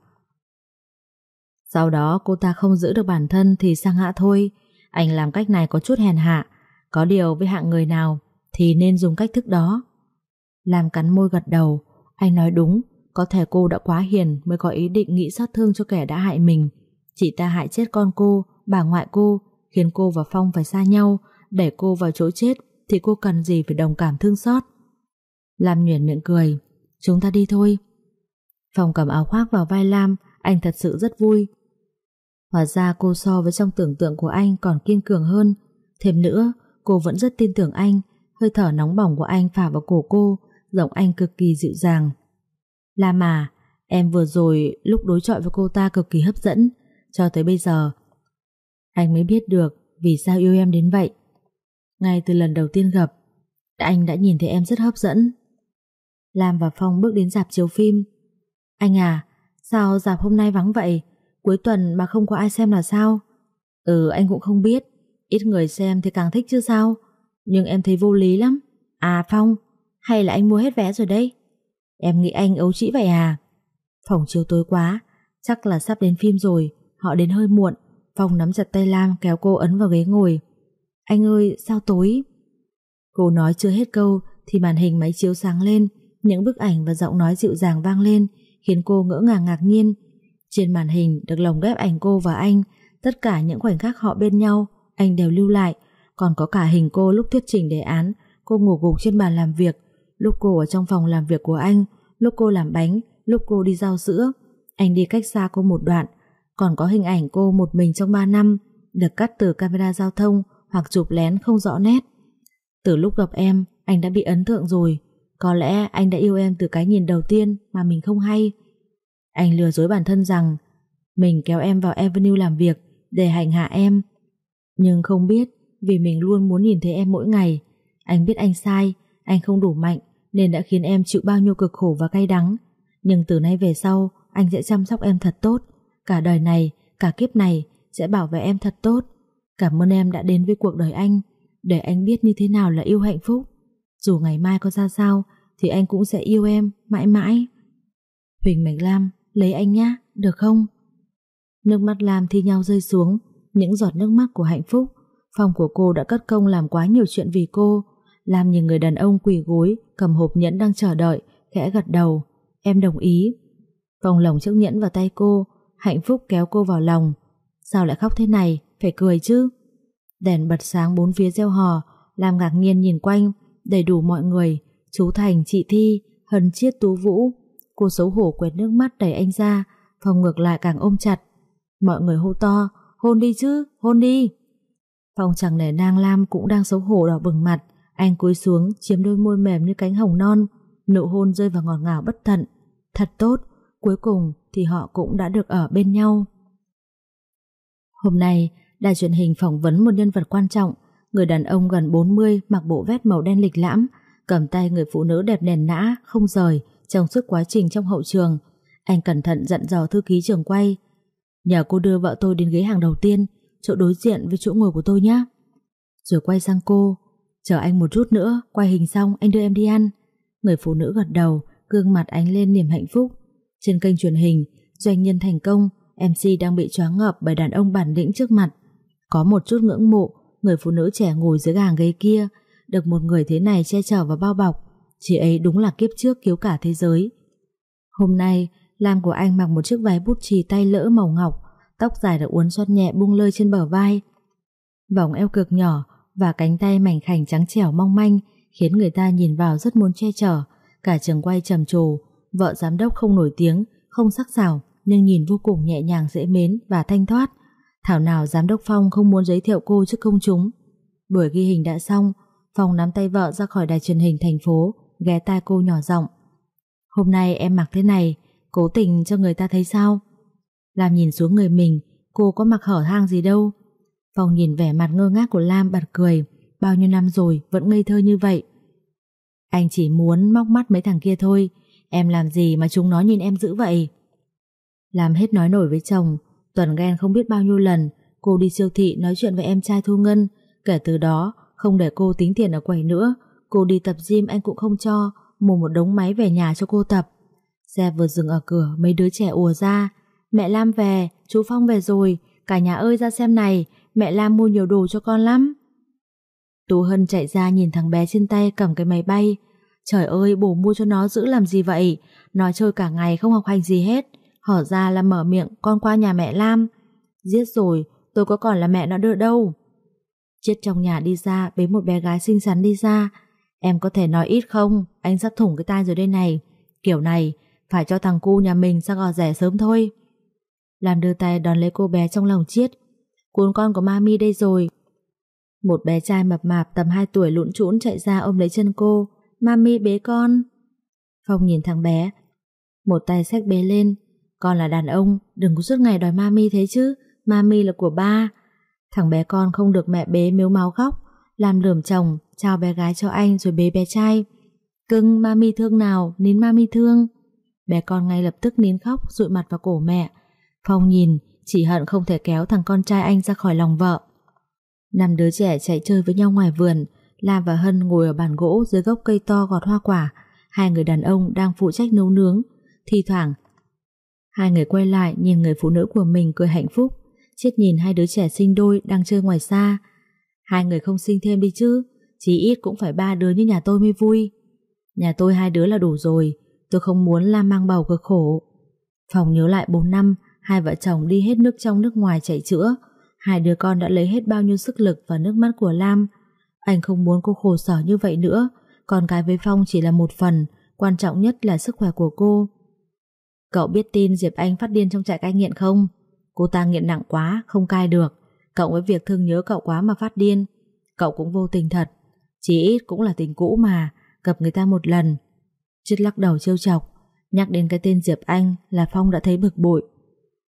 Sau đó cô ta không giữ được bản thân thì sang hạ thôi. Anh làm cách này có chút hèn hạ. Có điều với hạng người nào thì nên dùng cách thức đó. Làm cắn môi gật đầu, anh nói đúng, có thể cô đã quá hiền mới có ý định nghĩ sát thương cho kẻ đã hại mình. Chị ta hại chết con cô, bà ngoại cô, khiến cô và Phong phải xa nhau, để cô vào chỗ chết thì cô cần gì phải đồng cảm thương xót. Lam nhuyễn miệng cười, chúng ta đi thôi. phòng cầm áo khoác vào vai Lam, anh thật sự rất vui. Hóa ra cô so với trong tưởng tượng của anh còn kiên cường hơn. Thêm nữa, cô vẫn rất tin tưởng anh, hơi thở nóng bỏng của anh phả vào cổ cô, giọng anh cực kỳ dịu dàng. Lam à, em vừa rồi lúc đối chọi với cô ta cực kỳ hấp dẫn, cho tới bây giờ. Anh mới biết được vì sao yêu em đến vậy. Ngay từ lần đầu tiên gặp, anh đã nhìn thấy em rất hấp dẫn. Lam và Phong bước đến dạp chiếu phim. Anh à, sao dạp hôm nay vắng vậy? Cuối tuần mà không có ai xem là sao? Ừ, anh cũng không biết. Ít người xem thì càng thích chứ sao? Nhưng em thấy vô lý lắm. À Phong, hay là anh mua hết vé rồi đấy? Em nghĩ anh ấu trĩ vậy à? Phòng chiều tối quá, chắc là sắp đến phim rồi, họ đến hơi muộn. Phong nắm chặt tay Lam kéo cô ấn vào ghế ngồi. Anh ơi, sao tối? Cô nói chưa hết câu thì màn hình máy chiếu sáng lên, những bức ảnh và giọng nói dịu dàng vang lên, khiến cô ngỡ ngàng ngạc nhiên. Trên màn hình được lồng ghép ảnh cô và anh, tất cả những khoảnh khắc họ bên nhau, anh đều lưu lại, còn có cả hình cô lúc thuyết trình đề án, cô ngủ gục trên bàn làm việc, lúc cô ở trong phòng làm việc của anh, lúc cô làm bánh, lúc cô đi giao sữa. Anh đi cách xa cô một đoạn, còn có hình ảnh cô một mình trong 3 năm, được cắt từ camera giao thông hoặc chụp lén không rõ nét. Từ lúc gặp em, anh đã bị ấn tượng rồi. Có lẽ anh đã yêu em từ cái nhìn đầu tiên mà mình không hay. Anh lừa dối bản thân rằng mình kéo em vào Avenue làm việc để hành hạ em. Nhưng không biết vì mình luôn muốn nhìn thấy em mỗi ngày. Anh biết anh sai, anh không đủ mạnh nên đã khiến em chịu bao nhiêu cực khổ và cay đắng. Nhưng từ nay về sau, anh sẽ chăm sóc em thật tốt. Cả đời này, cả kiếp này sẽ bảo vệ em thật tốt. Cảm ơn em đã đến với cuộc đời anh, để anh biết như thế nào là yêu hạnh phúc. Dù ngày mai có ra sao, thì anh cũng sẽ yêu em mãi mãi. Huỳnh Mạch Lam, lấy anh nhá, được không? Nước mắt Lam thi nhau rơi xuống, những giọt nước mắt của hạnh phúc. Phòng của cô đã cất công làm quá nhiều chuyện vì cô. Lam nhìn người đàn ông quỳ gối, cầm hộp nhẫn đang chờ đợi, khẽ gật đầu. Em đồng ý. Phòng lồng chiếc nhẫn vào tay cô, hạnh phúc kéo cô vào lòng. Sao lại khóc thế này, phải cười chứ. Đèn bật sáng bốn phía gieo hò, lam ngạc nhiên nhìn quanh, đầy đủ mọi người, chú Thành, chị Thi, Hân Chiết Tú Vũ. Cô xấu hổ quẹt nước mắt đẩy anh ra, phòng ngược lại càng ôm chặt. Mọi người hô to, hôn đi chứ, hôn đi. Phòng chẳng nể nang Lam cũng đang xấu hổ đỏ bừng mặt, anh cúi xuống chiếm đôi môi mềm như cánh hồng non, nụ hôn rơi vào ngọt ngào bất tận. Thật tốt, cuối cùng thì họ cũng đã được ở bên nhau. Hôm nay, đài truyền hình phỏng vấn một nhân vật quan trọng, người đàn ông gần 40 mặc bộ vest màu đen lịch lãm, cầm tay người phụ nữ đẹp nền nã, không rời trong suốt quá trình trong hậu trường. Anh cẩn thận dặn dò thư ký trường quay, nhờ cô đưa vợ tôi đến ghế hàng đầu tiên, chỗ đối diện với chỗ ngồi của tôi nhé. Rồi quay sang cô, chờ anh một chút nữa, quay hình xong anh đưa em đi ăn. Người phụ nữ gật đầu, gương mặt ánh lên niềm hạnh phúc. Trên kênh truyền hình, doanh nhân thành công, MC đang bị choáng ngợp bởi đàn ông bản lĩnh trước mặt. Có một chút ngưỡng mộ, người phụ nữ trẻ ngồi dưới hàng ghế kia, được một người thế này che chở và bao bọc. Chị ấy đúng là kiếp trước cứu cả thế giới. Hôm nay, Lam của anh mặc một chiếc váy bút chì tay lỡ màu ngọc, tóc dài được uốn xoăn nhẹ buông lơi trên bờ vai. Vòng eo cực nhỏ và cánh tay mảnh khảnh trắng trẻo mong manh khiến người ta nhìn vào rất muốn che chở. Cả trường quay trầm trồ, vợ giám đốc không nổi tiếng, không sắc sảo nhưng nhìn vô cùng nhẹ nhàng dễ mến và thanh thoát. Thảo nào giám đốc Phong không muốn giới thiệu cô trước công chúng. Buổi ghi hình đã xong, Phong nắm tay vợ ra khỏi đài truyền hình thành phố, ghé tai cô nhỏ giọng. Hôm nay em mặc thế này, cố tình cho người ta thấy sao? Lam nhìn xuống người mình, cô có mặc hở hang gì đâu. Phong nhìn vẻ mặt ngơ ngác của Lam bật cười, bao nhiêu năm rồi vẫn ngây thơ như vậy. Anh chỉ muốn móc mắt mấy thằng kia thôi, em làm gì mà chúng nó nhìn em dữ vậy? Làm hết nói nổi với chồng, Tuần ghen không biết bao nhiêu lần, cô đi siêu thị nói chuyện với em trai Thu Ngân, kể từ đó không để cô tính tiền ở quầy nữa, cô đi tập gym anh cũng không cho, mua một đống máy về nhà cho cô tập. Xe vừa dừng ở cửa, mấy đứa trẻ ùa ra, mẹ Lam về, chú Phong về rồi, cả nhà ơi ra xem này, mẹ Lam mua nhiều đồ cho con lắm. Tú Hân chạy ra nhìn thằng bé trên tay cầm cái máy bay. Trời ơi, bố mua cho nó giữ làm gì vậy? Nó chơi cả ngày không học hành gì hết. Hở ra là mở miệng con qua nhà mẹ Lam. Giết rồi, tôi có còn là mẹ nó đưa đâu. Chết trong nhà đi ra, bế một bé gái xinh xắn đi ra. Em có thể nói ít không? Anh sắp thủng cái tai rồi đây này. Kiểu này, phải cho thằng cu nhà mình ra gò rẻ sớm thôi. Làm đưa tay đón lấy cô bé trong lòng chiết. Cuốn con của mami đây rồi. Một bé trai mập mạp tầm 2 tuổi lũn trũn chạy ra ôm lấy chân cô. Mami bế con. Phong nhìn thằng bé. Một tay xách bế lên. Con là đàn ông, đừng có suốt ngày đòi mami thế chứ. Mami là của ba. Thằng bé con không được mẹ bế miếu máu khóc. Làm lườm chồng, chào bé gái cho anh rồi bế bé trai. Cưng, mami thương nào, nín mami thương. Bé con ngay lập tức nín khóc, rụi mặt vào cổ mẹ. Phong nhìn, chỉ hận không thể kéo thằng con trai anh ra khỏi lòng vợ. Năm đứa trẻ chạy chơi với nhau ngoài vườn, Lam và Hân ngồi ở bàn gỗ dưới gốc cây to gọt hoa quả. Hai người đàn ông đang phụ trách nấu nướng. Thì thoảng, hai người quay lại nhìn người phụ nữ của mình cười hạnh phúc. Chết nhìn hai đứa trẻ sinh đôi đang chơi ngoài xa. Hai người không sinh thêm đi chứ, chỉ ít cũng phải ba đứa như nhà tôi mới vui. Nhà tôi hai đứa là đủ rồi, tôi không muốn Lam mang bầu cực khổ. Phòng nhớ lại 4 năm, hai vợ chồng đi hết nước trong nước ngoài chạy chữa. Hai đứa con đã lấy hết bao nhiêu sức lực và nước mắt của Lam. Anh không muốn cô khổ sở như vậy nữa, con cái với Phong chỉ là một phần, quan trọng nhất là sức khỏe của cô. Cậu biết tin Diệp Anh phát điên trong trại cai nghiện không? Cô ta nghiện nặng quá, không cai được. Cộng với việc thương nhớ cậu quá mà phát điên. Cậu cũng vô tình thật. Chỉ ít cũng là tình cũ mà, gặp người ta một lần. Chít lắc đầu trêu chọc, nhắc đến cái tên Diệp Anh là Phong đã thấy bực bội.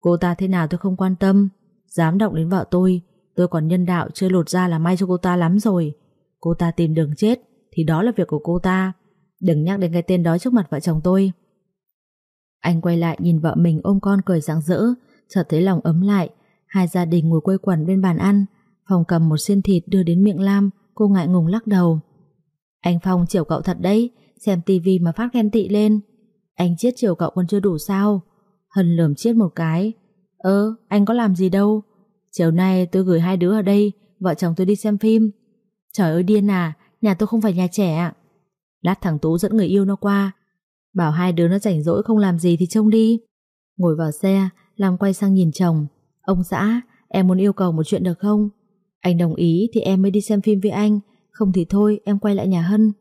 Cô ta thế nào tôi không quan tâm, dám động đến vợ tôi, tôi còn nhân đạo chưa lột ra là may cho cô ta lắm rồi. Cô ta tìm đường chết thì đó là việc của cô ta. Đừng nhắc đến cái tên đó trước mặt vợ chồng tôi. Anh quay lại nhìn vợ mình ôm con cười rạng rỡ, chợt thấy lòng ấm lại. Hai gia đình ngồi quây quần bên bàn ăn, Phong cầm một xiên thịt đưa đến miệng Lam, cô ngại ngùng lắc đầu. Anh Phong chiều cậu thật đấy, xem tivi mà phát ghen tị lên. Anh chiết chiều cậu còn chưa đủ sao? Hân lườm chiết một cái. Ơ, anh có làm gì đâu. Chiều nay tôi gửi hai đứa ở đây, vợ chồng tôi đi xem phim. Trời ơi điên à, nhà tôi không phải nhà trẻ ạ. Lát thằng Tú dẫn người yêu nó qua, bảo hai đứa nó rảnh rỗi không làm gì thì trông đi. Ngồi vào xe, làm quay sang nhìn chồng. Ông xã, em muốn yêu cầu một chuyện được không? Anh đồng ý thì em mới đi xem phim với anh, không thì thôi em quay lại nhà Hân.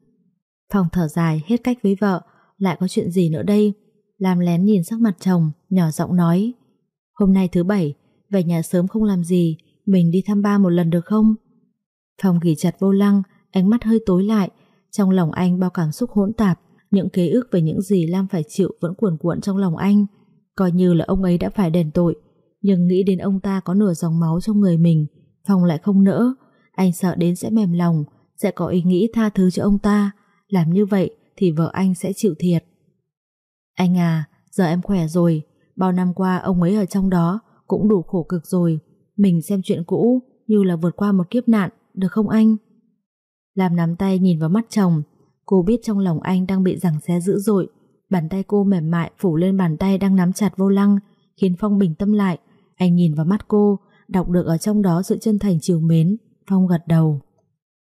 Phòng thở dài hết cách với vợ, lại có chuyện gì nữa đây? Làm lén nhìn sắc mặt chồng, nhỏ giọng nói. Hôm nay thứ bảy, về nhà sớm không làm gì, mình đi thăm ba một lần được không? Phong ghi chặt vô lăng, ánh mắt hơi tối lại, trong lòng anh bao cảm xúc hỗn tạp, những ký ức về những gì Lam phải chịu vẫn cuồn cuộn trong lòng anh, coi như là ông ấy đã phải đền tội, nhưng nghĩ đến ông ta có nửa dòng máu trong người mình, Phong lại không nỡ, anh sợ đến sẽ mềm lòng, sẽ có ý nghĩ tha thứ cho ông ta, làm như vậy thì vợ anh sẽ chịu thiệt. Anh à, giờ em khỏe rồi, bao năm qua ông ấy ở trong đó cũng đủ khổ cực rồi, mình xem chuyện cũ như là vượt qua một kiếp nạn, được không anh? Làm nắm tay nhìn vào mắt chồng, cô biết trong lòng anh đang bị giằng xé dữ dội, bàn tay cô mềm mại phủ lên bàn tay đang nắm chặt vô lăng, khiến Phong bình tâm lại. Anh nhìn vào mắt cô, đọc được ở trong đó sự chân thành chiều mến, Phong gật đầu.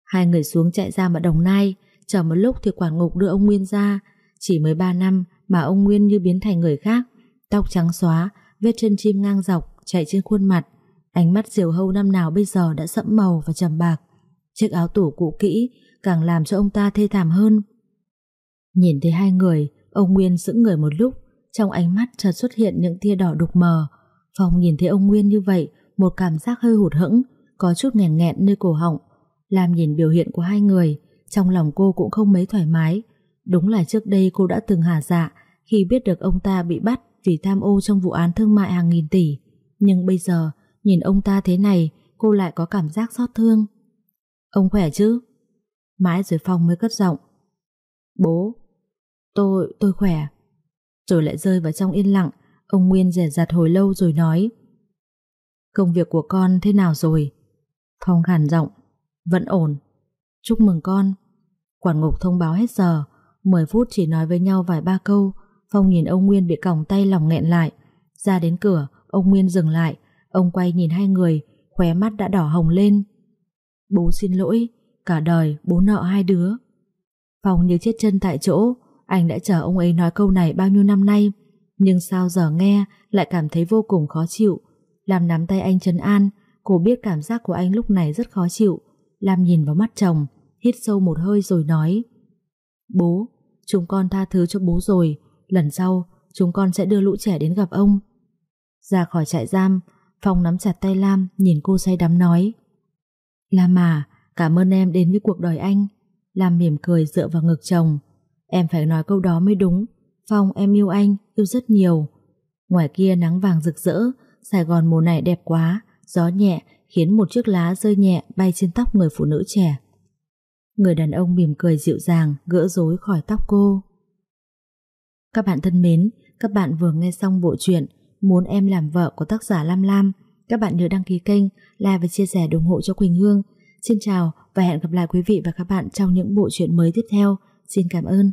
Hai người xuống chạy ra mặt Đồng Nai, chờ một lúc thì quản ngục đưa ông Nguyên ra, chỉ mới ba năm mà ông Nguyên như biến thành người khác, tóc trắng xóa, vết chân chim ngang dọc chạy trên khuôn mặt, ánh mắt diều hâu năm nào bây giờ đã sẫm màu và trầm bạc. Chiếc áo tủ cũ kỹ càng làm cho ông ta thê thảm hơn. Nhìn thấy hai người, ông Nguyên sững người một lúc, trong ánh mắt chợt xuất hiện những tia đỏ đục mờ. Phong nhìn thấy ông Nguyên như vậy, một cảm giác hơi hụt hẫng, có chút nghẹn nghẹn nơi cổ họng. Làm nhìn biểu hiện của hai người, trong lòng cô cũng không mấy thoải mái. Đúng là trước đây cô đã từng hà dạ khi biết được ông ta bị bắt vì tham ô trong vụ án thương mại hàng nghìn tỷ. Nhưng bây giờ, nhìn ông ta thế này, cô lại có cảm giác xót thương. Ông khỏe chứ? Mãi rồi Phong mới cất giọng. Bố, tôi, tôi khỏe. Rồi lại rơi vào trong yên lặng, ông Nguyên rẻ rặt hồi lâu rồi nói. Công việc của con thế nào rồi? Phong khàn giọng, vẫn ổn. Chúc mừng con. Quản ngục thông báo hết giờ, 10 phút chỉ nói với nhau vài ba câu, Phong nhìn ông Nguyên bị còng tay lòng nghẹn lại. Ra đến cửa, ông Nguyên dừng lại, ông quay nhìn hai người, khóe mắt đã đỏ hồng lên. Bố xin lỗi, cả đời bố nợ hai đứa. Phong như chết chân tại chỗ, anh đã chờ ông ấy nói câu này bao nhiêu năm nay, nhưng sao giờ nghe lại cảm thấy vô cùng khó chịu. Làm nắm tay anh trấn an, cô biết cảm giác của anh lúc này rất khó chịu. Lam nhìn vào mắt chồng, hít sâu một hơi rồi nói Bố, chúng con tha thứ cho bố rồi, lần sau chúng con sẽ đưa lũ trẻ đến gặp ông. Ra khỏi trại giam, Phong nắm chặt tay Lam nhìn cô say đắm nói Lam à, cảm ơn em đến với cuộc đời anh. Lam mỉm cười dựa vào ngực chồng. Em phải nói câu đó mới đúng. Phong em yêu anh, yêu rất nhiều. Ngoài kia nắng vàng rực rỡ, Sài Gòn mùa này đẹp quá, gió nhẹ khiến một chiếc lá rơi nhẹ bay trên tóc người phụ nữ trẻ. Người đàn ông mỉm cười dịu dàng gỡ rối khỏi tóc cô. Các bạn thân mến, các bạn vừa nghe xong bộ truyện Muốn em làm vợ của tác giả Lam Lam. Các bạn nhớ đăng ký kênh, like và chia sẻ ủng hộ cho Quỳnh Hương. Xin chào và hẹn gặp lại quý vị và các bạn trong những bộ truyện mới tiếp theo. Xin cảm ơn.